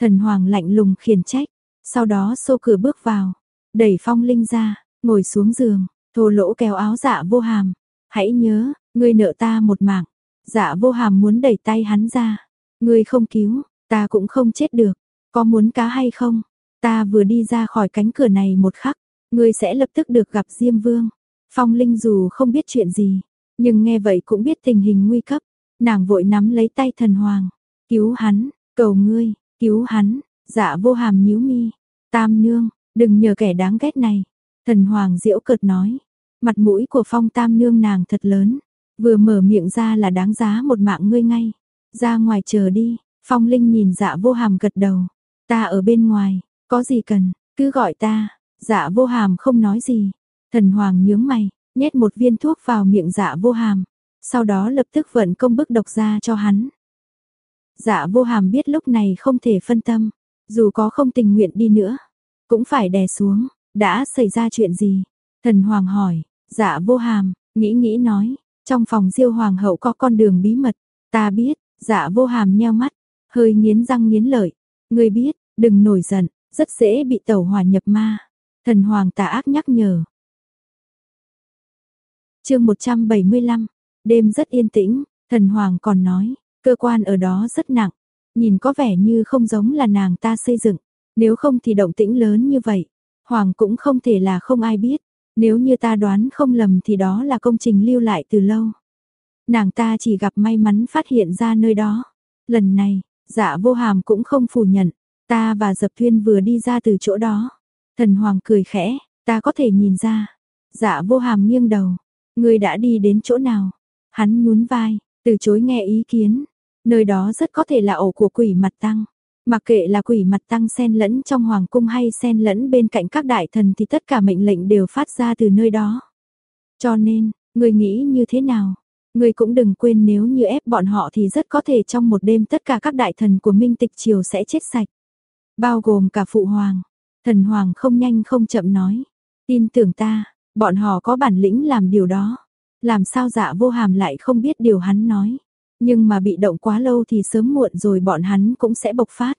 Thần Hoàng lạnh lùng khiển trách, sau đó xô cửa bước vào, đẩy Phong Linh ra, ngồi xuống giường, thô lỗ kéo áo dạ vô hàm. Hãy nhớ, ngươi nợ ta một mạng. Dạ vô hàm muốn đẩy tay hắn ra. Ngươi không cứu, ta cũng không chết được. Có muốn cá hay không? Ta vừa đi ra khỏi cánh cửa này một khắc, ngươi sẽ lập tức được gặp Diêm Vương. Phong Linh dù không biết chuyện gì, nhưng nghe vậy cũng biết tình hình nguy cấp. Nàng vội nắm lấy tay thần hoàng, cứu hắn, cầu ngươi, cứu hắn, dạ vô hàm nhíu mi. Tam nương, đừng nhờ kẻ đáng ghét này. Thần hoàng diễu cợt nói, mặt mũi của phong tam nương nàng thật lớn, vừa mở miệng ra là đáng giá một mạng ngươi ngay. Ra ngoài chờ đi, phong linh nhìn dạ vô hàm gật đầu, ta ở bên ngoài, Có gì cần, cứ gọi ta. Dạ vô hàm không nói gì. Thần hoàng nhướng mày, nhét một viên thuốc vào miệng dạ vô hàm. Sau đó lập tức vận công bức độc ra cho hắn. Dạ vô hàm biết lúc này không thể phân tâm. Dù có không tình nguyện đi nữa. Cũng phải đè xuống. Đã xảy ra chuyện gì? Thần hoàng hỏi. Dạ vô hàm, nghĩ nghĩ nói. Trong phòng diêu hoàng hậu có con đường bí mật. Ta biết, dạ vô hàm nheo mắt. Hơi nghiến răng nghiến lợi. Người biết, đừng nổi giận, rất dễ bị tẩu hỏa nhập ma. Thần hoàng tà ác nhắc nhở. chương 175, đêm rất yên tĩnh, thần hoàng còn nói, cơ quan ở đó rất nặng, nhìn có vẻ như không giống là nàng ta xây dựng, nếu không thì động tĩnh lớn như vậy, hoàng cũng không thể là không ai biết, nếu như ta đoán không lầm thì đó là công trình lưu lại từ lâu. Nàng ta chỉ gặp may mắn phát hiện ra nơi đó. Lần này, dạ vô hàm cũng không phủ nhận, ta và Dập Thuyên vừa đi ra từ chỗ đó. Thần Hoàng cười khẽ, ta có thể nhìn ra. Dạ vô hàm nghiêng đầu, người đã đi đến chỗ nào? Hắn nhún vai, từ chối nghe ý kiến. Nơi đó rất có thể là ổ của quỷ mặt tăng. Mặc kệ là quỷ mặt tăng xen lẫn trong hoàng cung hay xen lẫn bên cạnh các đại thần thì tất cả mệnh lệnh đều phát ra từ nơi đó. Cho nên, người nghĩ như thế nào? Người cũng đừng quên nếu như ép bọn họ thì rất có thể trong một đêm tất cả các đại thần của Minh Tịch Triều sẽ chết sạch. Bao gồm cả Phụ Hoàng. Thần Hoàng không nhanh không chậm nói. Tin tưởng ta, bọn họ có bản lĩnh làm điều đó. Làm sao dạ vô hàm lại không biết điều hắn nói. Nhưng mà bị động quá lâu thì sớm muộn rồi bọn hắn cũng sẽ bộc phát.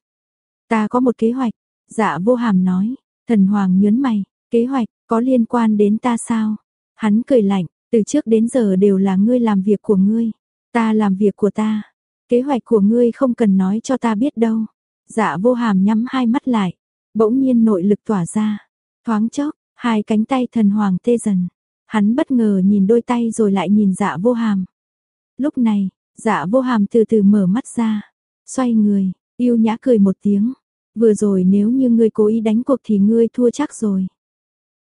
Ta có một kế hoạch. Dạ vô hàm nói. Thần Hoàng nhớn mày. Kế hoạch có liên quan đến ta sao? Hắn cười lạnh. Từ trước đến giờ đều là ngươi làm việc của ngươi. Ta làm việc của ta. Kế hoạch của ngươi không cần nói cho ta biết đâu. Dạ vô hàm nhắm hai mắt lại. Bỗng nhiên nội lực tỏa ra. Thoáng chốc, hai cánh tay thần hoàng tê dần. Hắn bất ngờ nhìn đôi tay rồi lại nhìn dạ vô hàm. Lúc này, dạ vô hàm từ từ mở mắt ra. Xoay người, yêu nhã cười một tiếng. Vừa rồi nếu như ngươi cố ý đánh cuộc thì ngươi thua chắc rồi.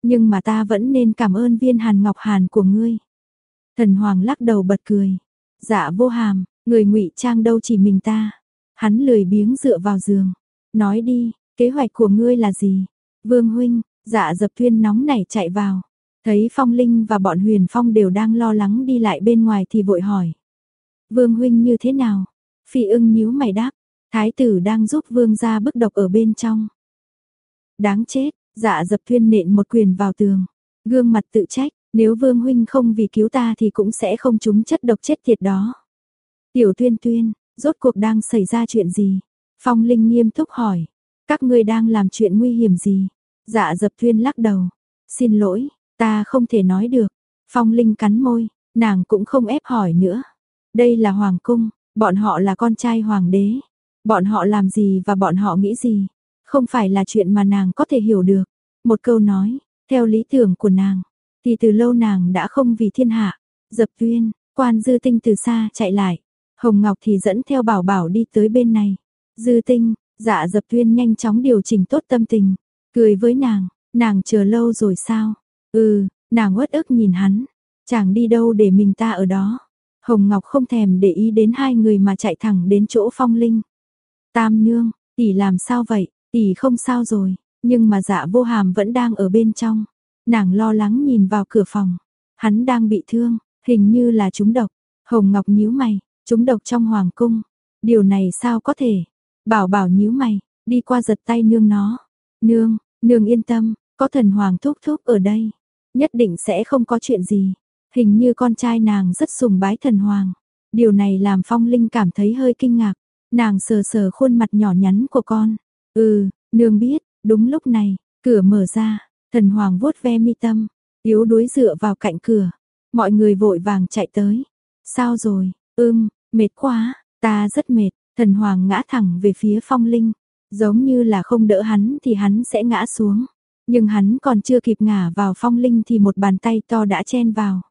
Nhưng mà ta vẫn nên cảm ơn viên hàn ngọc hàn của ngươi. Thần hoàng lắc đầu bật cười. Dạ vô hàm, người ngụy trang đâu chỉ mình ta. Hắn lười biếng dựa vào giường. Nói đi, kế hoạch của ngươi là gì? Vương huynh, dạ dập thuyên nóng nảy chạy vào. Thấy Phong Linh và bọn huyền Phong đều đang lo lắng đi lại bên ngoài thì vội hỏi. Vương huynh như thế nào? Phi ưng nhíu mày đáp. Thái tử đang giúp vương gia bức độc ở bên trong. Đáng chết, dạ dập thuyên nện một quyền vào tường. Gương mặt tự trách, nếu vương huynh không vì cứu ta thì cũng sẽ không trúng chất độc chết thiệt đó. Tiểu tuyên tuyên, rốt cuộc đang xảy ra chuyện gì? Phong Linh nghiêm túc hỏi, các ngươi đang làm chuyện nguy hiểm gì? Dạ dập thuyên lắc đầu, xin lỗi, ta không thể nói được. Phong Linh cắn môi, nàng cũng không ép hỏi nữa. Đây là hoàng cung, bọn họ là con trai hoàng đế. Bọn họ làm gì và bọn họ nghĩ gì? Không phải là chuyện mà nàng có thể hiểu được. Một câu nói, theo lý tưởng của nàng, thì từ lâu nàng đã không vì thiên hạ. Dập tuyên, quan dư tinh từ xa chạy lại. Hồng Ngọc thì dẫn theo bảo bảo đi tới bên này. Dư tinh, dạ dập tuyên nhanh chóng điều chỉnh tốt tâm tình. Cười với nàng, nàng chờ lâu rồi sao? Ừ, nàng uất ức nhìn hắn. Chàng đi đâu để mình ta ở đó? Hồng Ngọc không thèm để ý đến hai người mà chạy thẳng đến chỗ phong linh. Tam nương, tỷ làm sao vậy? Tỷ không sao rồi, nhưng mà dạ vô hàm vẫn đang ở bên trong. Nàng lo lắng nhìn vào cửa phòng. Hắn đang bị thương, hình như là trúng độc. Hồng Ngọc nhíu mày, trúng độc trong hoàng cung. Điều này sao có thể? Bảo bảo nhíu mày, đi qua giật tay nương nó. Nương, nương yên tâm, có thần hoàng thúc thúc ở đây. Nhất định sẽ không có chuyện gì. Hình như con trai nàng rất sùng bái thần hoàng. Điều này làm Phong Linh cảm thấy hơi kinh ngạc. Nàng sờ sờ khuôn mặt nhỏ nhắn của con. Ừ, nương biết, đúng lúc này, cửa mở ra, thần hoàng vuốt ve mi tâm, yếu đuối dựa vào cạnh cửa. Mọi người vội vàng chạy tới. Sao rồi? Ưm, mệt quá, ta rất mệt. Thần hoàng ngã thẳng về phía phong linh. Giống như là không đỡ hắn thì hắn sẽ ngã xuống. Nhưng hắn còn chưa kịp ngả vào phong linh thì một bàn tay to đã chen vào.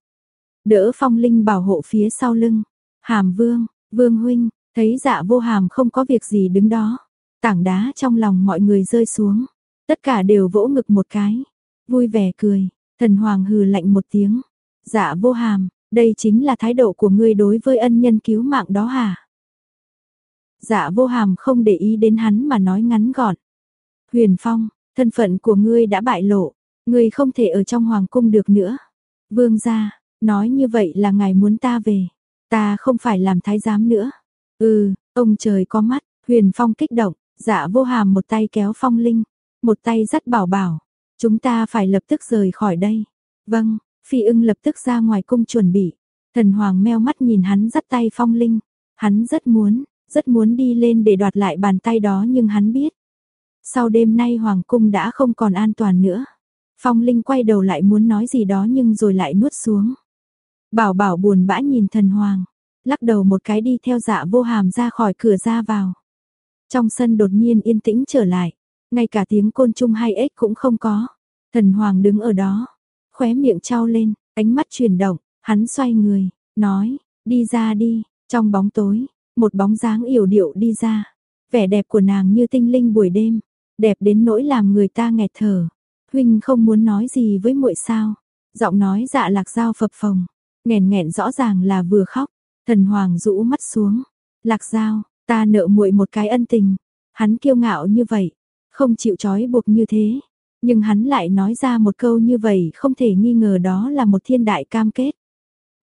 Đỡ phong linh bảo hộ phía sau lưng. Hàm vương, vương huynh, thấy dạ vô hàm không có việc gì đứng đó. Tảng đá trong lòng mọi người rơi xuống. Tất cả đều vỗ ngực một cái. Vui vẻ cười. Thần hoàng hừ lạnh một tiếng. Dạ vô hàm, đây chính là thái độ của ngươi đối với ân nhân cứu mạng đó hả? Dạ vô hàm không để ý đến hắn mà nói ngắn gọn. Huyền Phong, thân phận của ngươi đã bại lộ, ngươi không thể ở trong hoàng cung được nữa. Vương gia, nói như vậy là ngài muốn ta về, ta không phải làm thái giám nữa. Ừ, ông trời có mắt, Huyền Phong kích động, dạ vô hàm một tay kéo Phong Linh, một tay dắt bảo bảo, chúng ta phải lập tức rời khỏi đây. Vâng, Phi ưng lập tức ra ngoài cung chuẩn bị. Thần Hoàng meo mắt nhìn hắn dắt tay Phong Linh. Hắn rất muốn, rất muốn đi lên để đoạt lại bàn tay đó nhưng hắn biết. Sau đêm nay Hoàng cung đã không còn an toàn nữa. Phong Linh quay đầu lại muốn nói gì đó nhưng rồi lại nuốt xuống. Bảo bảo buồn bã nhìn thần Hoàng. Lắc đầu một cái đi theo dạ vô hàm ra khỏi cửa ra vào. Trong sân đột nhiên yên tĩnh trở lại. Ngay cả tiếng côn trùng hay ếch cũng không có. Thần Hoàng đứng ở đó. Khóe miệng trao lên, ánh mắt chuyển động. Hắn xoay người, nói, đi ra đi, trong bóng tối, một bóng dáng yểu điệu đi ra. Vẻ đẹp của nàng như tinh linh buổi đêm, đẹp đến nỗi làm người ta nghẹt thở. Huynh không muốn nói gì với muội sao? Giọng nói dạ lạc dao phập phồng, nghẹn nghẹn rõ ràng là vừa khóc. Thần Hoàng rũ mắt xuống. Lạc dao, ta nợ muội một cái ân tình. Hắn kiêu ngạo như vậy, không chịu trói buộc như thế. Nhưng hắn lại nói ra một câu như vậy không thể nghi ngờ đó là một thiên đại cam kết.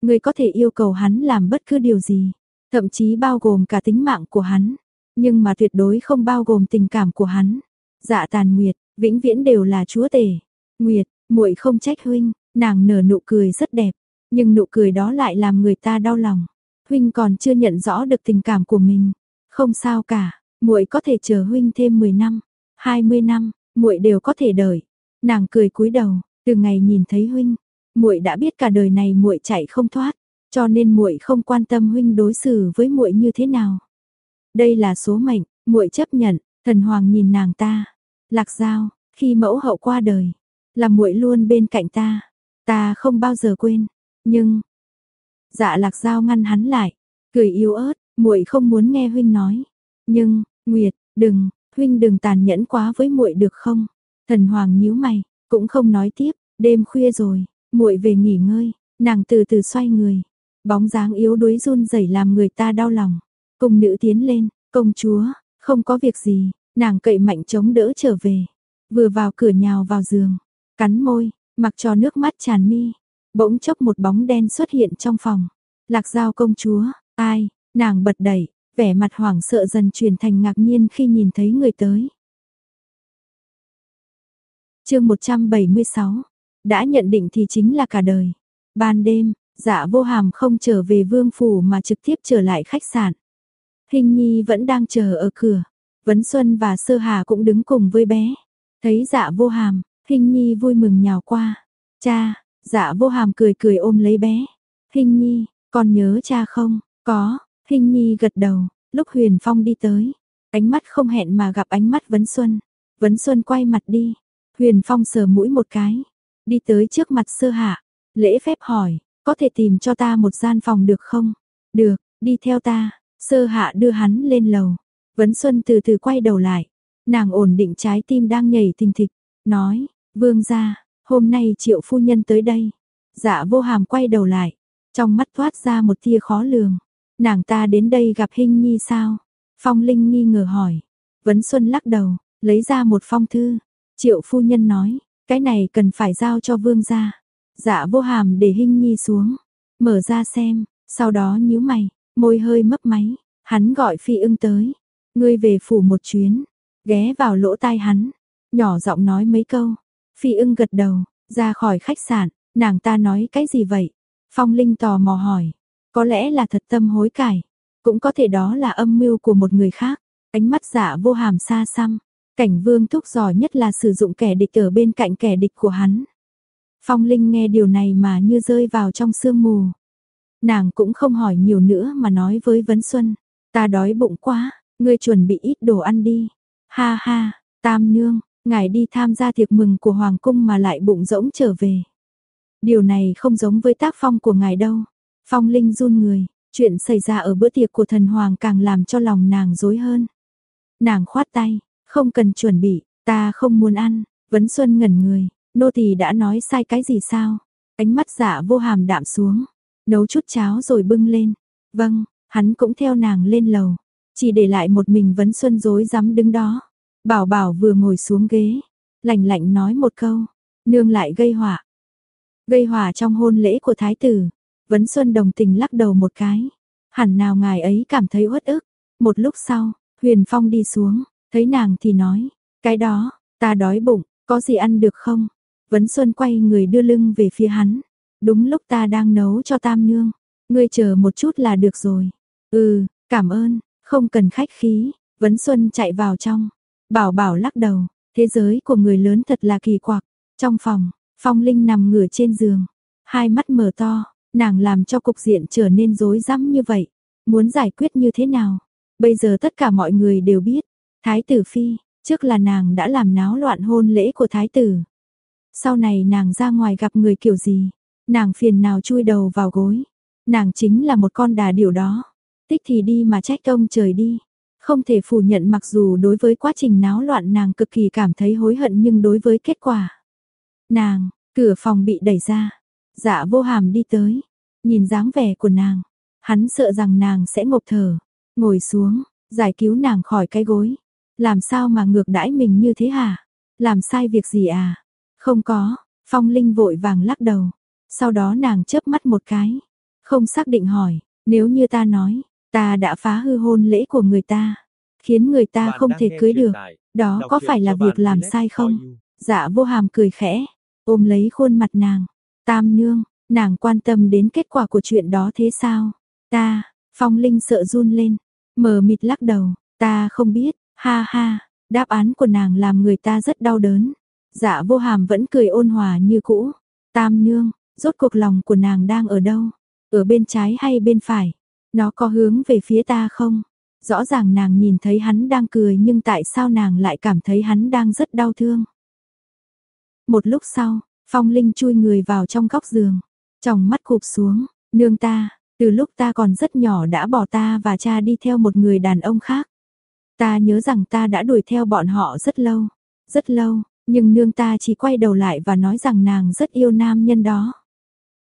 Người có thể yêu cầu hắn làm bất cứ điều gì, thậm chí bao gồm cả tính mạng của hắn, nhưng mà tuyệt đối không bao gồm tình cảm của hắn. Dạ Tàn Nguyệt, vĩnh viễn đều là chúa tể. Nguyệt, muội không trách huynh, nàng nở nụ cười rất đẹp, nhưng nụ cười đó lại làm người ta đau lòng. Huynh còn chưa nhận rõ được tình cảm của mình. Không sao cả, muội có thể chờ huynh thêm 10 năm, 20 năm, muội đều có thể đợi. Nàng cười cúi đầu, từ ngày nhìn thấy huynh, muội đã biết cả đời này muội chạy không thoát, cho nên muội không quan tâm huynh đối xử với muội như thế nào. Đây là số mệnh, muội chấp nhận, thần hoàng nhìn nàng ta. Lạc Giao, khi mẫu hậu qua đời, là muội luôn bên cạnh ta, ta không bao giờ quên. Nhưng Dạ Lạc Giao ngăn hắn lại, cười yếu ớt, muội không muốn nghe huynh nói. Nhưng, Nguyệt, đừng, huynh đừng tàn nhẫn quá với muội được không? Thần Hoàng nhíu mày, cũng không nói tiếp, đêm khuya rồi, muội về nghỉ ngơi, nàng từ từ xoay người, bóng dáng yếu đuối run rẩy làm người ta đau lòng. Cung nữ tiến lên, công chúa, không có việc gì, nàng cậy mạnh chống đỡ trở về. Vừa vào cửa nhào vào giường, cắn môi, mặc cho nước mắt tràn mi. Bỗng chốc một bóng đen xuất hiện trong phòng. Lạc Giao công chúa, ai? Nàng bật đẩy, vẻ mặt hoảng sợ dần chuyển thành ngạc nhiên khi nhìn thấy người tới. Chương 176 đã nhận định thì chính là cả đời. Ban đêm, dạ vô hàm không trở về vương phủ mà trực tiếp trở lại khách sạn. Hình nhi vẫn đang chờ ở cửa. Vấn Xuân và Sơ Hà cũng đứng cùng với bé. Thấy dạ vô hàm, hình nhi vui mừng nhào qua. Cha, dạ vô hàm cười cười ôm lấy bé. Hình nhi, con nhớ cha không? Có, hình nhi gật đầu, lúc huyền phong đi tới. Ánh mắt không hẹn mà gặp ánh mắt Vấn Xuân. Vấn Xuân quay mặt đi. Huyền phong sờ mũi một cái. Đi tới trước mặt sơ hạ, lễ phép hỏi, có thể tìm cho ta một gian phòng được không? Được, đi theo ta, sơ hạ đưa hắn lên lầu. Vấn Xuân từ từ quay đầu lại, nàng ổn định trái tim đang nhảy thình thịch, nói, vương gia, hôm nay triệu phu nhân tới đây. Dạ vô hàm quay đầu lại, trong mắt thoát ra một tia khó lường. Nàng ta đến đây gặp Hinh Nhi sao? Phong Linh nghi ngờ hỏi. Vấn Xuân lắc đầu, lấy ra một phong thư. Triệu phu nhân nói, cái này cần phải giao cho vương gia. Dạ vô hàm để Hinh Nhi xuống, mở ra xem, sau đó nhíu mày, môi hơi mấp máy, hắn gọi Phi ưng tới. Ngươi về phủ một chuyến, ghé vào lỗ tai hắn, nhỏ giọng nói mấy câu. Phi ưng gật đầu, ra khỏi khách sạn, nàng ta nói cái gì vậy? Phong Linh tò mò hỏi, có lẽ là thật tâm hối cải, cũng có thể đó là âm mưu của một người khác. Ánh mắt dạ vô hàm xa xăm, Cảnh vương thúc giỏi nhất là sử dụng kẻ địch ở bên cạnh kẻ địch của hắn. Phong Linh nghe điều này mà như rơi vào trong sương mù. Nàng cũng không hỏi nhiều nữa mà nói với Vấn Xuân. Ta đói bụng quá, ngươi chuẩn bị ít đồ ăn đi. Ha ha, tam nương, ngài đi tham gia tiệc mừng của Hoàng cung mà lại bụng rỗng trở về. Điều này không giống với tác phong của ngài đâu. Phong Linh run người, chuyện xảy ra ở bữa tiệc của thần Hoàng càng làm cho lòng nàng dối hơn. Nàng khoát tay, không cần chuẩn bị, ta không muốn ăn, Vấn Xuân ngẩn người, nô tỳ đã nói sai cái gì sao? Ánh mắt dạ vô hàm đạm xuống, nấu chút cháo rồi bưng lên. Vâng, hắn cũng theo nàng lên lầu, chỉ để lại một mình Vấn Xuân rối rắm đứng đó. Bảo bảo vừa ngồi xuống ghế, lạnh lạnh nói một câu, nương lại gây họa. Gây họa trong hôn lễ của thái tử, Vấn Xuân đồng tình lắc đầu một cái. Hẳn nào ngài ấy cảm thấy uất ức. Một lúc sau, Huyền Phong đi xuống, thấy nàng thì nói, cái đó, ta đói bụng, có gì ăn được không? Vấn Xuân quay người đưa lưng về phía hắn. Đúng lúc ta đang nấu cho tam nương, ngươi chờ một chút là được rồi. Ừ, cảm ơn, không cần khách khí. Vấn Xuân chạy vào trong, bảo bảo lắc đầu, thế giới của người lớn thật là kỳ quặc. Trong phòng, Phong Linh nằm ngửa trên giường, hai mắt mở to, nàng làm cho cục diện trở nên rối rắm như vậy, muốn giải quyết như thế nào? Bây giờ tất cả mọi người đều biết, Thái tử phi, trước là nàng đã làm náo loạn hôn lễ của thái tử. Sau này nàng ra ngoài gặp người kiểu gì, nàng phiền nào chui đầu vào gối, nàng chính là một con đà điểu đó. Tích thì đi mà trách công trời đi. Không thể phủ nhận mặc dù đối với quá trình náo loạn nàng cực kỳ cảm thấy hối hận nhưng đối với kết quả. Nàng, cửa phòng bị đẩy ra, dạ vô hàm đi tới, nhìn dáng vẻ của nàng, hắn sợ rằng nàng sẽ ngộp thở, ngồi xuống, giải cứu nàng khỏi cái gối. Làm sao mà ngược đãi mình như thế hả? Làm sai việc gì à? Không có, Phong Linh vội vàng lắc đầu. Sau đó nàng chớp mắt một cái, không xác định hỏi, nếu như ta nói, ta đã phá hư hôn lễ của người ta, khiến người ta không thể cưới được, đó có phải là việc làm sai không? Dạ vô hàm cười khẽ, ôm lấy khuôn mặt nàng, tam nương, nàng quan tâm đến kết quả của chuyện đó thế sao? Ta, Phong Linh sợ run lên, mờ mịt lắc đầu, ta không biết, ha ha, đáp án của nàng làm người ta rất đau đớn. Dạ vô hàm vẫn cười ôn hòa như cũ, tam nương, rốt cuộc lòng của nàng đang ở đâu? Ở bên trái hay bên phải? Nó có hướng về phía ta không? Rõ ràng nàng nhìn thấy hắn đang cười nhưng tại sao nàng lại cảm thấy hắn đang rất đau thương? Một lúc sau, Phong Linh chui người vào trong góc giường, trong mắt cụp xuống, nương ta, từ lúc ta còn rất nhỏ đã bỏ ta và cha đi theo một người đàn ông khác. Ta nhớ rằng ta đã đuổi theo bọn họ rất lâu, rất lâu, nhưng nương ta chỉ quay đầu lại và nói rằng nàng rất yêu nam nhân đó.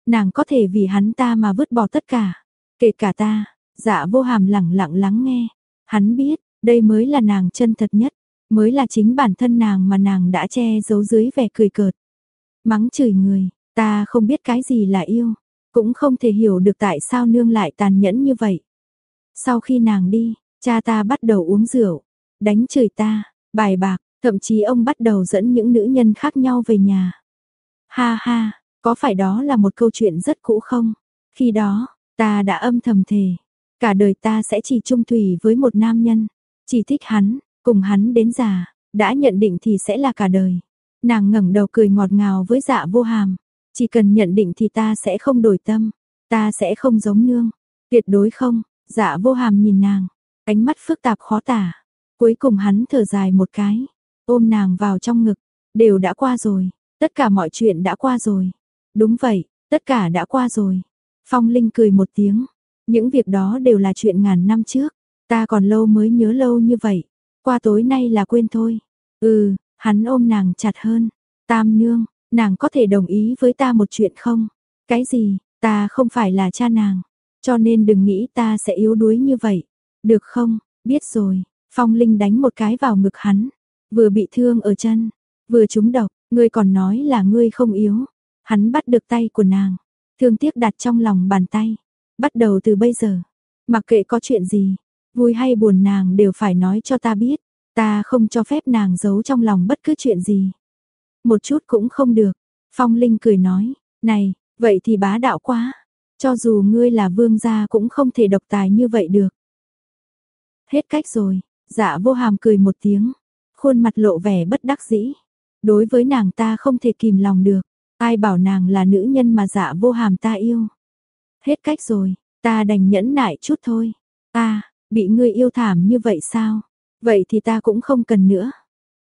Nàng có thể vì hắn ta mà vứt bỏ tất cả, kể cả ta, dạ vô hàm lặng lặng lắng nghe. Hắn biết, đây mới là nàng chân thật nhất, mới là chính bản thân nàng mà nàng đã che giấu dưới vẻ cười cợt. Mắng chửi người, ta không biết cái gì là yêu, cũng không thể hiểu được tại sao nương lại tàn nhẫn như vậy. Sau khi nàng đi, cha ta bắt đầu uống rượu, đánh chửi ta, bài bạc, thậm chí ông bắt đầu dẫn những nữ nhân khác nhau về nhà. Ha ha, có phải đó là một câu chuyện rất cũ không? Khi đó, ta đã âm thầm thề, cả đời ta sẽ chỉ chung thủy với một nam nhân, chỉ thích hắn, cùng hắn đến già, đã nhận định thì sẽ là cả đời. Nàng ngẩng đầu cười ngọt ngào với dạ vô hàm, chỉ cần nhận định thì ta sẽ không đổi tâm, ta sẽ không giống nương, tuyệt đối không, dạ vô hàm nhìn nàng, ánh mắt phức tạp khó tả. Cuối cùng hắn thở dài một cái, ôm nàng vào trong ngực, đều đã qua rồi, tất cả mọi chuyện đã qua rồi. Đúng vậy, tất cả đã qua rồi. Phong Linh cười một tiếng, những việc đó đều là chuyện ngàn năm trước, ta còn lâu mới nhớ lâu như vậy, qua tối nay là quên thôi. Ừ, hắn ôm nàng chặt hơn, tam nương, nàng có thể đồng ý với ta một chuyện không? Cái gì, ta không phải là cha nàng, cho nên đừng nghĩ ta sẽ yếu đuối như vậy. Được không, biết rồi, Phong Linh đánh một cái vào ngực hắn, vừa bị thương ở chân, vừa trúng độc, ngươi còn nói là ngươi không yếu. Hắn bắt được tay của nàng, thương tiếc đặt trong lòng bàn tay. Bắt đầu từ bây giờ, mặc kệ có chuyện gì, vui hay buồn nàng đều phải nói cho ta biết. Ta không cho phép nàng giấu trong lòng bất cứ chuyện gì. Một chút cũng không được. Phong Linh cười nói, này, vậy thì bá đạo quá. Cho dù ngươi là vương gia cũng không thể độc tài như vậy được. Hết cách rồi, dạ vô hàm cười một tiếng, khuôn mặt lộ vẻ bất đắc dĩ. Đối với nàng ta không thể kìm lòng được, ai bảo nàng là nữ nhân mà dạ vô hàm ta yêu. Hết cách rồi, ta đành nhẫn nại chút thôi. Ta, bị ngươi yêu thảm như vậy sao? Vậy thì ta cũng không cần nữa.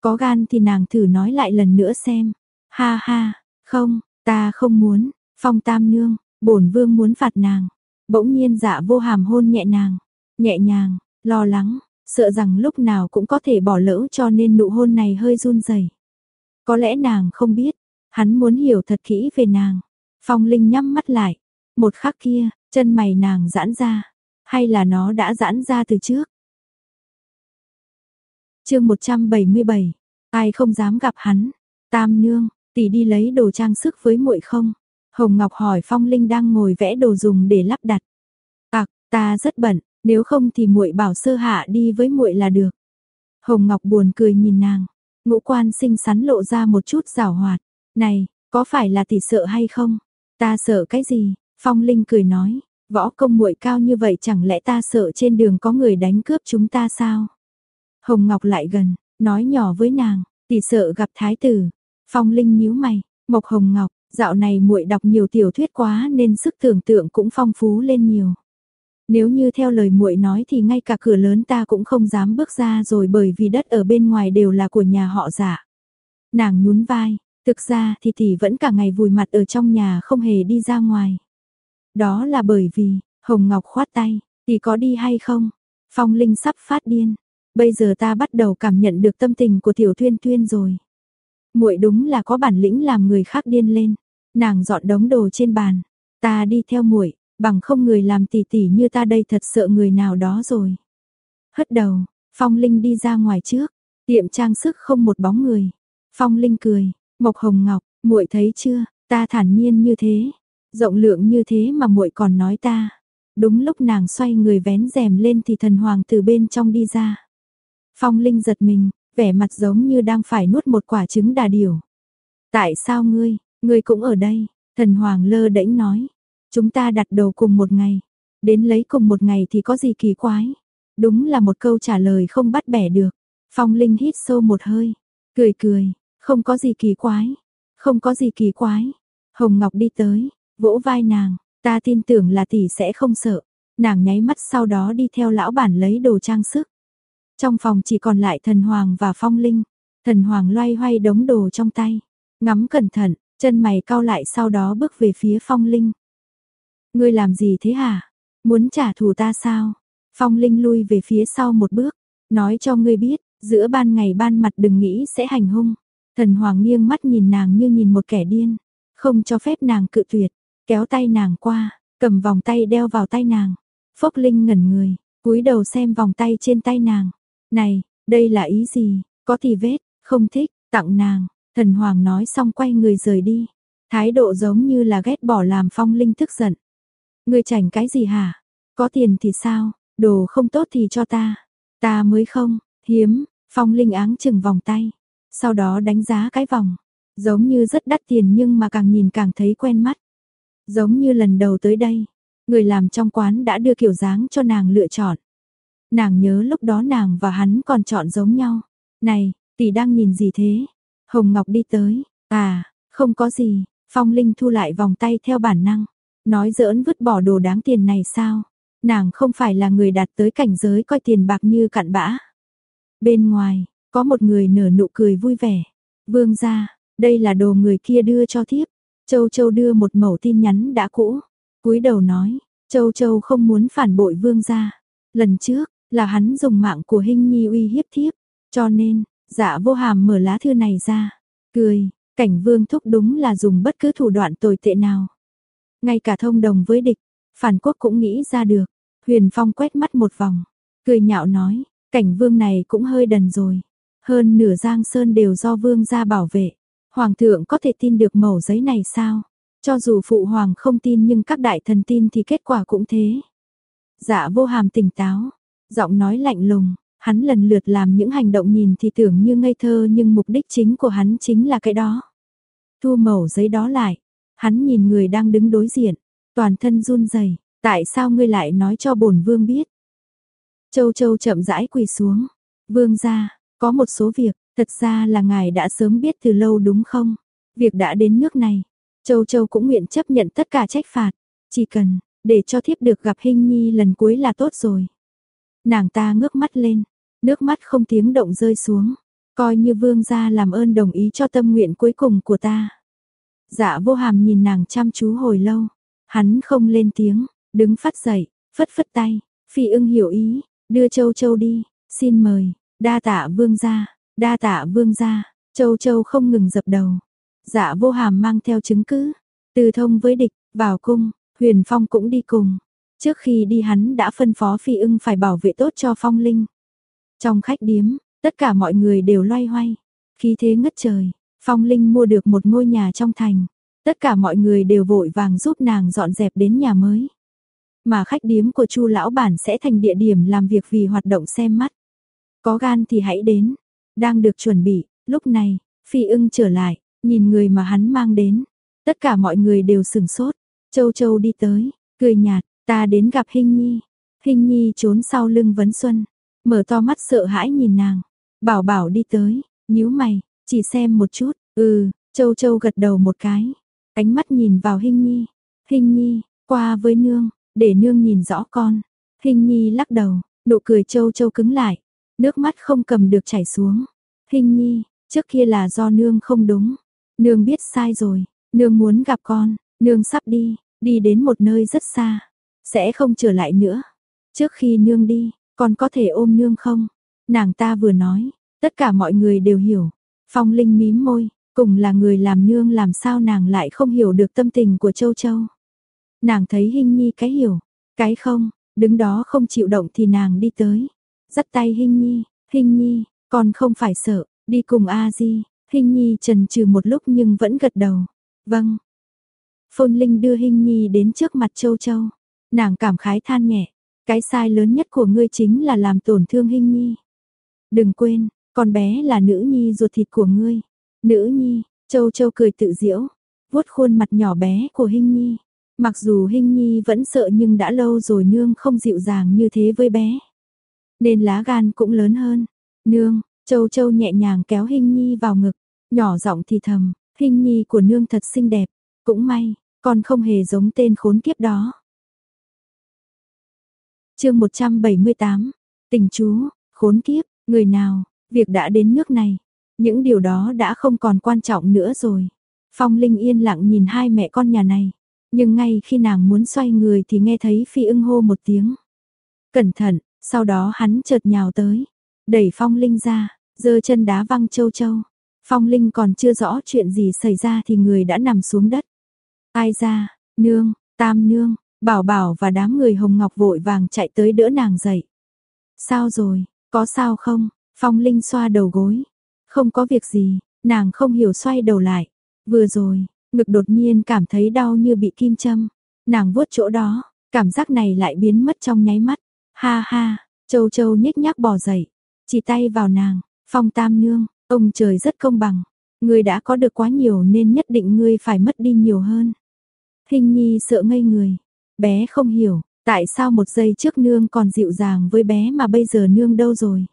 Có gan thì nàng thử nói lại lần nữa xem. Ha ha, không, ta không muốn, phong tam nương, bổn vương muốn phạt nàng. Bỗng nhiên dạ vô hàm hôn nhẹ nàng, nhẹ nhàng, lo lắng, sợ rằng lúc nào cũng có thể bỏ lỡ cho nên nụ hôn này hơi run rẩy. Có lẽ nàng không biết, hắn muốn hiểu thật kỹ về nàng. Phong Linh nhắm mắt lại, một khắc kia, chân mày nàng giãn ra, hay là nó đã giãn ra từ trước chương 177, ai không dám gặp hắn. Tam nương, tỷ đi lấy đồ trang sức với muội không? Hồng Ngọc hỏi Phong Linh đang ngồi vẽ đồ dùng để lắp đặt. À, ta rất bận, nếu không thì muội bảo sơ hạ đi với muội là được. Hồng Ngọc buồn cười nhìn nàng, ngũ quan xinh xắn lộ ra một chút rào hoạt. Này, có phải là tỷ sợ hay không? Ta sợ cái gì? Phong Linh cười nói, võ công muội cao như vậy chẳng lẽ ta sợ trên đường có người đánh cướp chúng ta sao? Hồng Ngọc lại gần, nói nhỏ với nàng, tỷ sợ gặp thái tử. Phong Linh nhíu mày, Mộc Hồng Ngọc, dạo này muội đọc nhiều tiểu thuyết quá nên sức tưởng tượng cũng phong phú lên nhiều. Nếu như theo lời muội nói thì ngay cả cửa lớn ta cũng không dám bước ra rồi bởi vì đất ở bên ngoài đều là của nhà họ giả. Nàng nhún vai, thực ra thì tỷ vẫn cả ngày vùi mặt ở trong nhà không hề đi ra ngoài. Đó là bởi vì, Hồng Ngọc khoát tay, tỷ có đi hay không? Phong Linh sắp phát điên. Bây giờ ta bắt đầu cảm nhận được tâm tình của Tiểu Tuyên Tuyên rồi. Muội đúng là có bản lĩnh làm người khác điên lên. Nàng dọn đống đồ trên bàn, ta đi theo muội, bằng không người làm tỉ tỉ như ta đây thật sợ người nào đó rồi. Hất đầu, Phong Linh đi ra ngoài trước, tiệm trang sức không một bóng người. Phong Linh cười, Mộc Hồng Ngọc, muội thấy chưa, ta thản nhiên như thế, rộng lượng như thế mà muội còn nói ta. Đúng lúc nàng xoay người vén rèm lên thì thần hoàng từ bên trong đi ra. Phong Linh giật mình, vẻ mặt giống như đang phải nuốt một quả trứng đà điểu. Tại sao ngươi, ngươi cũng ở đây? Thần hoàng lơ đễnh nói. Chúng ta đặt đầu cùng một ngày, đến lấy cùng một ngày thì có gì kỳ quái? Đúng là một câu trả lời không bắt bẻ được. Phong Linh hít sâu một hơi, cười cười, không có gì kỳ quái, không có gì kỳ quái. Hồng Ngọc đi tới, vỗ vai nàng, ta tin tưởng là tỷ sẽ không sợ. Nàng nháy mắt sau đó đi theo lão bản lấy đồ trang sức. Trong phòng chỉ còn lại thần hoàng và phong linh. Thần hoàng loay hoay đống đồ trong tay. Ngắm cẩn thận, chân mày cau lại sau đó bước về phía phong linh. Ngươi làm gì thế hả? Muốn trả thù ta sao? Phong linh lui về phía sau một bước. Nói cho ngươi biết, giữa ban ngày ban mặt đừng nghĩ sẽ hành hung. Thần hoàng nghiêng mắt nhìn nàng như nhìn một kẻ điên. Không cho phép nàng cự tuyệt. Kéo tay nàng qua, cầm vòng tay đeo vào tay nàng. Phốc linh ngẩn người, cúi đầu xem vòng tay trên tay nàng. Này, đây là ý gì? Có thì vết, không thích, tặng nàng. Thần Hoàng nói xong quay người rời đi. Thái độ giống như là ghét bỏ làm phong linh tức giận. Người chảnh cái gì hả? Có tiền thì sao? Đồ không tốt thì cho ta. Ta mới không, hiếm, phong linh áng chừng vòng tay. Sau đó đánh giá cái vòng. Giống như rất đắt tiền nhưng mà càng nhìn càng thấy quen mắt. Giống như lần đầu tới đây, người làm trong quán đã đưa kiểu dáng cho nàng lựa chọn. Nàng nhớ lúc đó nàng và hắn còn chọn giống nhau. Này, tỷ đang nhìn gì thế? Hồng Ngọc đi tới. À, không có gì. Phong Linh thu lại vòng tay theo bản năng. Nói giỡn vứt bỏ đồ đáng tiền này sao? Nàng không phải là người đạt tới cảnh giới coi tiền bạc như cặn bã. Bên ngoài, có một người nở nụ cười vui vẻ. Vương gia, đây là đồ người kia đưa cho thiếp. Châu Châu đưa một mẩu tin nhắn đã cũ. cúi đầu nói, Châu Châu không muốn phản bội vương gia. Lần trước, là hắn dùng mạng của Hinh Nhi uy hiếp thiếp, cho nên, dạ vô hàm mở lá thư này ra, cười, cảnh vương thúc đúng là dùng bất cứ thủ đoạn tồi tệ nào. Ngay cả thông đồng với địch, phản quốc cũng nghĩ ra được, huyền phong quét mắt một vòng, cười nhạo nói, cảnh vương này cũng hơi đần rồi, hơn nửa giang sơn đều do vương gia bảo vệ, hoàng thượng có thể tin được mẩu giấy này sao? Cho dù phụ hoàng không tin nhưng các đại thần tin thì kết quả cũng thế. Dạ vô hàm tỉnh táo, Giọng nói lạnh lùng, hắn lần lượt làm những hành động nhìn thì tưởng như ngây thơ nhưng mục đích chính của hắn chính là cái đó. Thu mẩu giấy đó lại, hắn nhìn người đang đứng đối diện, toàn thân run rẩy, tại sao ngươi lại nói cho bổn vương biết? Châu Châu chậm rãi quỳ xuống, vương gia, có một số việc, thật ra là ngài đã sớm biết từ lâu đúng không? Việc đã đến nước này, Châu Châu cũng nguyện chấp nhận tất cả trách phạt, chỉ cần để cho thiếp được gặp Hinh Nhi lần cuối là tốt rồi. Nàng ta ngước mắt lên, nước mắt không tiếng động rơi xuống, coi như vương gia làm ơn đồng ý cho tâm nguyện cuối cùng của ta. Dạ vô hàm nhìn nàng chăm chú hồi lâu, hắn không lên tiếng, đứng phát dậy, phất phất tay, phi ưng hiểu ý, đưa châu châu đi, xin mời, đa tạ vương gia, đa tạ vương gia, châu châu không ngừng dập đầu. Dạ vô hàm mang theo chứng cứ, từ thông với địch, vào cung, huyền phong cũng đi cùng. Trước khi đi hắn đã phân phó Phi ưng phải bảo vệ tốt cho phong linh. Trong khách điếm, tất cả mọi người đều loay hoay, khí thế ngất trời, Phong Linh mua được một ngôi nhà trong thành, tất cả mọi người đều vội vàng giúp nàng dọn dẹp đến nhà mới. Mà khách điếm của Chu lão bản sẽ thành địa điểm làm việc vì hoạt động xem mắt. Có gan thì hãy đến, đang được chuẩn bị, lúc này, Phi ưng trở lại, nhìn người mà hắn mang đến, tất cả mọi người đều sừng sốt, Châu Châu đi tới, cười nhạt, ta đến gặp Hinh Nhi. Hinh Nhi trốn sau lưng Vấn Xuân, mở to mắt sợ hãi nhìn nàng. Bảo Bảo đi tới, nhíu mày, chỉ xem một chút, ừ, Châu Châu gật đầu một cái, ánh mắt nhìn vào Hinh Nhi. Hinh Nhi, qua với nương, để nương nhìn rõ con. Hinh Nhi lắc đầu, nụ cười Châu Châu cứng lại, nước mắt không cầm được chảy xuống. Hinh Nhi, trước kia là do nương không đúng, nương biết sai rồi, nương muốn gặp con, nương sắp đi, đi đến một nơi rất xa, sẽ không trở lại nữa. Trước khi nương đi, con có thể ôm nương không? Nàng ta vừa nói, tất cả mọi người đều hiểu. Phong Linh mím môi, cùng là người làm nương làm sao nàng lại không hiểu được tâm tình của Châu Châu. Nàng thấy Hinh Nhi cái hiểu, cái không, đứng đó không chịu động thì nàng đi tới. Dắt tay Hinh Nhi, Hinh Nhi, con không phải sợ, đi cùng A Di. Hinh Nhi trần trừ một lúc nhưng vẫn gật đầu. Vâng. Phôn Linh đưa Hinh Nhi đến trước mặt Châu Châu. Nàng cảm khái than nhẹ, cái sai lớn nhất của ngươi chính là làm tổn thương Hinh Nhi. Đừng quên, con bé là nữ nhi ruột thịt của ngươi. Nữ nhi, Châu Châu cười tự giễu vuốt khuôn mặt nhỏ bé của Hinh Nhi. Mặc dù Hinh Nhi vẫn sợ nhưng đã lâu rồi nương không dịu dàng như thế với bé. Nên lá gan cũng lớn hơn. Nương, Châu Châu nhẹ nhàng kéo Hinh Nhi vào ngực, nhỏ giọng thì thầm, Hinh Nhi của nương thật xinh đẹp, cũng may, con không hề giống tên khốn kiếp đó chương 178, tình chú, khốn kiếp, người nào, việc đã đến nước này, những điều đó đã không còn quan trọng nữa rồi. Phong Linh yên lặng nhìn hai mẹ con nhà này, nhưng ngay khi nàng muốn xoay người thì nghe thấy phi ưng hô một tiếng. Cẩn thận, sau đó hắn chợt nhào tới, đẩy Phong Linh ra, giơ chân đá văng châu châu. Phong Linh còn chưa rõ chuyện gì xảy ra thì người đã nằm xuống đất. Ai ra, nương, tam nương, Bảo Bảo và đám người Hồng Ngọc vội vàng chạy tới đỡ nàng dậy. Sao rồi, có sao không? Phong Linh xoa đầu gối. Không có việc gì, nàng không hiểu xoay đầu lại. Vừa rồi, ngực đột nhiên cảm thấy đau như bị kim châm. Nàng vuốt chỗ đó, cảm giác này lại biến mất trong nháy mắt. Ha ha, Châu Châu nhếch nhác bò dậy, chỉ tay vào nàng, Phong Tam nương, ông trời rất công bằng, ngươi đã có được quá nhiều nên nhất định ngươi phải mất đi nhiều hơn. Hình Nhi sợ ngây người, Bé không hiểu, tại sao một giây trước nương còn dịu dàng với bé mà bây giờ nương đâu rồi.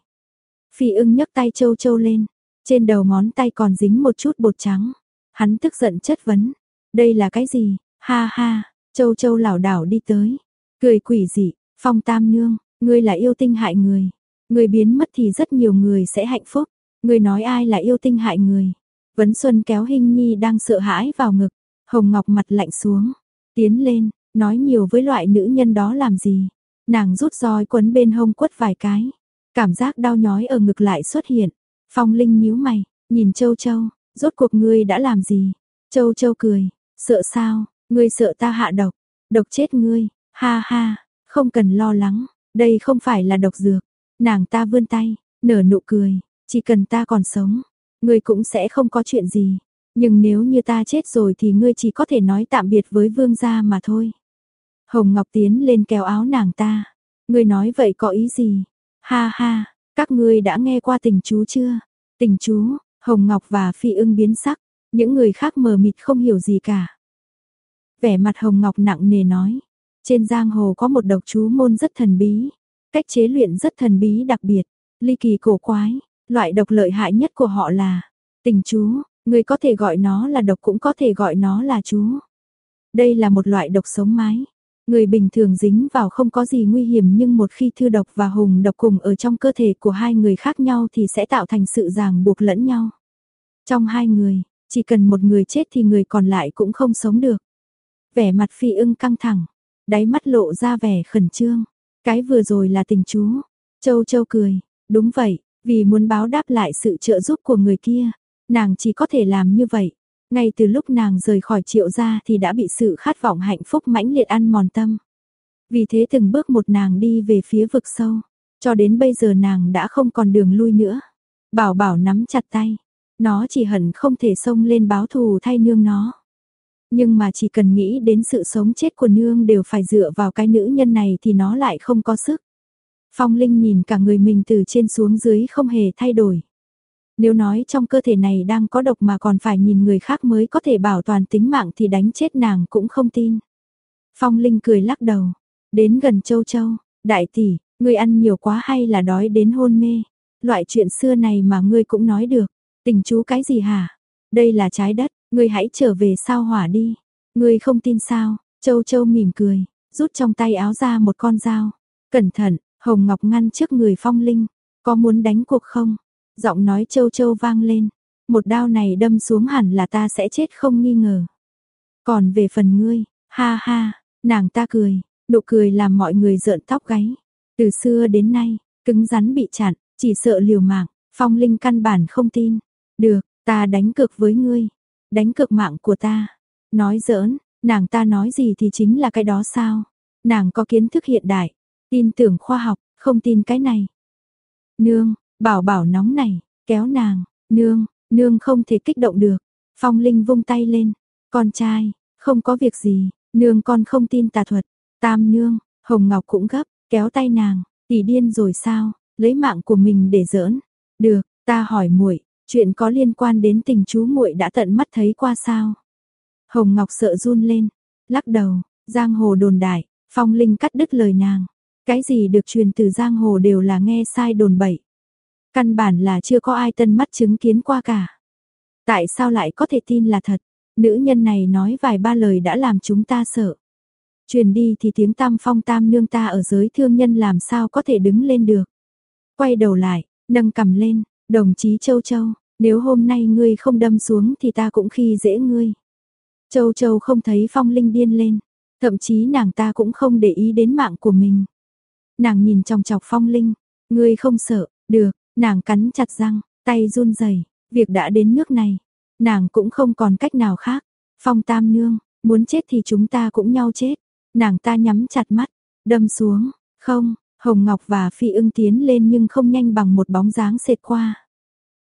Phi ưng nhấc tay châu châu lên, trên đầu ngón tay còn dính một chút bột trắng. Hắn tức giận chất vấn, đây là cái gì, ha ha, châu châu lảo đảo đi tới, cười quỷ dị, phong tam nương, ngươi là yêu tinh hại người, ngươi biến mất thì rất nhiều người sẽ hạnh phúc, ngươi nói ai là yêu tinh hại người. Vấn Xuân kéo Hinh Nhi đang sợ hãi vào ngực, Hồng Ngọc mặt lạnh xuống, tiến lên, nói nhiều với loại nữ nhân đó làm gì. Nàng rút roi quấn bên hông quất vài cái, cảm giác đau nhói ở ngực lại xuất hiện. Phong Linh nhíu mày, nhìn Châu Châu, rốt cuộc ngươi đã làm gì? Châu Châu cười, sợ sao, ngươi sợ ta hạ độc, độc chết ngươi, ha ha, không cần lo lắng, đây không phải là độc dược. Nàng ta vươn tay, nở nụ cười, chỉ cần ta còn sống, ngươi cũng sẽ không có chuyện gì. Nhưng nếu như ta chết rồi thì ngươi chỉ có thể nói tạm biệt với vương gia mà thôi. Hồng Ngọc tiến lên kéo áo nàng ta. Ngươi nói vậy có ý gì? Ha ha, các ngươi đã nghe qua tình chú chưa? Tình chú, Hồng Ngọc và Phi ưng biến sắc, những người khác mờ mịt không hiểu gì cả. Vẻ mặt Hồng Ngọc nặng nề nói, trên giang hồ có một độc chú môn rất thần bí, cách chế luyện rất thần bí đặc biệt, ly kỳ cổ quái, loại độc lợi hại nhất của họ là tình chú, người có thể gọi nó là độc cũng có thể gọi nó là chú. Đây là một loại độc sống mái, Người bình thường dính vào không có gì nguy hiểm nhưng một khi thư độc và hùng độc cùng ở trong cơ thể của hai người khác nhau thì sẽ tạo thành sự ràng buộc lẫn nhau. Trong hai người, chỉ cần một người chết thì người còn lại cũng không sống được. Vẻ mặt phi ưng căng thẳng, đáy mắt lộ ra vẻ khẩn trương. Cái vừa rồi là tình chú. Châu châu cười, đúng vậy, vì muốn báo đáp lại sự trợ giúp của người kia, nàng chỉ có thể làm như vậy. Ngay từ lúc nàng rời khỏi triệu gia thì đã bị sự khát vọng hạnh phúc mãnh liệt ăn mòn tâm. Vì thế từng bước một nàng đi về phía vực sâu, cho đến bây giờ nàng đã không còn đường lui nữa. Bảo bảo nắm chặt tay. Nó chỉ hận không thể xông lên báo thù thay nương nó. Nhưng mà chỉ cần nghĩ đến sự sống chết của nương đều phải dựa vào cái nữ nhân này thì nó lại không có sức. Phong Linh nhìn cả người mình từ trên xuống dưới không hề thay đổi. Nếu nói trong cơ thể này đang có độc mà còn phải nhìn người khác mới có thể bảo toàn tính mạng thì đánh chết nàng cũng không tin. Phong Linh cười lắc đầu, đến gần Châu Châu, đại tỷ, ngươi ăn nhiều quá hay là đói đến hôn mê? Loại chuyện xưa này mà ngươi cũng nói được, tình chú cái gì hả? Đây là trái đất, ngươi hãy trở về sao hỏa đi. Ngươi không tin sao? Châu Châu mỉm cười, rút trong tay áo ra một con dao. Cẩn thận, Hồng Ngọc ngăn trước người Phong Linh, có muốn đánh cuộc không? Giọng nói Châu Châu vang lên, một đao này đâm xuống hẳn là ta sẽ chết không nghi ngờ. Còn về phần ngươi, ha ha, nàng ta cười, nụ cười làm mọi người rợn tóc gáy. Từ xưa đến nay, cứng rắn bị chặn, chỉ sợ liều mạng, Phong Linh căn bản không tin. Được, ta đánh cược với ngươi, đánh cược mạng của ta. Nói giỡn, nàng ta nói gì thì chính là cái đó sao? Nàng có kiến thức hiện đại, tin tưởng khoa học, không tin cái này. Nương, bảo bảo nóng này, kéo nàng, nương, nương không thể kích động được. Phong Linh vung tay lên, con trai, không có việc gì, nương con không tin tà thuật. Tam nương, Hồng Ngọc cũng gấp, kéo tay nàng, tỷ điên rồi sao, lấy mạng của mình để giỡn. Được, ta hỏi muội, chuyện có liên quan đến tình chú muội đã tận mắt thấy qua sao? Hồng Ngọc sợ run lên, lắc đầu, giang hồ đồn đại, Phong Linh cắt đứt lời nàng. Cái gì được truyền từ giang hồ đều là nghe sai đồn bậy. Căn bản là chưa có ai tân mắt chứng kiến qua cả. Tại sao lại có thể tin là thật? Nữ nhân này nói vài ba lời đã làm chúng ta sợ. Truyền đi thì tiếng tam phong tam nương ta ở giới thương nhân làm sao có thể đứng lên được. Quay đầu lại, nâng cầm lên, đồng chí Châu Châu, nếu hôm nay ngươi không đâm xuống thì ta cũng khi dễ ngươi. Châu Châu không thấy phong linh điên lên, thậm chí nàng ta cũng không để ý đến mạng của mình. Nàng nhìn trong chọc phong linh, ngươi không sợ, được, nàng cắn chặt răng, tay run rẩy việc đã đến nước này, nàng cũng không còn cách nào khác. Phong tam nương, muốn chết thì chúng ta cũng nhau chết. Nàng ta nhắm chặt mắt, đâm xuống, không, Hồng Ngọc và Phi ưng tiến lên nhưng không nhanh bằng một bóng dáng xệt qua.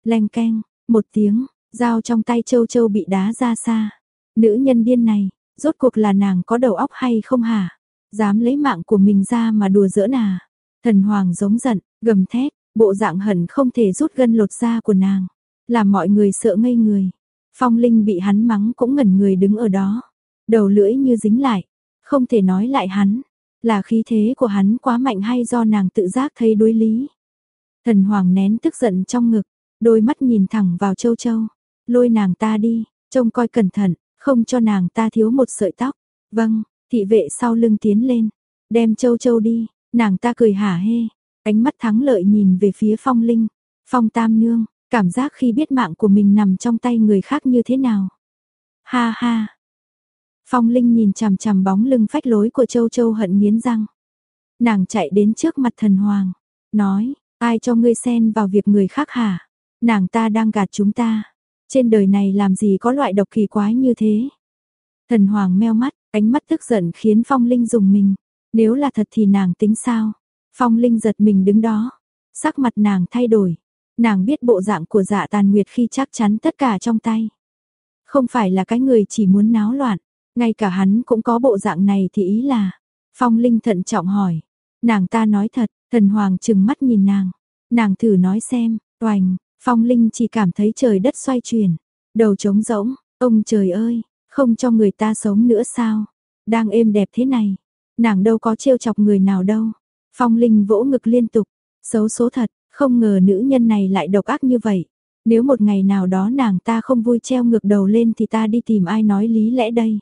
Leng keng, một tiếng, dao trong tay châu châu bị đá ra xa. Nữ nhân điên này, rốt cuộc là nàng có đầu óc hay không hả? Dám lấy mạng của mình ra mà đùa giỡn à? Thần Hoàng giống giận, gầm thét, bộ dạng hận không thể rút gân lột da của nàng. Làm mọi người sợ ngây người. Phong Linh bị hắn mắng cũng ngẩn người đứng ở đó. Đầu lưỡi như dính lại, không thể nói lại hắn, là khí thế của hắn quá mạnh hay do nàng tự giác thấy đối lý. Thần Hoàng nén tức giận trong ngực, đôi mắt nhìn thẳng vào Châu Châu, lôi nàng ta đi, trông coi cẩn thận, không cho nàng ta thiếu một sợi tóc. Vâng, thị vệ sau lưng tiến lên, đem Châu Châu đi, nàng ta cười hả hê, ánh mắt thắng lợi nhìn về phía Phong Linh, Phong Tam Nương, cảm giác khi biết mạng của mình nằm trong tay người khác như thế nào. Ha ha, Phong Linh nhìn chằm chằm bóng lưng phách lối của Châu Châu hận nghiến răng. Nàng chạy đến trước mặt thần hoàng, nói, ai cho ngươi xen vào việc người khác hả? Nàng ta đang gạt chúng ta. Trên đời này làm gì có loại độc kỳ quái như thế? Thần hoàng meo mắt, ánh mắt tức giận khiến Phong Linh dùng mình. Nếu là thật thì nàng tính sao? Phong Linh giật mình đứng đó, sắc mặt nàng thay đổi. Nàng biết bộ dạng của dạ tàn nguyệt khi chắc chắn tất cả trong tay. Không phải là cái người chỉ muốn náo loạn, ngay cả hắn cũng có bộ dạng này thì ý là. Phong Linh thận trọng hỏi. Nàng ta nói thật, thần hoàng chừng mắt nhìn nàng. Nàng thử nói xem, oành, Phong Linh chỉ cảm thấy trời đất xoay chuyển. Đầu trống rỗng, ông trời ơi, không cho người ta sống nữa sao? Đang êm đẹp thế này. Nàng đâu có trêu chọc người nào đâu. Phong Linh vỗ ngực liên tục. Xấu số thật, không ngờ nữ nhân này lại độc ác như vậy. Nếu một ngày nào đó nàng ta không vui treo ngược đầu lên thì ta đi tìm ai nói lý lẽ đây.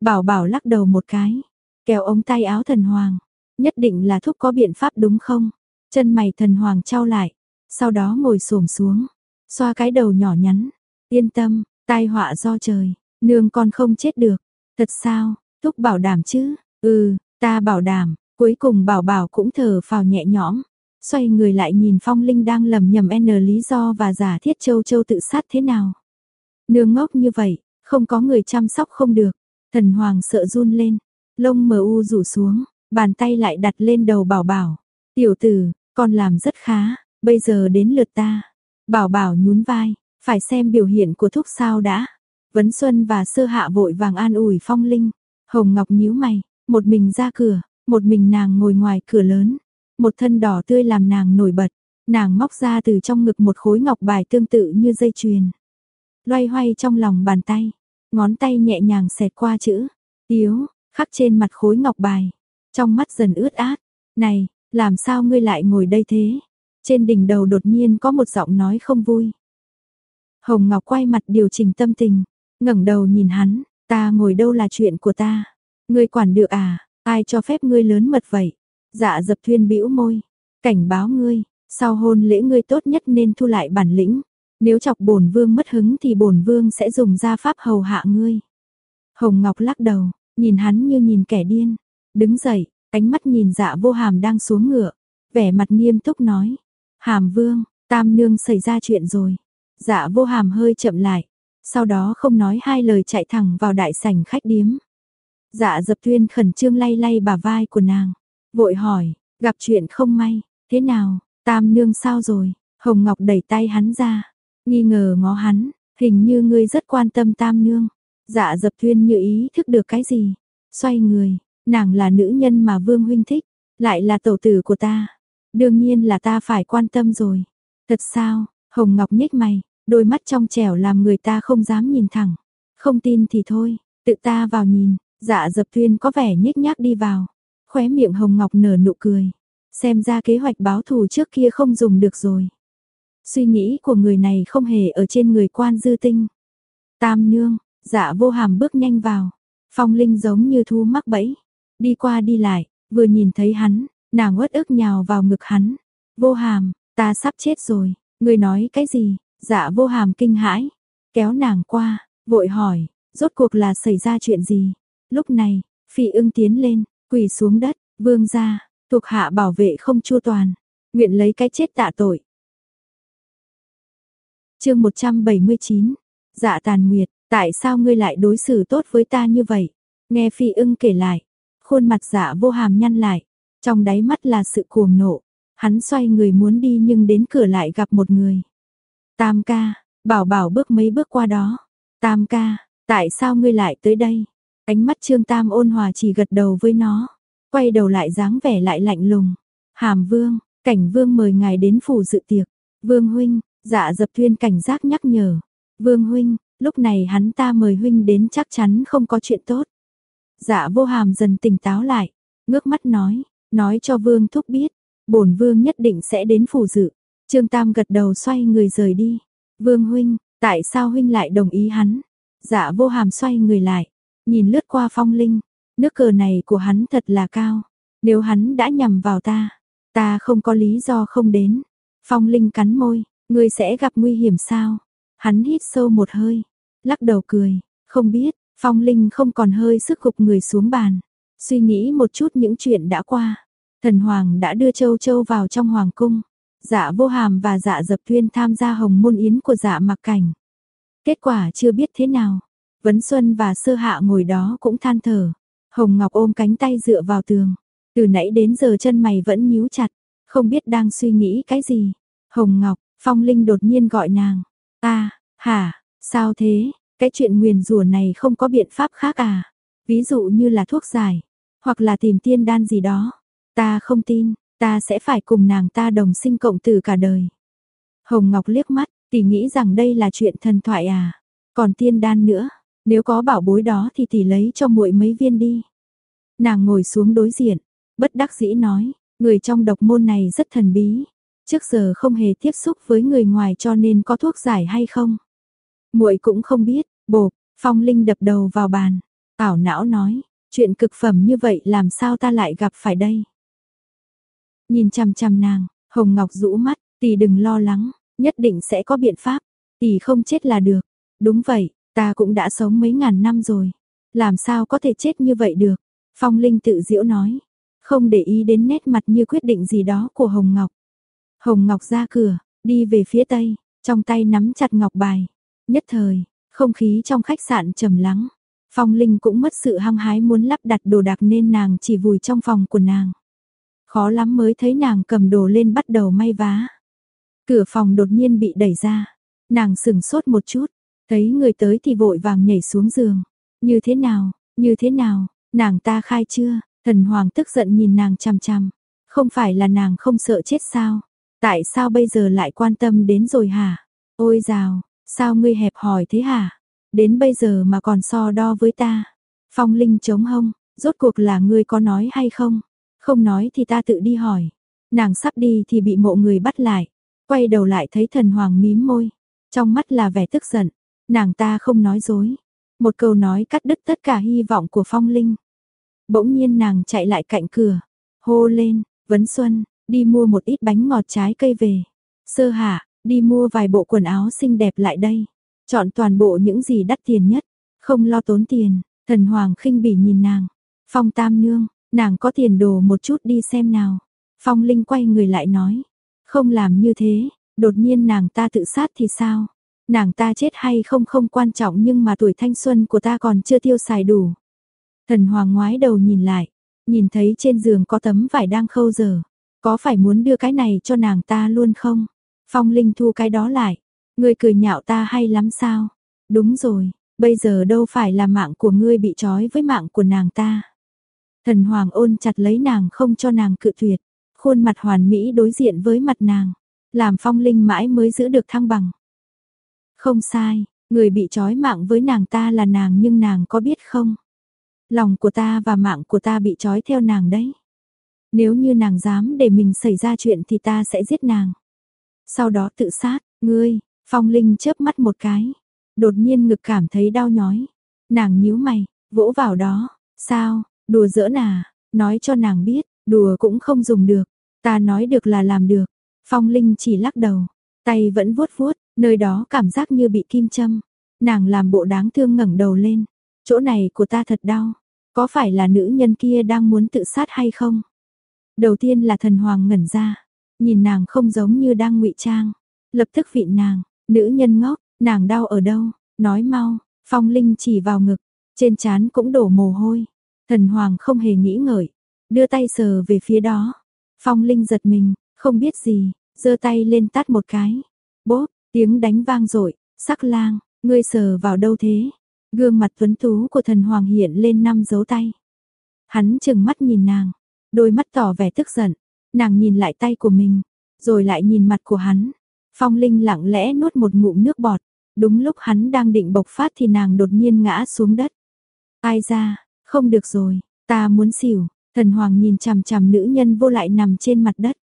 Bảo bảo lắc đầu một cái, kéo ống tay áo thần hoàng. Nhất định là thúc có biện pháp đúng không? Chân mày thần hoàng trao lại, sau đó ngồi xổm xuống, xoa cái đầu nhỏ nhắn. Yên tâm, tai họa do trời, nương con không chết được. Thật sao, thúc bảo đảm chứ? Ừ, ta bảo đảm, cuối cùng bảo bảo cũng thở phào nhẹ nhõm. Xoay người lại nhìn phong linh đang lầm nhầm n lý do và giả thiết châu châu tự sát thế nào. Nương ngốc như vậy, không có người chăm sóc không được. Thần hoàng sợ run lên, lông mờ u rủ xuống, bàn tay lại đặt lên đầu bảo bảo. Tiểu tử, con làm rất khá, bây giờ đến lượt ta. Bảo bảo nhún vai, phải xem biểu hiện của thúc sao đã. Vấn Xuân và Sơ Hạ vội vàng an ủi Phong Linh. Hồng Ngọc nhíu mày, một mình ra cửa, một mình nàng ngồi ngoài cửa lớn. Một thân đỏ tươi làm nàng nổi bật. Nàng móc ra từ trong ngực một khối ngọc bài tương tự như dây chuyền. Loay hoay trong lòng bàn tay, ngón tay nhẹ nhàng xẹt qua chữ Tiếu, khắc trên mặt khối ngọc bài. Trong mắt dần ướt át. Này, làm sao ngươi lại ngồi đây thế? Trên đỉnh đầu đột nhiên có một giọng nói không vui. Hồng Ngọc quay mặt điều chỉnh tâm tình, ngẩng đầu nhìn hắn, ta ngồi đâu là chuyện của ta. Ngươi quản được à, ai cho phép ngươi lớn mật vậy? Dạ dập thuyên bĩu môi, cảnh báo ngươi, sau hôn lễ ngươi tốt nhất nên thu lại bản lĩnh. Nếu chọc bổn vương mất hứng thì bổn vương sẽ dùng gia pháp hầu hạ ngươi. Hồng Ngọc lắc đầu, nhìn hắn như nhìn kẻ điên, đứng dậy, ánh mắt nhìn dạ vô hàm đang xuống ngựa, vẻ mặt nghiêm túc nói. Hàm vương, tam nương xảy ra chuyện rồi. Dạ vô hàm hơi chậm lại, sau đó không nói hai lời chạy thẳng vào đại sảnh khách điếm. Dạ dập tuyên khẩn trương lay lay bả vai của nàng, vội hỏi, gặp chuyện không may, thế nào, tam nương sao rồi, Hồng Ngọc đẩy tay hắn ra, nghi ngờ ngó hắn, hình như ngươi rất quan tâm tam nương. Dạ dập tuyên như ý thức được cái gì, xoay người, nàng là nữ nhân mà vương huynh thích, lại là tổ tử của ta, đương nhiên là ta phải quan tâm rồi. Thật sao, Hồng Ngọc nhếch mày, đôi mắt trong trẻo làm người ta không dám nhìn thẳng. Không tin thì thôi, tự ta vào nhìn, dạ dập tuyên có vẻ nhếch nhác đi vào. Khóe miệng Hồng Ngọc nở nụ cười. Xem ra kế hoạch báo thù trước kia không dùng được rồi. Suy nghĩ của người này không hề ở trên người quan dư tinh. Tam nương, dạ vô hàm bước nhanh vào. Phong Linh giống như thu mắc bẫy. Đi qua đi lại, vừa nhìn thấy hắn, nàng uất ức nhào vào ngực hắn. Vô hàm, ta sắp chết rồi, người nói cái gì? Dạ vô hàm kinh hãi, kéo nàng qua, vội hỏi, rốt cuộc là xảy ra chuyện gì? Lúc này, phi ưng tiến lên, quỳ xuống đất, vương ra, thuộc hạ bảo vệ không chua toàn, nguyện lấy cái chết tạ tội. chương 179, dạ tàn nguyệt, tại sao ngươi lại đối xử tốt với ta như vậy? Nghe phi ưng kể lại, khuôn mặt dạ vô hàm nhăn lại, trong đáy mắt là sự cuồng nộ. Hắn xoay người muốn đi nhưng đến cửa lại gặp một người. Tam ca, bảo bảo bước mấy bước qua đó. Tam ca, tại sao ngươi lại tới đây? Ánh mắt Trương Tam ôn hòa chỉ gật đầu với nó, quay đầu lại dáng vẻ lại lạnh lùng. Hàm Vương, Cảnh Vương mời ngài đến phủ dự tiệc. Vương huynh, Dạ Dập Thuyên cảnh giác nhắc nhở. Vương huynh, lúc này hắn ta mời huynh đến chắc chắn không có chuyện tốt. Dạ Vô Hàm dần tỉnh táo lại, ngước mắt nói, nói cho Vương thúc biết, bổn vương nhất định sẽ đến phủ dự. Trương Tam gật đầu xoay người rời đi. Vương huynh, tại sao huynh lại đồng ý hắn? Dạ vô hàm xoay người lại, nhìn lướt qua phong linh. Nước cờ này của hắn thật là cao. Nếu hắn đã nhầm vào ta, ta không có lý do không đến. Phong linh cắn môi, ngươi sẽ gặp nguy hiểm sao? Hắn hít sâu một hơi, lắc đầu cười, không biết, phong linh không còn hơi sức gục người xuống bàn. Suy nghĩ một chút những chuyện đã qua. Thần Hoàng đã đưa Châu Châu vào trong Hoàng cung. Dạ vô hàm và dạ dập tuyên tham gia hồng môn yến của dạ mặc cảnh. Kết quả chưa biết thế nào. Vấn Xuân và Sơ Hạ ngồi đó cũng than thở. Hồng Ngọc ôm cánh tay dựa vào tường. Từ nãy đến giờ chân mày vẫn nhíu chặt. Không biết đang suy nghĩ cái gì. Hồng Ngọc, Phong Linh đột nhiên gọi nàng. Ta, hả, sao thế? Cái chuyện nguyền rủa này không có biện pháp khác à? Ví dụ như là thuốc giải. Hoặc là tìm tiên đan gì đó. Ta không tin. Ta sẽ phải cùng nàng ta đồng sinh cộng tử cả đời. Hồng Ngọc liếc mắt, tỷ nghĩ rằng đây là chuyện thần thoại à. Còn tiên đan nữa, nếu có bảo bối đó thì tỷ lấy cho muội mấy viên đi. Nàng ngồi xuống đối diện, bất đắc dĩ nói, người trong độc môn này rất thần bí. Trước giờ không hề tiếp xúc với người ngoài cho nên có thuốc giải hay không. Muội cũng không biết, bộp, phong linh đập đầu vào bàn. Ảo não nói, chuyện cực phẩm như vậy làm sao ta lại gặp phải đây. Nhìn chằm chằm nàng, Hồng Ngọc rũ mắt, tỷ đừng lo lắng, nhất định sẽ có biện pháp, tỷ không chết là được. Đúng vậy, ta cũng đã sống mấy ngàn năm rồi, làm sao có thể chết như vậy được? Phong Linh tự diễu nói, không để ý đến nét mặt như quyết định gì đó của Hồng Ngọc. Hồng Ngọc ra cửa, đi về phía tây, trong tay nắm chặt ngọc bài. Nhất thời, không khí trong khách sạn trầm lắng. Phong Linh cũng mất sự hăng hái muốn lắp đặt đồ đạc nên nàng chỉ vùi trong phòng của nàng. Khó lắm mới thấy nàng cầm đồ lên bắt đầu may vá. Cửa phòng đột nhiên bị đẩy ra. Nàng sừng sốt một chút, thấy người tới thì vội vàng nhảy xuống giường. Như thế nào, như thế nào, nàng ta khai chưa? Thần Hoàng tức giận nhìn nàng chằm chằm. Không phải là nàng không sợ chết sao? Tại sao bây giờ lại quan tâm đến rồi hả? Ôi dào, sao ngươi hẹp hỏi thế hả? Đến bây giờ mà còn so đo với ta. Phong Linh chống hông, rốt cuộc là ngươi có nói hay không? Không nói thì ta tự đi hỏi. Nàng sắp đi thì bị mộ người bắt lại. Quay đầu lại thấy thần hoàng mím môi. Trong mắt là vẻ tức giận. Nàng ta không nói dối. Một câu nói cắt đứt tất cả hy vọng của Phong Linh. Bỗng nhiên nàng chạy lại cạnh cửa. Hô lên, Vấn Xuân, đi mua một ít bánh ngọt trái cây về. Sơ hạ, đi mua vài bộ quần áo xinh đẹp lại đây. Chọn toàn bộ những gì đắt tiền nhất. Không lo tốn tiền. Thần Hoàng khinh bỉ nhìn nàng. Phong Tam Nương, nàng có tiền đồ một chút đi xem nào. Phong Linh quay người lại nói. Không làm như thế, đột nhiên nàng ta tự sát thì sao? Nàng ta chết hay không không quan trọng nhưng mà tuổi thanh xuân của ta còn chưa tiêu xài đủ. Thần Hoàng ngoái đầu nhìn lại, nhìn thấy trên giường có tấm vải đang khâu giờ. Có phải muốn đưa cái này cho nàng ta luôn không? Phong Linh thu cái đó lại. Ngươi cười nhạo ta hay lắm sao? Đúng rồi, bây giờ đâu phải là mạng của ngươi bị trói với mạng của nàng ta. Thần Hoàng ôn chặt lấy nàng không cho nàng cự tuyệt. Khuôn mặt hoàn mỹ đối diện với mặt nàng. Làm Phong Linh mãi mới giữ được thăng bằng. Không sai, người bị trói mạng với nàng ta là nàng nhưng nàng có biết không? Lòng của ta và mạng của ta bị trói theo nàng đấy. Nếu như nàng dám để mình xảy ra chuyện thì ta sẽ giết nàng. Sau đó tự sát, ngươi, phong linh chớp mắt một cái. Đột nhiên ngực cảm thấy đau nhói. Nàng nhíu mày, vỗ vào đó. Sao, đùa giỡn à, nói cho nàng biết, đùa cũng không dùng được. Ta nói được là làm được. Phong linh chỉ lắc đầu, tay vẫn vuốt vuốt, nơi đó cảm giác như bị kim châm. Nàng làm bộ đáng thương ngẩng đầu lên. Chỗ này của ta thật đau. Có phải là nữ nhân kia đang muốn tự sát hay không? Đầu tiên là thần hoàng ngẩn ra, nhìn nàng không giống như đang ngụy trang, lập tức vịn nàng, nữ nhân ngốc, nàng đau ở đâu, nói mau, phong linh chỉ vào ngực, trên trán cũng đổ mồ hôi, thần hoàng không hề nghĩ ngợi, đưa tay sờ về phía đó, phong linh giật mình, không biết gì, giơ tay lên tát một cái, bốp, tiếng đánh vang rội, sắc lang, ngươi sờ vào đâu thế, gương mặt tuấn tú của thần hoàng hiện lên năm dấu tay, hắn chừng mắt nhìn nàng, đôi mắt tỏ vẻ tức giận, nàng nhìn lại tay của mình, rồi lại nhìn mặt của hắn. Phong Linh lặng lẽ nuốt một ngụm nước bọt, đúng lúc hắn đang định bộc phát thì nàng đột nhiên ngã xuống đất. Ai ra, không được rồi, ta muốn xỉu, thần hoàng nhìn chằm chằm nữ nhân vô lại nằm trên mặt đất.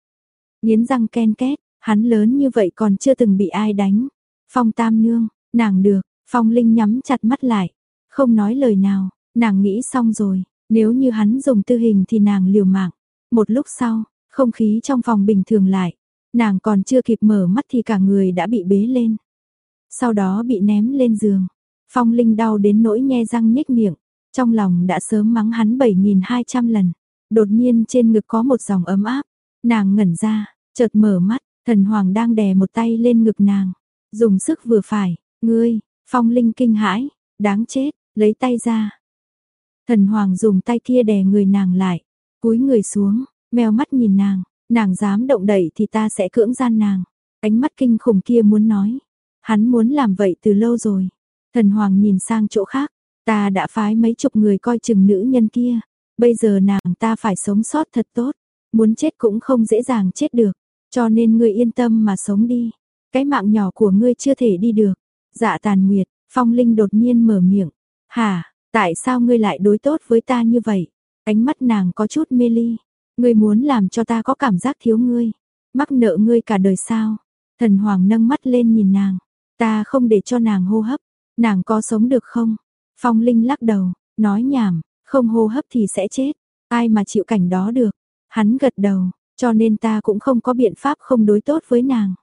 Nghiến răng ken két, hắn lớn như vậy còn chưa từng bị ai đánh. Phong tam nương, nàng được, phong linh nhắm chặt mắt lại, không nói lời nào, nàng nghĩ xong rồi, nếu như hắn dùng tư hình thì nàng liều mạng. Một lúc sau, không khí trong phòng bình thường lại. Nàng còn chưa kịp mở mắt thì cả người đã bị bế lên. Sau đó bị ném lên giường. Phong Linh đau đến nỗi nhe răng nhếch miệng. Trong lòng đã sớm mắng hắn 7.200 lần. Đột nhiên trên ngực có một dòng ấm áp. Nàng ngẩn ra, chợt mở mắt, thần hoàng đang đè một tay lên ngực nàng. Dùng sức vừa phải, ngươi, Phong Linh kinh hãi, đáng chết, lấy tay ra, Thần Hoàng dùng tay kia đè người nàng lại, cúi người xuống, mèo mắt nhìn nàng, nàng dám động đậy thì ta sẽ cưỡng gian nàng. Ánh mắt kinh khủng kia muốn nói, hắn muốn làm vậy từ lâu rồi. Thần Hoàng nhìn sang chỗ khác, ta đã phái mấy chục người coi chừng nữ nhân kia, bây giờ nàng ta phải sống sót thật tốt, muốn chết cũng không dễ dàng chết được, cho nên ngươi yên tâm mà sống đi. Cái mạng nhỏ của ngươi chưa thể đi được. Dạ Tàn Nguyệt, Phong Linh đột nhiên mở miệng, "Hả?" Tại sao ngươi lại đối tốt với ta như vậy? Ánh mắt nàng có chút mê ly. Ngươi muốn làm cho ta có cảm giác thiếu ngươi. Mắc nợ ngươi cả đời sao? Thần Hoàng nâng mắt lên nhìn nàng. Ta không để cho nàng hô hấp. Nàng có sống được không? Phong Linh lắc đầu, nói nhảm, không hô hấp thì sẽ chết. Ai mà chịu cảnh đó được? Hắn gật đầu, cho nên ta cũng không có biện pháp không đối tốt với nàng.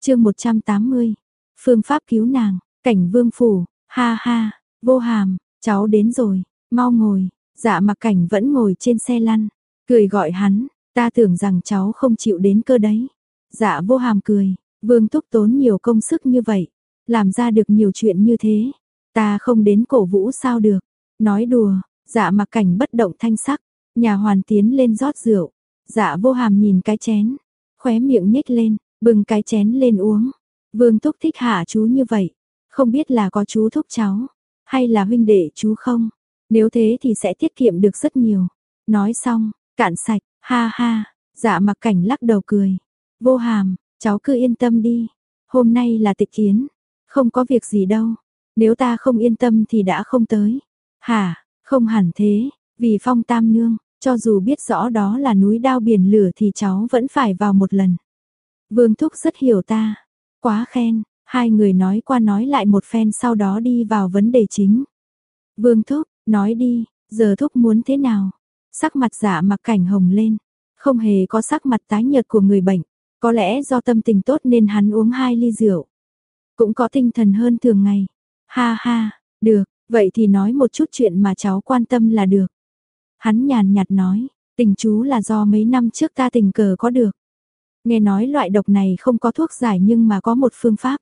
Chương 180. Phương pháp cứu nàng, cảnh vương phủ, Ha ha, vô hàm, cháu đến rồi, mau ngồi, dạ mặc cảnh vẫn ngồi trên xe lăn, cười gọi hắn, ta tưởng rằng cháu không chịu đến cơ đấy. Dạ vô hàm cười, vương túc tốn nhiều công sức như vậy, làm ra được nhiều chuyện như thế, ta không đến cổ vũ sao được, nói đùa, dạ mặc cảnh bất động thanh sắc, nhà hoàn tiến lên rót rượu, dạ vô hàm nhìn cái chén, khóe miệng nhếch lên, bưng cái chén lên uống. Vương Thúc thích hạ chú như vậy, không biết là có chú thúc cháu, hay là huynh đệ chú không? Nếu thế thì sẽ tiết kiệm được rất nhiều. Nói xong, cạn sạch, ha ha, dạ mặc cảnh lắc đầu cười. Vô hàm, cháu cứ yên tâm đi, hôm nay là tịch kiến, không có việc gì đâu. Nếu ta không yên tâm thì đã không tới. Hả, không hẳn thế, vì phong tam nương, cho dù biết rõ đó là núi đao biển lửa thì cháu vẫn phải vào một lần. Vương Thúc rất hiểu ta, quá khen, hai người nói qua nói lại một phen sau đó đi vào vấn đề chính. Vương Thúc, nói đi, giờ Thúc muốn thế nào? Sắc mặt dạ mặc cảnh hồng lên, không hề có sắc mặt tái nhợt của người bệnh, có lẽ do tâm tình tốt nên hắn uống hai ly rượu. Cũng có tinh thần hơn thường ngày. Ha ha, được, vậy thì nói một chút chuyện mà cháu quan tâm là được. Hắn nhàn nhạt nói, tình chú là do mấy năm trước ta tình cờ có được. Nghe nói loại độc này không có thuốc giải nhưng mà có một phương pháp.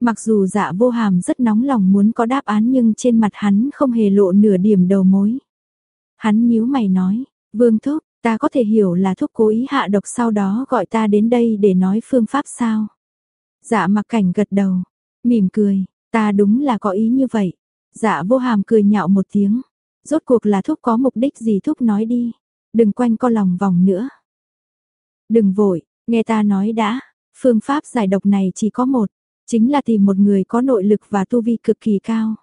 Mặc dù dạ vô hàm rất nóng lòng muốn có đáp án nhưng trên mặt hắn không hề lộ nửa điểm đầu mối. Hắn nhíu mày nói, vương thúc, ta có thể hiểu là thúc cố ý hạ độc sau đó gọi ta đến đây để nói phương pháp sao. Dạ mặc cảnh gật đầu, mỉm cười, ta đúng là có ý như vậy. Dạ vô hàm cười nhạo một tiếng, rốt cuộc là thúc có mục đích gì thúc nói đi, đừng quanh co lòng vòng nữa. Đừng vội, nghe ta nói đã, phương pháp giải độc này chỉ có một, chính là tìm một người có nội lực và tu vi cực kỳ cao.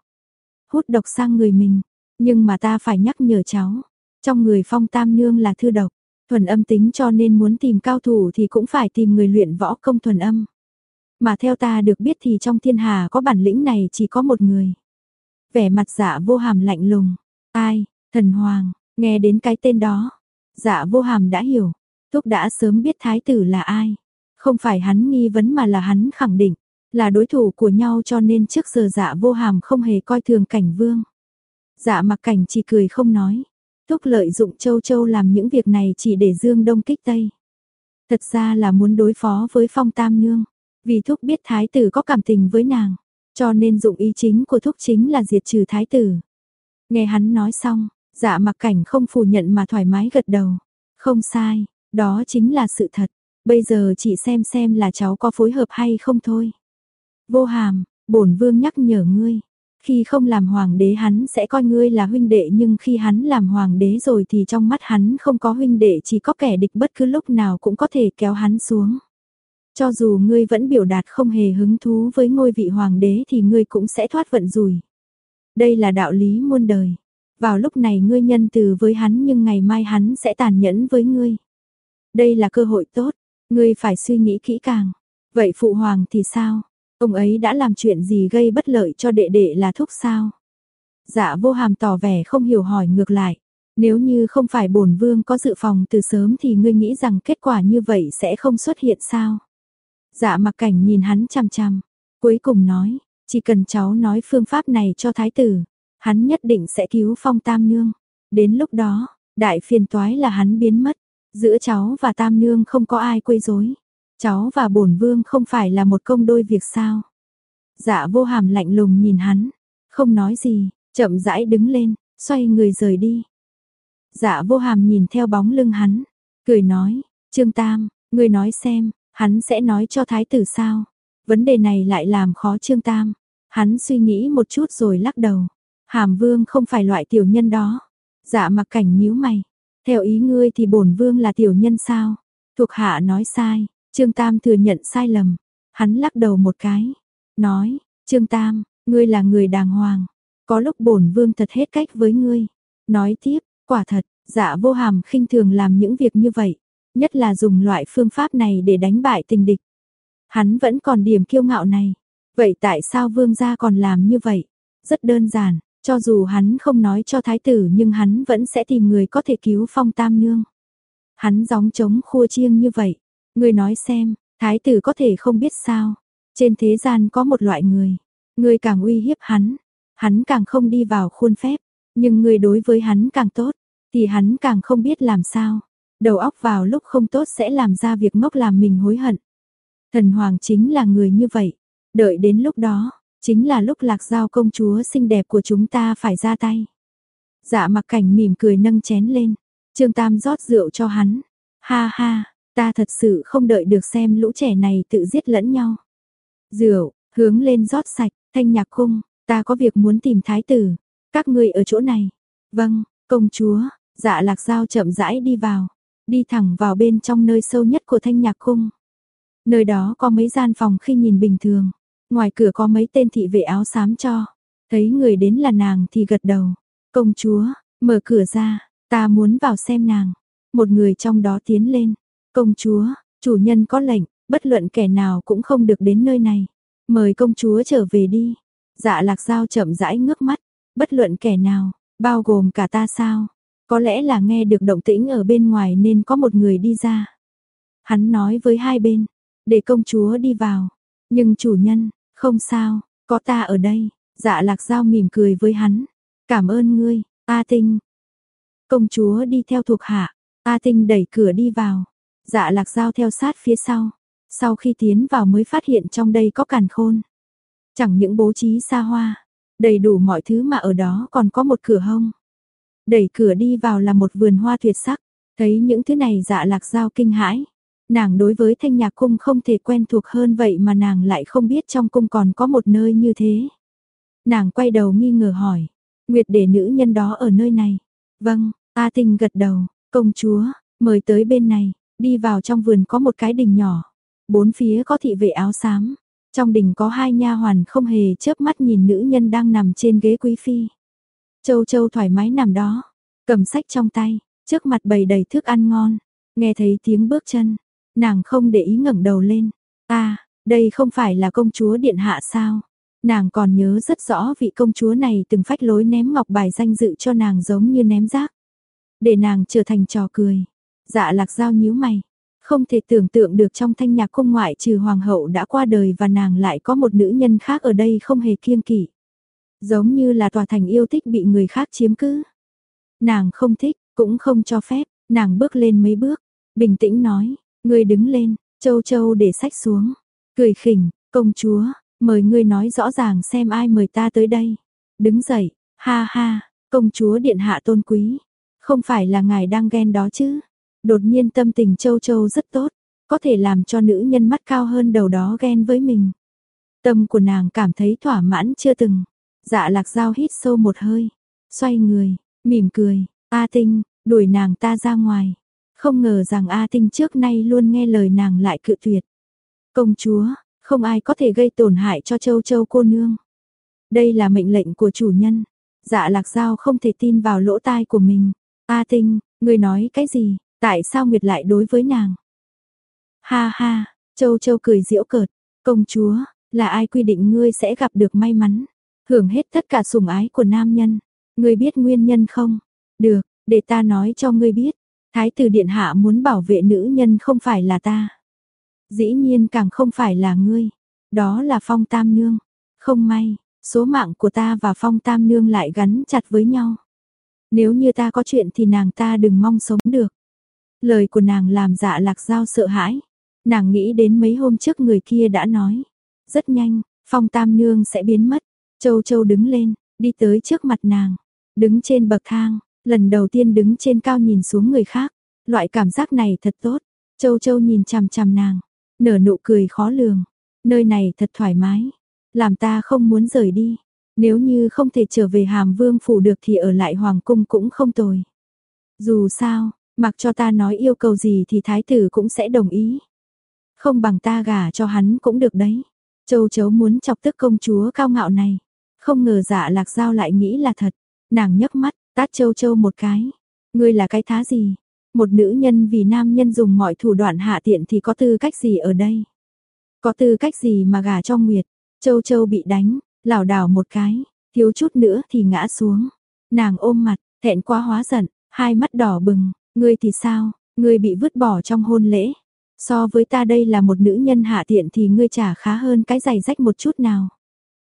Hút độc sang người mình, nhưng mà ta phải nhắc nhở cháu, trong người phong tam nương là thư độc, thuần âm tính cho nên muốn tìm cao thủ thì cũng phải tìm người luyện võ công thuần âm. Mà theo ta được biết thì trong thiên hà có bản lĩnh này chỉ có một người. Vẻ mặt dạ vô hàm lạnh lùng, ai, thần hoàng, nghe đến cái tên đó. Dạ vô hàm đã hiểu, Thúc đã sớm biết thái tử là ai. Không phải hắn nghi vấn mà là hắn khẳng định, là đối thủ của nhau cho nên trước giờ dạ vô hàm không hề coi thường cảnh vương. Dạ mặc cảnh chỉ cười không nói. Thúc lợi dụng châu châu làm những việc này chỉ để dương đông kích tây. Thật ra là muốn đối phó với phong tam nương. Vì thúc biết thái tử có cảm tình với nàng. Cho nên dụng ý chính của thúc chính là diệt trừ thái tử. Nghe hắn nói xong, dạ mặc cảnh không phủ nhận mà thoải mái gật đầu. Không sai, đó chính là sự thật. Bây giờ chỉ xem xem là cháu có phối hợp hay không thôi. Vô hàm, bổn vương nhắc nhở ngươi. Khi không làm hoàng đế hắn sẽ coi ngươi là huynh đệ nhưng khi hắn làm hoàng đế rồi thì trong mắt hắn không có huynh đệ chỉ có kẻ địch bất cứ lúc nào cũng có thể kéo hắn xuống. Cho dù ngươi vẫn biểu đạt không hề hứng thú với ngôi vị hoàng đế thì ngươi cũng sẽ thoát vận rủi. Đây là đạo lý muôn đời. Vào lúc này ngươi nhân từ với hắn nhưng ngày mai hắn sẽ tàn nhẫn với ngươi. Đây là cơ hội tốt, ngươi phải suy nghĩ kỹ càng. Vậy phụ hoàng thì sao? Ông ấy đã làm chuyện gì gây bất lợi cho đệ đệ là thúc sao? Dạ vô hàm tỏ vẻ không hiểu hỏi ngược lại. Nếu như không phải bổn vương có dự phòng từ sớm thì ngươi nghĩ rằng kết quả như vậy sẽ không xuất hiện sao? Dạ mặc cảnh nhìn hắn chăm chăm, cuối cùng nói, chỉ cần cháu nói phương pháp này cho thái tử, hắn nhất định sẽ cứu phong tam nương. Đến lúc đó, đại phiền toái là hắn biến mất, giữa cháu và tam nương không có ai quấy rối. Cháu và bổn vương không phải là một công đôi việc sao? Dạ vô hàm lạnh lùng nhìn hắn, không nói gì, chậm rãi đứng lên, xoay người rời đi. Dạ vô hàm nhìn theo bóng lưng hắn, cười nói, Trương Tam, ngươi nói xem, hắn sẽ nói cho thái tử sao? Vấn đề này lại làm khó Trương Tam. Hắn suy nghĩ một chút rồi lắc đầu. Hàm vương không phải loại tiểu nhân đó. Dạ mặc cảnh nhíu mày. Theo ý ngươi thì bổn vương là tiểu nhân sao? Thuộc hạ nói sai. Trương Tam thừa nhận sai lầm. Hắn lắc đầu một cái. Nói, Trương Tam, ngươi là người đàng hoàng. Có lúc bổn vương thật hết cách với ngươi. Nói tiếp, quả thật, dạ vô hàm khinh thường làm những việc như vậy. Nhất là dùng loại phương pháp này để đánh bại tình địch. Hắn vẫn còn điểm kiêu ngạo này. Vậy tại sao vương gia còn làm như vậy? Rất đơn giản, cho dù hắn không nói cho thái tử nhưng hắn vẫn sẽ tìm người có thể cứu phong tam nương. Hắn gióng trống khua chiêng như vậy. Người nói xem, thái tử có thể không biết sao. Trên thế gian có một loại người. Người càng uy hiếp hắn. Hắn càng không đi vào khuôn phép. Nhưng người đối với hắn càng tốt. Thì hắn càng không biết làm sao. Đầu óc vào lúc không tốt sẽ làm ra việc ngốc làm mình hối hận. Thần Hoàng chính là người như vậy. Đợi đến lúc đó, chính là lúc lạc giao công chúa xinh đẹp của chúng ta phải ra tay. Dạ mặc cảnh mỉm cười nâng chén lên. Trương Tam rót rượu cho hắn. Ha ha, Ta thật sự không đợi được xem lũ trẻ này tự giết lẫn nhau. Rượu, hướng lên rót sạch, thanh nhạc khung, ta có việc muốn tìm thái tử. Các ngươi ở chỗ này. Vâng, công chúa, dạ lạc giao chậm rãi đi vào. Đi thẳng vào bên trong nơi sâu nhất của thanh nhạc khung. Nơi đó có mấy gian phòng khi nhìn bình thường. Ngoài cửa có mấy tên thị vệ áo xám cho. Thấy người đến là nàng thì gật đầu. Công chúa, mở cửa ra, ta muốn vào xem nàng. Một người trong đó tiến lên. Công chúa, chủ nhân có lệnh, bất luận kẻ nào cũng không được đến nơi này. Mời công chúa trở về đi. Dạ lạc dao chậm rãi ngước mắt. Bất luận kẻ nào, bao gồm cả ta sao? Có lẽ là nghe được động tĩnh ở bên ngoài nên có một người đi ra. Hắn nói với hai bên, để công chúa đi vào. Nhưng chủ nhân, không sao, có ta ở đây. Dạ lạc dao mỉm cười với hắn. Cảm ơn ngươi, A Tinh. Công chúa đi theo thuộc hạ. A Tinh đẩy cửa đi vào. Dạ lạc dao theo sát phía sau. Sau khi tiến vào mới phát hiện trong đây có càn khôn. Chẳng những bố trí xa hoa, đầy đủ mọi thứ mà ở đó còn có một cửa hông. Đẩy cửa đi vào là một vườn hoa tuyệt sắc, thấy những thứ này dạ lạc dao kinh hãi. Nàng đối với thanh nhạc cung không thể quen thuộc hơn vậy mà nàng lại không biết trong cung còn có một nơi như thế. Nàng quay đầu nghi ngờ hỏi, Nguyệt để nữ nhân đó ở nơi này. Vâng, A Tinh gật đầu, công chúa, mời tới bên này, đi vào trong vườn có một cái đình nhỏ. Bốn phía có thị vệ áo xám, trong đình có hai nha hoàn không hề chớp mắt nhìn nữ nhân đang nằm trên ghế quý phi. Châu Châu thoải mái nằm đó, cầm sách trong tay, trước mặt bày đầy thức ăn ngon, nghe thấy tiếng bước chân, nàng không để ý ngẩng đầu lên. "A, đây không phải là công chúa điện hạ sao?" Nàng còn nhớ rất rõ vị công chúa này từng phách lối ném ngọc bài danh dự cho nàng giống như ném rác. Để nàng trở thành trò cười. Dạ lạc giao nhíu mày, không thể tưởng tượng được trong thanh nhạc cung ngoại trừ hoàng hậu đã qua đời và nàng lại có một nữ nhân khác ở đây không hề kiêng kỵ. Giống như là tòa thành yêu thích bị người khác chiếm cứ. Nàng không thích, cũng không cho phép, nàng bước lên mấy bước, bình tĩnh nói, ngươi đứng lên, châu châu để sách xuống, cười khỉnh, công chúa, mời ngươi nói rõ ràng xem ai mời ta tới đây. Đứng dậy, ha ha, công chúa điện hạ tôn quý, không phải là ngài đang ghen đó chứ? Đột nhiên tâm tình Châu Châu rất tốt, có thể làm cho nữ nhân mắt cao hơn đầu đó ghen với mình. Tâm của nàng cảm thấy thỏa mãn chưa từng. Dạ lạc dao hít sâu một hơi, xoay người, mỉm cười, A Tinh, đuổi nàng ta ra ngoài. Không ngờ rằng A Tinh trước nay luôn nghe lời nàng lại cự tuyệt. Công chúa, không ai có thể gây tổn hại cho châu châu cô nương. Đây là mệnh lệnh của chủ nhân. Dạ lạc giao không thể tin vào lỗ tai của mình. A Tinh, người nói cái gì? Tại sao Nguyệt lại đối với nàng? Ha ha, Châu Châu cười diễu cợt, công chúa, là ai quy định ngươi sẽ gặp được may mắn, hưởng hết tất cả sủng ái của nam nhân. Ngươi biết nguyên nhân không? Được, để ta nói cho ngươi biết. Thái tử điện hạ muốn bảo vệ nữ nhân không phải là ta. Dĩ nhiên càng không phải là ngươi. Đó là Phong Tam Nương. Không may, số mạng của ta và Phong Tam Nương lại gắn chặt với nhau. Nếu như ta có chuyện thì nàng ta đừng mong sống được. Lời của nàng làm dạ lạc giao sợ hãi. Nàng nghĩ đến mấy hôm trước người kia đã nói. Rất nhanh, phong tam nương sẽ biến mất. Châu châu đứng lên, đi tới trước mặt nàng. Đứng trên bậc thang, lần đầu tiên đứng trên cao nhìn xuống người khác. Loại cảm giác này thật tốt. Châu châu nhìn chằm chằm nàng. Nở nụ cười khó lường. Nơi này thật thoải mái. Làm ta không muốn rời đi. Nếu như không thể trở về hàm vương phủ được thì ở lại hoàng cung cũng không tồi. Dù sao, Mặc cho ta nói yêu cầu gì thì thái tử cũng sẽ đồng ý. Không bằng ta gả cho hắn cũng được đấy. Châu chấu muốn chọc tức công chúa cao ngạo này. Không ngờ dạ lạc giao lại nghĩ là thật. Nàng nhấc mắt, tát châu châu một cái. Ngươi là cái thá gì? Một nữ nhân vì nam nhân dùng mọi thủ đoạn hạ tiện thì có tư cách gì ở đây? Có tư cách gì mà gả cho Nguyệt? Châu châu bị đánh, lảo đảo một cái, thiếu chút nữa thì ngã xuống. Nàng ôm mặt, thẹn quá hóa giận, hai mắt đỏ bừng, Ngươi thì sao, ngươi bị vứt bỏ trong hôn lễ. So với ta đây là một nữ nhân hạ tiện thì ngươi chả khá hơn cái giày rách một chút nào.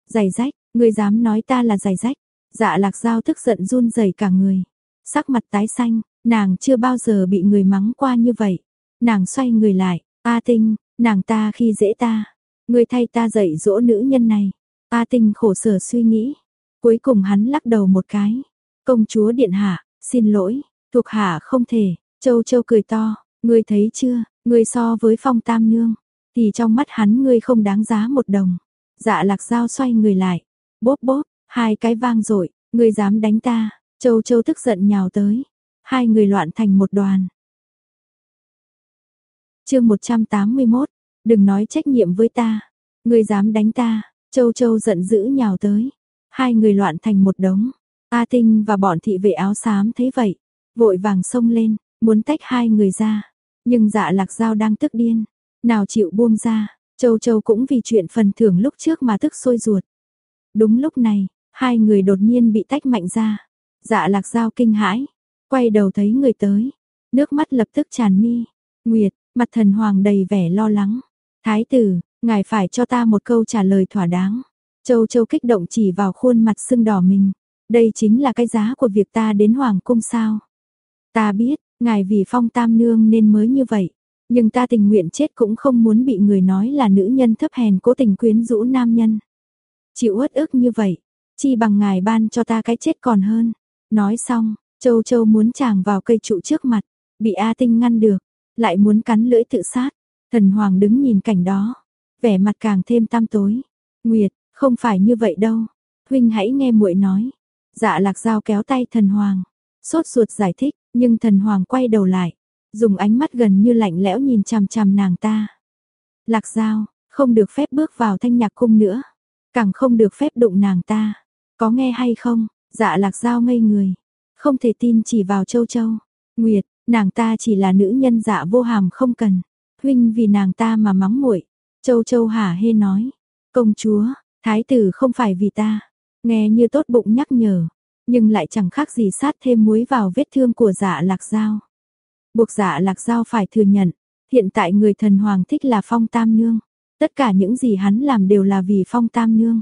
Giày rách, ngươi dám nói ta là giày rách. Dạ lạc giao tức giận run rẩy cả người. Sắc mặt tái xanh, nàng chưa bao giờ bị người mắng qua như vậy. Nàng xoay người lại, A tinh, nàng ta khi dễ ta. Ngươi thay ta dạy dỗ nữ nhân này. A tinh khổ sở suy nghĩ. Cuối cùng hắn lắc đầu một cái. Công chúa điện hạ, xin lỗi, Thuộc hạ không thể, Châu Châu cười to, Ngươi thấy chưa, ngươi so với phong tam nương, thì trong mắt hắn ngươi không đáng giá một đồng. Dạ lạc dao xoay người lại, bốp bốp, hai cái vang rội, ngươi dám đánh ta, châu châu tức giận nhào tới, hai người loạn thành một đoàn. chương 181, đừng nói trách nhiệm với ta, ngươi dám đánh ta, châu châu giận dữ nhào tới, hai người loạn thành một đống. A Tinh và bọn thị vệ áo xám thấy vậy, vội vàng xông lên, muốn tách hai người ra. Nhưng dạ lạc dao đang tức điên, nào chịu buông ra, châu châu cũng vì chuyện phần thưởng lúc trước mà tức sôi ruột. Đúng lúc này, hai người đột nhiên bị tách mạnh ra. Dạ lạc dao kinh hãi, quay đầu thấy người tới, nước mắt lập tức tràn mi. Nguyệt, mặt thần hoàng đầy vẻ lo lắng. Thái tử, ngài phải cho ta một câu trả lời thỏa đáng. Châu châu kích động chỉ vào khuôn mặt sưng đỏ mình. Đây chính là cái giá của việc ta đến hoàng cung sao. Ta biết, ngài vì phong tam nương nên mới như vậy. Nhưng ta tình nguyện chết cũng không muốn bị người nói là nữ nhân thấp hèn cố tình quyến rũ nam nhân. Chịu uất ức như vậy, chi bằng ngài ban cho ta cái chết còn hơn. Nói xong, Châu Châu muốn chàng vào cây trụ trước mặt, bị A Tinh ngăn được, lại muốn cắn lưỡi tự sát. Thần Hoàng đứng nhìn cảnh đó, vẻ mặt càng thêm tăm tối. Nguyệt, không phải như vậy đâu. Huynh hãy nghe muội nói. Dạ lạc dao kéo tay thần Hoàng. Sốt ruột giải thích, nhưng thần Hoàng quay đầu lại. Dùng ánh mắt gần như lạnh lẽo nhìn chằm chằm nàng ta. Lạc dao, không được phép bước vào thanh nhạc cung nữa. Càng không được phép đụng nàng ta. Có nghe hay không? Dạ lạc dao ngây người. Không thể tin chỉ vào châu châu. Nguyệt, nàng ta chỉ là nữ nhân dạ vô hàm không cần. Huynh vì nàng ta mà mắng muội. Châu châu hả hê nói. Công chúa, thái tử không phải vì ta. Nghe như tốt bụng nhắc nhở. Nhưng lại chẳng khác gì sát thêm muối vào vết thương của dạ lạc dao. Buộc dạ lạc dao phải thừa nhận. Hiện tại người thần hoàng thích là phong tam nương. Tất cả những gì hắn làm đều là vì phong tam nương.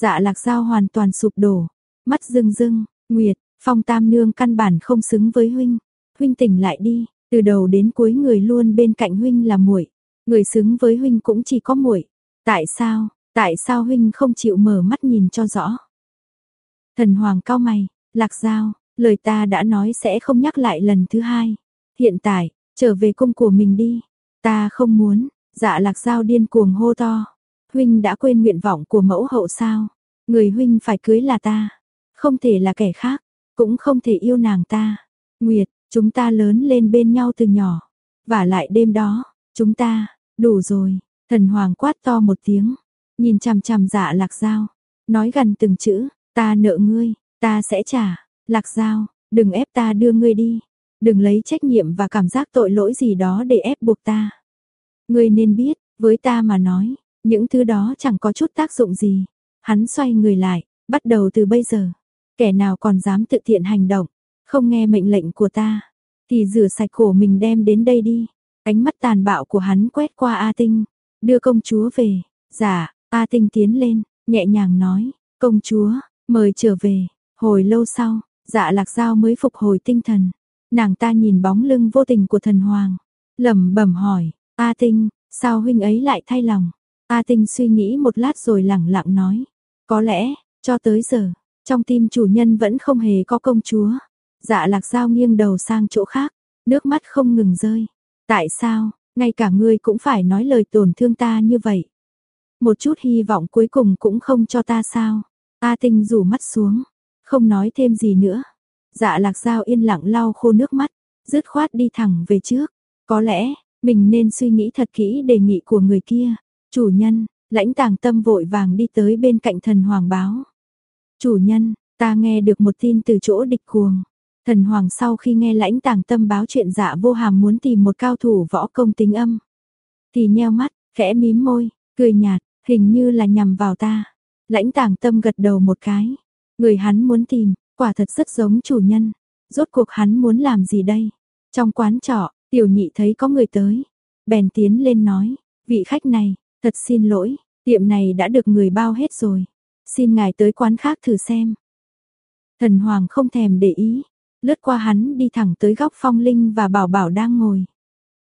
Dạ lạc giao hoàn toàn sụp đổ. Mắt rưng rưng, Nguyệt, phong tam nương căn bản không xứng với huynh. Huynh tỉnh lại đi, từ đầu đến cuối người luôn bên cạnh huynh là muội, người xứng với huynh cũng chỉ có muội. Tại sao? Tại sao huynh không chịu mở mắt nhìn cho rõ? Thần hoàng cao mày, Lạc Giao, lời ta đã nói sẽ không nhắc lại lần thứ hai. Hiện tại, trở về cung của mình đi. Ta không muốn, dạ Lạc Giao điên cuồng hô to. Huynh đã quên nguyện vọng của mẫu hậu sao? Người huynh phải cưới là ta, không thể là kẻ khác, cũng không thể yêu nàng ta. Nguyệt, chúng ta lớn lên bên nhau từ nhỏ, và lại đêm đó, chúng ta, đủ rồi, thần hoàng quát to một tiếng, nhìn chằm chằm dạ lạc dao, nói gần từng chữ, ta nợ ngươi, ta sẽ trả, lạc dao, đừng ép ta đưa ngươi đi, đừng lấy trách nhiệm và cảm giác tội lỗi gì đó để ép buộc ta. Ngươi nên biết, với ta mà nói, những thứ đó chẳng có chút tác dụng gì. Hắn xoay người lại, bắt đầu từ bây giờ, kẻ nào còn dám tự tiện hành động, không nghe mệnh lệnh của ta, thì rửa sạch cổ mình đem đến đây đi. Ánh mắt tàn bạo của hắn quét qua A Tinh, đưa công chúa về. Dạ, A Tinh tiến lên, nhẹ nhàng nói, công chúa, mời trở về. Hồi lâu sau, dạ lạc giao mới phục hồi tinh thần. Nàng ta nhìn bóng lưng vô tình của thần hoàng, lẩm bẩm hỏi, A Tinh, sao huynh ấy lại thay lòng? A Tinh suy nghĩ một lát rồi lẳng lặng nói, có lẽ, cho tới giờ, trong tim chủ nhân vẫn không hề có công chúa. Dạ lạc dao nghiêng đầu sang chỗ khác, nước mắt không ngừng rơi. Tại sao, ngay cả ngươi cũng phải nói lời tổn thương ta như vậy? Một chút hy vọng cuối cùng cũng không cho ta sao? A tinh rủ mắt xuống, không nói thêm gì nữa. Dạ lạc dao yên lặng lau khô nước mắt, dứt khoát đi thẳng về trước. Có lẽ, mình nên suy nghĩ thật kỹ đề nghị của người kia. Chủ nhân, lãnh tàng tâm vội vàng đi tới bên cạnh thần hoàng báo. Chủ nhân, ta nghe được một tin từ chỗ địch cuồng. Thần hoàng sau khi nghe lãnh tàng tâm báo chuyện dạ vô hàm muốn tìm một cao thủ võ công tính âm. Thì nheo mắt, khẽ mím môi, cười nhạt, hình như là nhằm vào ta. Lãnh tàng tâm gật đầu một cái. Người hắn muốn tìm, quả thật rất giống chủ nhân. Rốt cuộc hắn muốn làm gì đây? Trong quán trọ, tiểu nhị thấy có người tới. Bèn tiến lên nói, vị khách này, thật xin lỗi, tiệm này đã được người bao hết rồi. Xin ngài tới quán khác thử xem. Thần Hoàng không thèm để ý, lướt qua hắn đi thẳng tới góc phong linh và bảo bảo đang ngồi.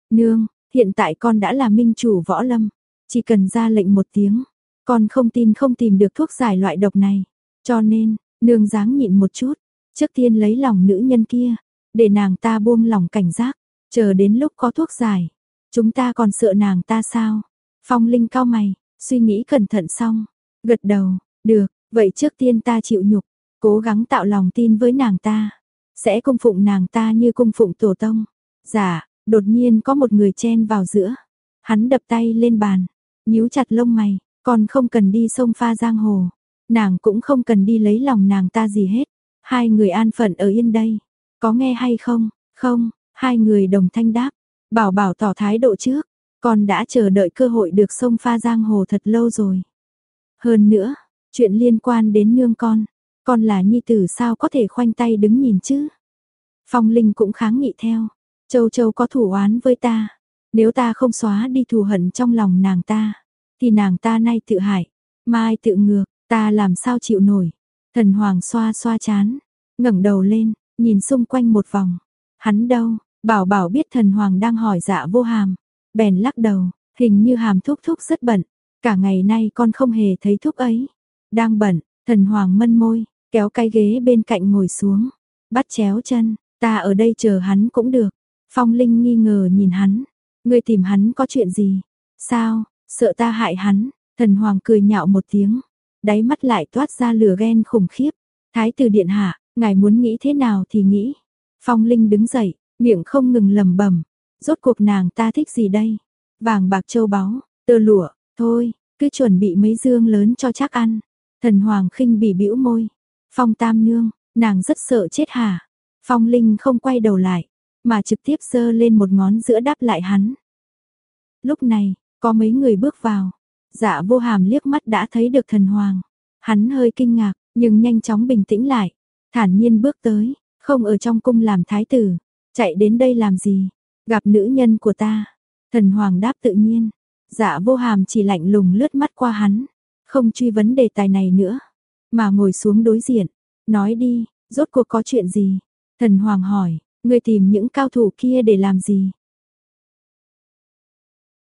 Nương, hiện tại con đã là minh chủ võ lâm, chỉ cần ra lệnh một tiếng, con không tin không tìm được thuốc giải loại độc này. Cho nên, nương dáng nhịn một chút, trước tiên lấy lòng nữ nhân kia, để nàng ta buông lòng cảnh giác. chờ đến lúc có thuốc giải, chúng ta còn sợ nàng ta sao? Phong Linh cao mày, suy nghĩ cẩn thận xong, gật đầu, được, vậy trước tiên ta chịu nhục, cố gắng tạo lòng tin với nàng ta, sẽ cung phụng nàng ta như cung phụng tổ tông. Dạ, đột nhiên có một người chen vào giữa. Hắn đập tay lên bàn, nhíu chặt lông mày, còn không cần đi sông pha giang hồ, nàng cũng không cần đi lấy lòng nàng ta gì hết. Hai người an phận ở yên đây, có nghe hay không? Không, hai người đồng thanh đáp, bảo bảo tỏ thái độ trước, con đã chờ đợi cơ hội được sông pha giang hồ thật lâu rồi. Hơn nữa, chuyện liên quan đến nương con, con là nhi tử sao có thể khoanh tay đứng nhìn chứ? Phong Linh cũng kháng nghị theo, Châu Châu có thủ oán với ta, nếu ta không xóa đi thù hận trong lòng nàng ta, thì nàng ta nay tự hại, mai tự ngược, ta làm sao chịu nổi. Thần Hoàng xoa xoa chán, ngẩng đầu lên, nhìn xung quanh một vòng. Hắn đâu? Bảo Bảo biết Thần Hoàng đang hỏi Dạ Vô Hàm, bèn lắc đầu, hình như Hàm thúc thúc rất bận, cả ngày nay con không hề thấy thúc ấy. Đang bận, Thần Hoàng mân môi, kéo cái ghế bên cạnh ngồi xuống, bắt chéo chân, ta ở đây chờ hắn cũng được. Phong Linh nghi ngờ nhìn hắn, ngươi tìm hắn có chuyện gì? Sao, sợ ta hại hắn? Thần Hoàng cười nhạo một tiếng, đáy mắt lại toát ra lửa ghen khủng khiếp. Thái tử điện hạ, ngài muốn nghĩ thế nào thì nghĩ. Phong Linh đứng dậy, miệng không ngừng lẩm bẩm, rốt cuộc nàng ta thích gì đây? Vàng bạc châu báu, tơ lụa, thôi, cứ chuẩn bị mấy dương lớn cho chắc ăn. Thần Hoàng khinh bỉ bĩu môi. Phong Tam nương, nàng rất sợ chết hả? Phong Linh không quay đầu lại, mà trực tiếp giơ lên một ngón giữa đáp lại hắn. Lúc này, có mấy người bước vào. Dạ vô hàm liếc mắt đã thấy được thần hoàng. Hắn hơi kinh ngạc, nhưng nhanh chóng bình tĩnh lại. Thản nhiên bước tới, không ở trong cung làm thái tử. Chạy đến đây làm gì? Gặp nữ nhân của ta. Thần hoàng đáp tự nhiên. Dạ vô hàm chỉ lạnh lùng lướt mắt qua hắn. Không truy vấn đề tài này nữa. Mà ngồi xuống đối diện. Nói đi, rốt cuộc có chuyện gì? Thần hoàng hỏi, ngươi tìm những cao thủ kia để làm gì?